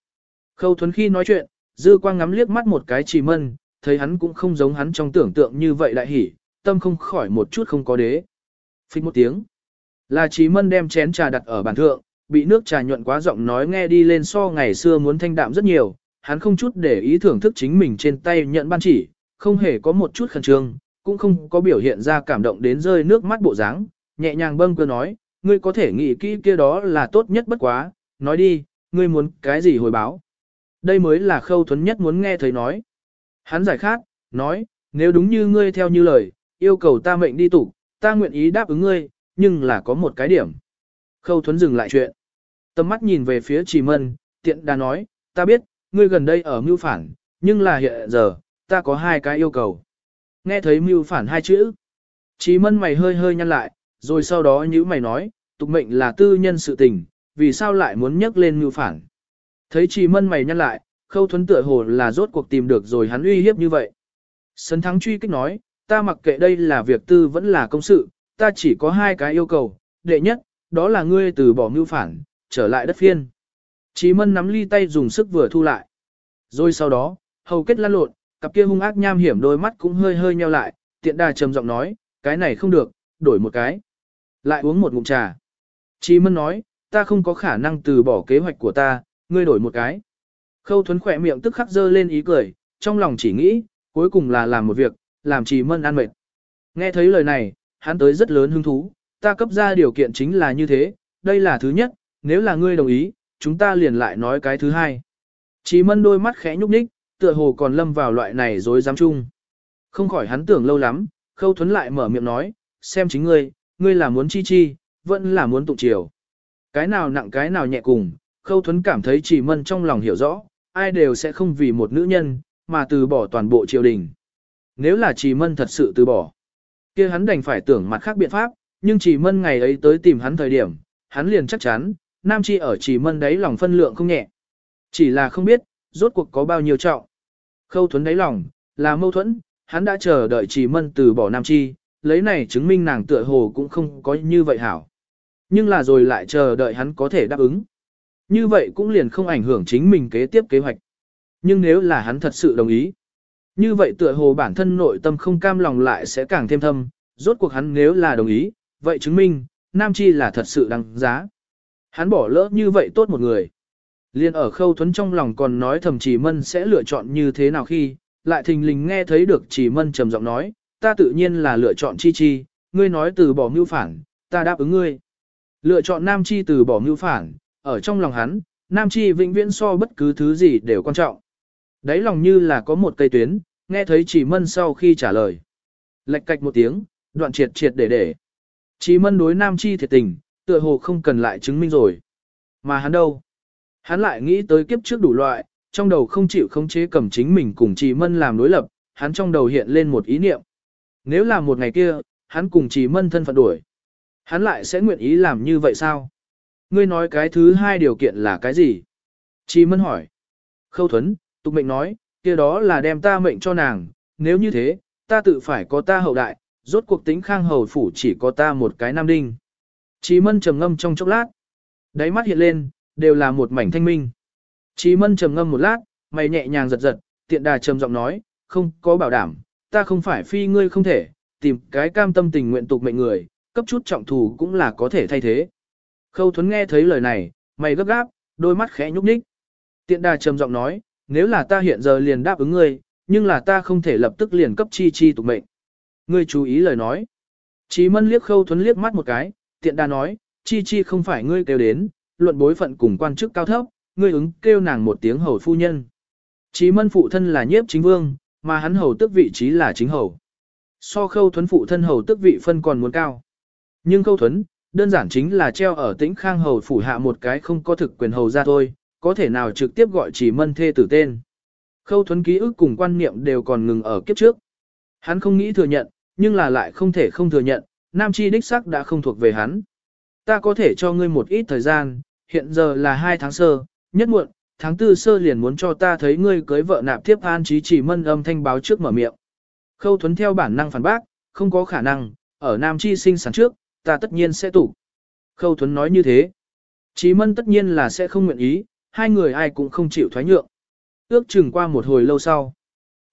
Khâu thuấn khi nói chuyện, dư quang ngắm liếc mắt một cái chỉ mân, thấy hắn cũng không giống hắn trong tưởng tượng như vậy đại hỉ, tâm không khỏi một chút không có đế. Phích một tiếng. Là Chí Mân đem chén trà đặt ở bàn thượng, bị nước trà nhuận quá giọng nói nghe đi lên so ngày xưa muốn thanh đạm rất nhiều, hắn không chút để ý thưởng thức chính mình trên tay nhận ban chỉ, không hề có một chút khẩn trương, cũng không có biểu hiện ra cảm động đến rơi nước mắt bộ dáng, nhẹ nhàng bâng cơ nói, ngươi có thể nghĩ kỹ kia đó là tốt nhất bất quá, nói đi, ngươi muốn cái gì hồi báo. Đây mới là khâu thuấn nhất muốn nghe thấy nói. Hắn giải khát, nói, nếu đúng như ngươi theo như lời, yêu cầu ta mệnh đi tụ, ta nguyện ý đáp ứng ngươi, nhưng là có một cái điểm. Khâu Thuấn dừng lại chuyện. Tầm mắt nhìn về phía Trì Mân, tiện đã nói, ta biết, ngươi gần đây ở mưu phản, nhưng là hiện giờ, ta có hai cái yêu cầu. Nghe thấy mưu phản hai chữ. Trì Mân mày hơi hơi nhăn lại, rồi sau đó như mày nói, tục mệnh là tư nhân sự tình, vì sao lại muốn nhắc lên mưu phản. Thấy Trì Mân mày nhăn lại, Khâu Thuấn tựa hồ là rốt cuộc tìm được rồi hắn uy hiếp như vậy. Sấn thắng truy kích nói, ta mặc kệ đây là việc tư vẫn là công sự, ta chỉ có hai cái yêu cầu, đệ nhất, đó là ngươi từ bỏ mưu phản, trở lại đất phiên. Chí mân nắm ly tay dùng sức vừa thu lại. Rồi sau đó, hầu kết lăn lộn, cặp kia hung ác nham hiểm đôi mắt cũng hơi hơi nheo lại, tiện đà trầm giọng nói, cái này không được, đổi một cái. Lại uống một ngụm trà. Chí mân nói, ta không có khả năng từ bỏ kế hoạch của ta, ngươi đổi một cái. Khâu thuấn khỏe miệng tức khắc dơ lên ý cười, trong lòng chỉ nghĩ, cuối cùng là làm một việc, làm chí mân ăn mệt. Nghe thấy lời này, hắn tới rất lớn hứng thú, ta cấp ra điều kiện chính là như thế, đây là thứ nhất, nếu là ngươi đồng ý, chúng ta liền lại nói cái thứ hai. Chí mân đôi mắt khẽ nhúc nhích, tựa hồ còn lâm vào loại này dối dám chung. Không khỏi hắn tưởng lâu lắm, khâu thuấn lại mở miệng nói, xem chính ngươi, ngươi là muốn chi chi, vẫn là muốn tụng chiều. Cái nào nặng cái nào nhẹ cùng, Khâu Thuấn cảm thấy chỉ mân trong lòng hiểu rõ, ai đều sẽ không vì một nữ nhân, mà từ bỏ toàn bộ triều đình. Nếu là chỉ mân thật sự từ bỏ, kia hắn đành phải tưởng mặt khác biện pháp, nhưng chỉ mân ngày ấy tới tìm hắn thời điểm, hắn liền chắc chắn, nam chi ở chỉ mân đấy lòng phân lượng không nhẹ. Chỉ là không biết, rốt cuộc có bao nhiêu trọng. Khâu Thuấn đáy lòng, là mâu thuẫn, hắn đã chờ đợi chỉ mân từ bỏ nam chi, lấy này chứng minh nàng tựa hồ cũng không có như vậy hảo. Nhưng là rồi lại chờ đợi hắn có thể đáp ứng. Như vậy cũng liền không ảnh hưởng chính mình kế tiếp kế hoạch. Nhưng nếu là hắn thật sự đồng ý, như vậy tựa hồ bản thân nội tâm không cam lòng lại sẽ càng thêm thâm, rốt cuộc hắn nếu là đồng ý, vậy chứng minh, Nam Chi là thật sự đáng giá. Hắn bỏ lỡ như vậy tốt một người. Liên ở khâu thuấn trong lòng còn nói thầm chỉ mân sẽ lựa chọn như thế nào khi, lại thình lình nghe thấy được chỉ mân trầm giọng nói, ta tự nhiên là lựa chọn chi chi, ngươi nói từ bỏ mưu phản, ta đáp ứng ngươi. Lựa chọn nam chi từ bỏ mưu phản, ở trong lòng hắn, nam chi vĩnh viễn so bất cứ thứ gì đều quan trọng. Đấy lòng như là có một cây tuyến, nghe thấy chỉ mân sau khi trả lời. Lệch cạch một tiếng, đoạn triệt triệt để để. Chỉ mân đối nam chi thiệt tình, tựa hồ không cần lại chứng minh rồi. Mà hắn đâu? Hắn lại nghĩ tới kiếp trước đủ loại, trong đầu không chịu khống chế cầm chính mình cùng Trì mân làm đối lập, hắn trong đầu hiện lên một ý niệm. Nếu là một ngày kia, hắn cùng Trì mân thân phận đuổi. Hắn lại sẽ nguyện ý làm như vậy sao? Ngươi nói cái thứ hai điều kiện là cái gì? Trì mân hỏi. Khâu thuấn, tục mệnh nói, kia đó là đem ta mệnh cho nàng, nếu như thế, ta tự phải có ta hậu đại, rốt cuộc tính khang hầu phủ chỉ có ta một cái nam đinh. Chí mân trầm ngâm trong chốc lát. Đáy mắt hiện lên, đều là một mảnh thanh minh. Chí mân trầm ngâm một lát, mày nhẹ nhàng giật giật, tiện đà trầm giọng nói, không có bảo đảm, ta không phải phi ngươi không thể, tìm cái cam tâm tình nguyện tục mệnh người, cấp chút trọng thù cũng là có thể thay thế. Khâu thuấn nghe thấy lời này, mày gấp gáp, đôi mắt khẽ nhúc nhích. Tiện đà trầm giọng nói, nếu là ta hiện giờ liền đáp ứng ngươi, nhưng là ta không thể lập tức liền cấp chi chi tục mệnh. Ngươi chú ý lời nói. Chí mân liếc khâu thuấn liếc mắt một cái, tiện đa nói, chi chi không phải ngươi kêu đến, luận bối phận cùng quan chức cao thấp, ngươi ứng kêu nàng một tiếng hầu phu nhân. Chí mân phụ thân là nhiếp chính vương, mà hắn hầu tức vị trí là chính hầu. So khâu thuấn phụ thân hầu tức vị phân còn muốn cao. Nhưng khâu thuấn, đơn giản chính là treo ở tĩnh khang hầu phủ hạ một cái không có thực quyền hầu ra thôi, có thể nào trực tiếp gọi chỉ mân thê tử tên. Khâu thuấn ký ức cùng quan niệm đều còn ngừng ở kiếp trước. Hắn không nghĩ thừa nhận, nhưng là lại không thể không thừa nhận, nam chi đích sắc đã không thuộc về hắn. Ta có thể cho ngươi một ít thời gian, hiện giờ là hai tháng sơ, nhất muộn, tháng tư sơ liền muốn cho ta thấy ngươi cưới vợ nạp tiếp an trí chỉ mân âm thanh báo trước mở miệng. Khâu thuấn theo bản năng phản bác, không có khả năng, ở nam chi sinh sản trước, ta tất nhiên sẽ tủ. Khâu thuấn nói như thế. Chí mân tất nhiên là sẽ không nguyện ý, hai người ai cũng không chịu thoái nhượng. Ước chừng qua một hồi lâu sau.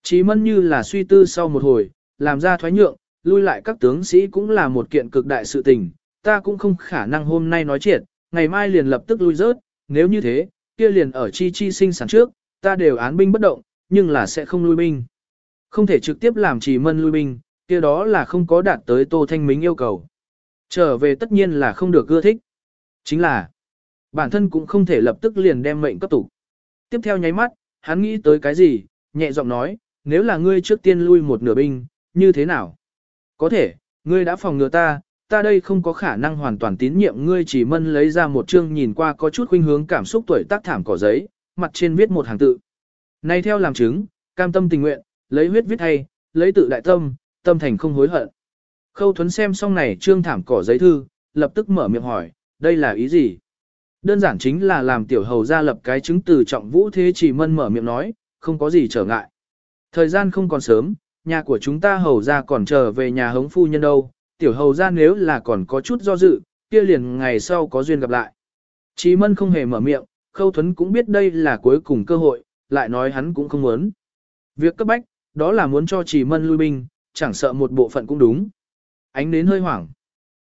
Chí mân như là suy tư sau một hồi, làm ra thoái nhượng, lui lại các tướng sĩ cũng là một kiện cực đại sự tình, ta cũng không khả năng hôm nay nói chuyện, ngày mai liền lập tức lui rớt, nếu như thế, kia liền ở chi chi sinh sản trước, ta đều án binh bất động, nhưng là sẽ không lui binh. Không thể trực tiếp làm chỉ mân lui binh, kia đó là không có đạt tới Tô Thanh Mính yêu cầu. Trở về tất nhiên là không được ưa thích. Chính là, bản thân cũng không thể lập tức liền đem mệnh cấp tụ. Tiếp theo nháy mắt, hắn nghĩ tới cái gì, nhẹ giọng nói, nếu là ngươi trước tiên lui một nửa binh, như thế nào? Có thể, ngươi đã phòng ngừa ta, ta đây không có khả năng hoàn toàn tín nhiệm ngươi chỉ mân lấy ra một chương nhìn qua có chút khuynh hướng cảm xúc tuổi tác thảm cỏ giấy, mặt trên viết một hàng tự. Này theo làm chứng, cam tâm tình nguyện, lấy huyết viết hay, lấy tự đại tâm, tâm thành không hối hận. Khâu Thuấn xem xong này trương thảm cỏ giấy thư, lập tức mở miệng hỏi, đây là ý gì? Đơn giản chính là làm tiểu hầu ra lập cái chứng từ trọng vũ thế chỉ mân mở miệng nói, không có gì trở ngại. Thời gian không còn sớm, nhà của chúng ta hầu ra còn chờ về nhà hống phu nhân đâu, tiểu hầu ra nếu là còn có chút do dự, kia liền ngày sau có duyên gặp lại. Chí mân không hề mở miệng, khâu thuấn cũng biết đây là cuối cùng cơ hội, lại nói hắn cũng không muốn. Việc cấp bách, đó là muốn cho Trì Mân lui binh, chẳng sợ một bộ phận cũng đúng. Ánh đến hơi hoảng.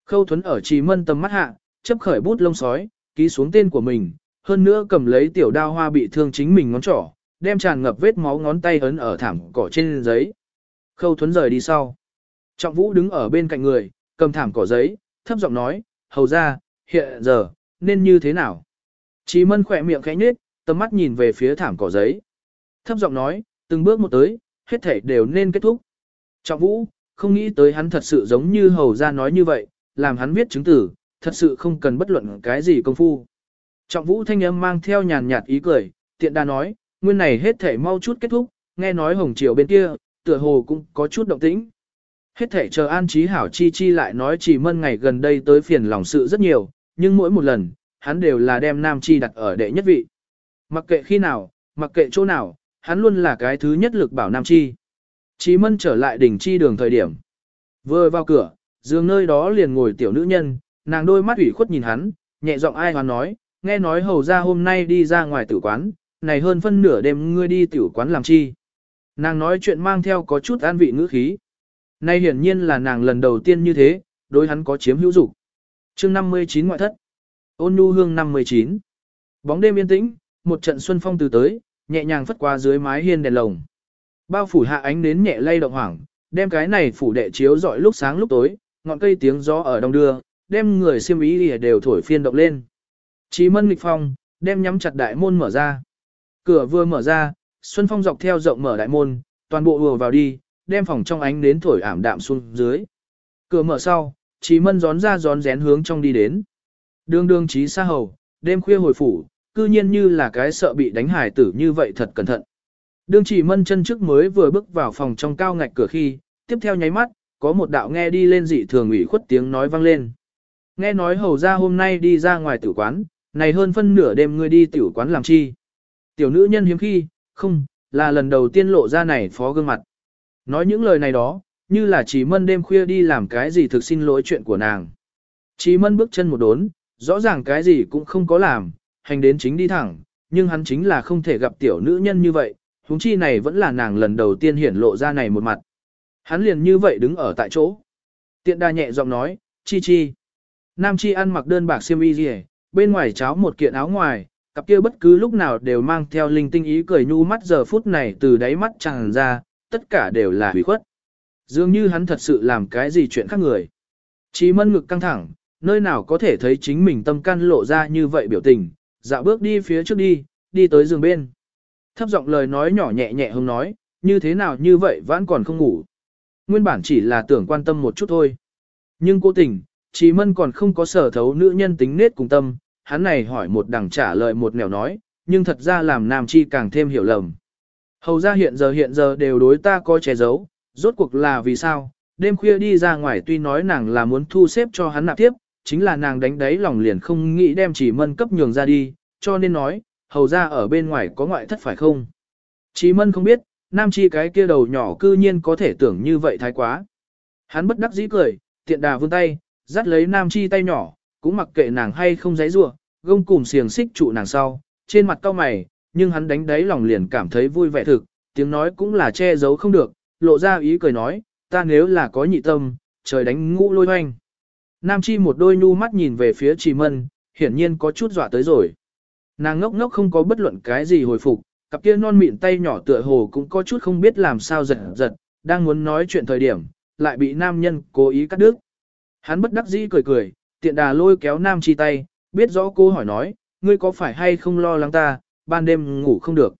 Khâu Thuấn ở Trì Mân tầm mắt hạ, chấp khởi bút lông sói, ký xuống tên của mình, hơn nữa cầm lấy tiểu đao hoa bị thương chính mình ngón trỏ, đem tràn ngập vết máu ngón tay ấn ở thảm cỏ trên giấy. Khâu Thuấn rời đi sau. Trọng Vũ đứng ở bên cạnh người, cầm thảm cỏ giấy, thấp giọng nói, hầu ra, hiện giờ, nên như thế nào? Chí mân khỏe miệng khẽ nhếch, tầm mắt nhìn về phía thảm cỏ giấy. Thấp giọng nói, từng bước một tới, hết thể đều nên kết thúc. Trọng Vũ, không nghĩ tới hắn thật sự giống như hầu ra nói như vậy, làm hắn viết chứng tử, thật sự không cần bất luận cái gì công phu. Trọng vũ thanh âm mang theo nhàn nhạt ý cười, tiện đa nói, nguyên này hết thể mau chút kết thúc, nghe nói hồng triều bên kia, tựa hồ cũng có chút động tĩnh. Hết thể chờ an trí hảo chi chi lại nói chỉ mân ngày gần đây tới phiền lòng sự rất nhiều, nhưng mỗi một lần, hắn đều là đem nam chi đặt ở đệ nhất vị. Mặc kệ khi nào, mặc kệ chỗ nào, hắn luôn là cái thứ nhất lực bảo nam chi. Chí mân trở lại đỉnh chi đường thời điểm. Vừa vào cửa, giường nơi đó liền ngồi tiểu nữ nhân, nàng đôi mắt ủy khuất nhìn hắn, nhẹ giọng ai hoán nói, nghe nói hầu ra hôm nay đi ra ngoài tử quán, này hơn phân nửa đêm ngươi đi tử quán làm chi. Nàng nói chuyện mang theo có chút an vị ngữ khí. Nay hiển nhiên là nàng lần đầu tiên như thế, đối hắn có chiếm hữu dục. Chương 59 ngoại thất. Ôn nhu hương 59. Bóng đêm yên tĩnh, một trận xuân phong từ tới, nhẹ nhàng phất qua dưới mái hiên đèn lồng. Bao phủ hạ ánh nến nhẹ lay động hoảng, đem cái này phủ đệ chiếu rọi lúc sáng lúc tối, ngọn cây tiếng gió ở đông đưa, đem người xiêm ý đều thổi phiên động lên. Chí mân nghịch phong, đem nhắm chặt đại môn mở ra. Cửa vừa mở ra, Xuân Phong dọc theo rộng mở đại môn, toàn bộ ùa vào đi, đem phòng trong ánh đến thổi ảm đạm xuống dưới. Cửa mở sau, Chí Mân gión ra gión rén hướng trong đi đến. Đường đường chí Sa hầu, đêm khuya hồi phủ, cư nhiên như là cái sợ bị đánh hải tử như vậy thật cẩn thận. Đường Chí mân chân trước mới vừa bước vào phòng trong cao ngạch cửa khi, tiếp theo nháy mắt, có một đạo nghe đi lên dị thường ủy khuất tiếng nói vang lên. Nghe nói hầu ra hôm nay đi ra ngoài tử quán, này hơn phân nửa đêm ngươi đi tiểu quán làm chi. Tiểu nữ nhân hiếm khi, không, là lần đầu tiên lộ ra này phó gương mặt. Nói những lời này đó, như là chỉ mân đêm khuya đi làm cái gì thực xin lỗi chuyện của nàng. Chỉ mân bước chân một đốn, rõ ràng cái gì cũng không có làm, hành đến chính đi thẳng, nhưng hắn chính là không thể gặp tiểu nữ nhân như vậy, huống chi này vẫn là nàng lần đầu tiên hiển lộ ra này một mặt. Hắn liền như vậy đứng ở tại chỗ. Tiện đa nhẹ giọng nói, chi chi. Nam chi ăn mặc đơn bạc xiêm y gì bên ngoài cháo một kiện áo ngoài, cặp kia bất cứ lúc nào đều mang theo linh tinh ý cười nhu mắt giờ phút này từ đáy mắt tràn ra, tất cả đều là hủy khuất. Dường như hắn thật sự làm cái gì chuyện khác người. Chí mân ngực căng thẳng, nơi nào có thể thấy chính mình tâm can lộ ra như vậy biểu tình, dạo bước đi phía trước đi, đi tới giường bên. Thấp giọng lời nói nhỏ nhẹ nhẹ hông nói, như thế nào như vậy vẫn còn không ngủ. Nguyên bản chỉ là tưởng quan tâm một chút thôi. Nhưng cố tình, Chí mân còn không có sở thấu nữ nhân tính nết cùng tâm, hắn này hỏi một đằng trả lời một nẻo nói, nhưng thật ra làm nam chi càng thêm hiểu lầm. Hầu ra hiện giờ hiện giờ đều đối ta có che giấu, rốt cuộc là vì sao, đêm khuya đi ra ngoài tuy nói nàng là muốn thu xếp cho hắn nạp tiếp, chính là nàng đánh đáy lòng liền không nghĩ đem chỉ mân cấp nhường ra đi, cho nên nói, hầu ra ở bên ngoài có ngoại thất phải không. Chỉ mân không biết, nam chi cái kia đầu nhỏ cư nhiên có thể tưởng như vậy thái quá. Hắn bất đắc dĩ cười, tiện đà vươn tay, dắt lấy nam chi tay nhỏ, cũng mặc kệ nàng hay không giấy rua, gông cùng xiềng xích trụ nàng sau, trên mặt cao mày, nhưng hắn đánh đáy lòng liền cảm thấy vui vẻ thực, tiếng nói cũng là che giấu không được, lộ ra ý cười nói, ta nếu là có nhị tâm, trời đánh ngũ lôi hoanh. Nam chi một đôi nu mắt nhìn về phía trì mân, hiển nhiên có chút dọa tới rồi. Nàng ngốc ngốc không có bất luận cái gì hồi phục, cặp kia non mịn tay nhỏ tựa hồ cũng có chút không biết làm sao giật giật, đang muốn nói chuyện thời điểm, lại bị nam nhân cố ý cắt đứt. Hắn bất đắc dĩ cười cười, tiện đà lôi kéo nam chi tay, biết rõ cô hỏi nói, ngươi có phải hay không lo lắng ta, ban đêm ngủ không được.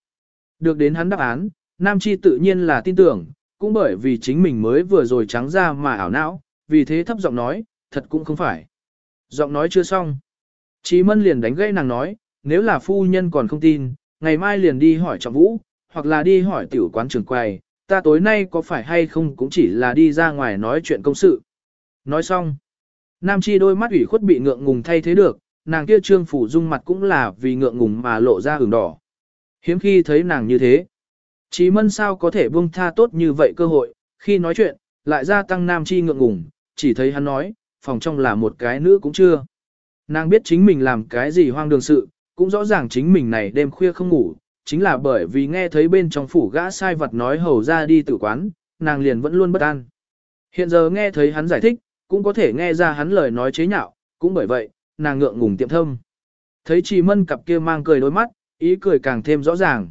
Được đến hắn đáp án, nam chi tự nhiên là tin tưởng, cũng bởi vì chính mình mới vừa rồi trắng ra mà ảo não, vì thế thấp giọng nói, thật cũng không phải. Giọng nói chưa xong. Chí mân liền đánh gây nàng nói, nếu là phu nhân còn không tin, ngày mai liền đi hỏi trọng vũ, hoặc là đi hỏi tiểu quán trường quầy, ta tối nay có phải hay không cũng chỉ là đi ra ngoài nói chuyện công sự. Nói xong, Nam Chi đôi mắt ủy khuất bị ngượng ngùng thay thế được, nàng kia trương phủ dung mặt cũng là vì ngượng ngùng mà lộ ra ửng đỏ. Hiếm khi thấy nàng như thế. Chí mân sao có thể buông tha tốt như vậy cơ hội, khi nói chuyện, lại gia tăng Nam Chi ngượng ngùng, chỉ thấy hắn nói, phòng trong là một cái nữ cũng chưa. Nàng biết chính mình làm cái gì hoang đường sự, cũng rõ ràng chính mình này đêm khuya không ngủ, chính là bởi vì nghe thấy bên trong phủ gã sai vật nói hầu ra đi tử quán, nàng liền vẫn luôn bất an. Hiện giờ nghe thấy hắn giải thích, cũng có thể nghe ra hắn lời nói chế nhạo, cũng bởi vậy, nàng ngượng ngùng tiệm thâm. Thấy Trì Mân cặp kia mang cười đôi mắt, ý cười càng thêm rõ ràng.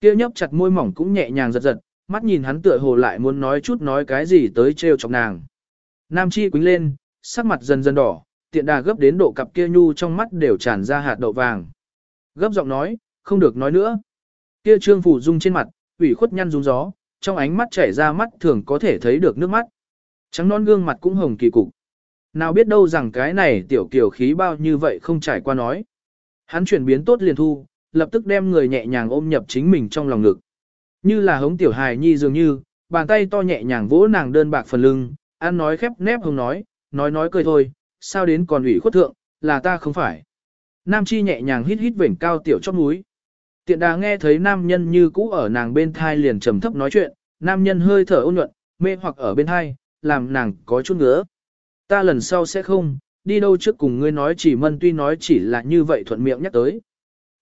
Kia nhấp chặt môi mỏng cũng nhẹ nhàng giật giật, mắt nhìn hắn tựa hồ lại muốn nói chút nói cái gì tới trêu chọc nàng. Nam Chi quính lên, sắc mặt dần dần đỏ, tiện đà gấp đến độ cặp kia nhu trong mắt đều tràn ra hạt đậu vàng. Gấp giọng nói, không được nói nữa. Kia trương phủ dung trên mặt, ủy khuất nhăn rung gió, trong ánh mắt chảy ra mắt thường có thể thấy được nước mắt. Trắng non gương mặt cũng hồng kỳ cục. Nào biết đâu rằng cái này tiểu kiều khí bao như vậy không trải qua nói. Hắn chuyển biến tốt liền thu, lập tức đem người nhẹ nhàng ôm nhập chính mình trong lòng ngực. Như là hống tiểu hài nhi dường như, bàn tay to nhẹ nhàng vỗ nàng đơn bạc phần lưng, ăn nói khép nép không nói, nói nói cười thôi, sao đến còn ủy khuất thượng, là ta không phải. Nam chi nhẹ nhàng hít hít vểnh cao tiểu chóp núi. Tiện đà nghe thấy nam nhân như cũ ở nàng bên thai liền trầm thấp nói chuyện, nam nhân hơi thở ôn nhuận, mê hoặc ở bên thai, làm nàng có chút ngứa. Ta lần sau sẽ không, đi đâu trước cùng ngươi nói chỉ mân tuy nói chỉ là như vậy thuận miệng nhắc tới.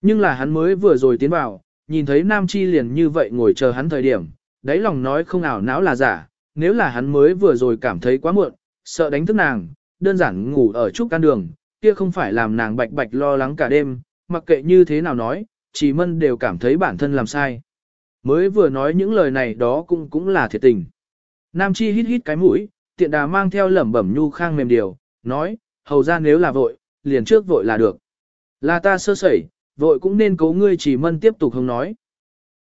Nhưng là hắn mới vừa rồi tiến vào, nhìn thấy nam chi liền như vậy ngồi chờ hắn thời điểm, đáy lòng nói không ảo não là giả, nếu là hắn mới vừa rồi cảm thấy quá muộn, sợ đánh thức nàng, đơn giản ngủ ở chút căn đường, kia không phải làm nàng bạch bạch lo lắng cả đêm, mặc kệ như thế nào nói, chỉ mân đều cảm thấy bản thân làm sai. Mới vừa nói những lời này đó cũng cũng là thiệt tình. Nam Chi hít hít cái mũi, tiện đà mang theo lẩm bẩm nhu khang mềm điều, nói, hầu ra nếu là vội, liền trước vội là được. Là ta sơ sẩy, vội cũng nên cố ngươi chỉ mân tiếp tục không nói.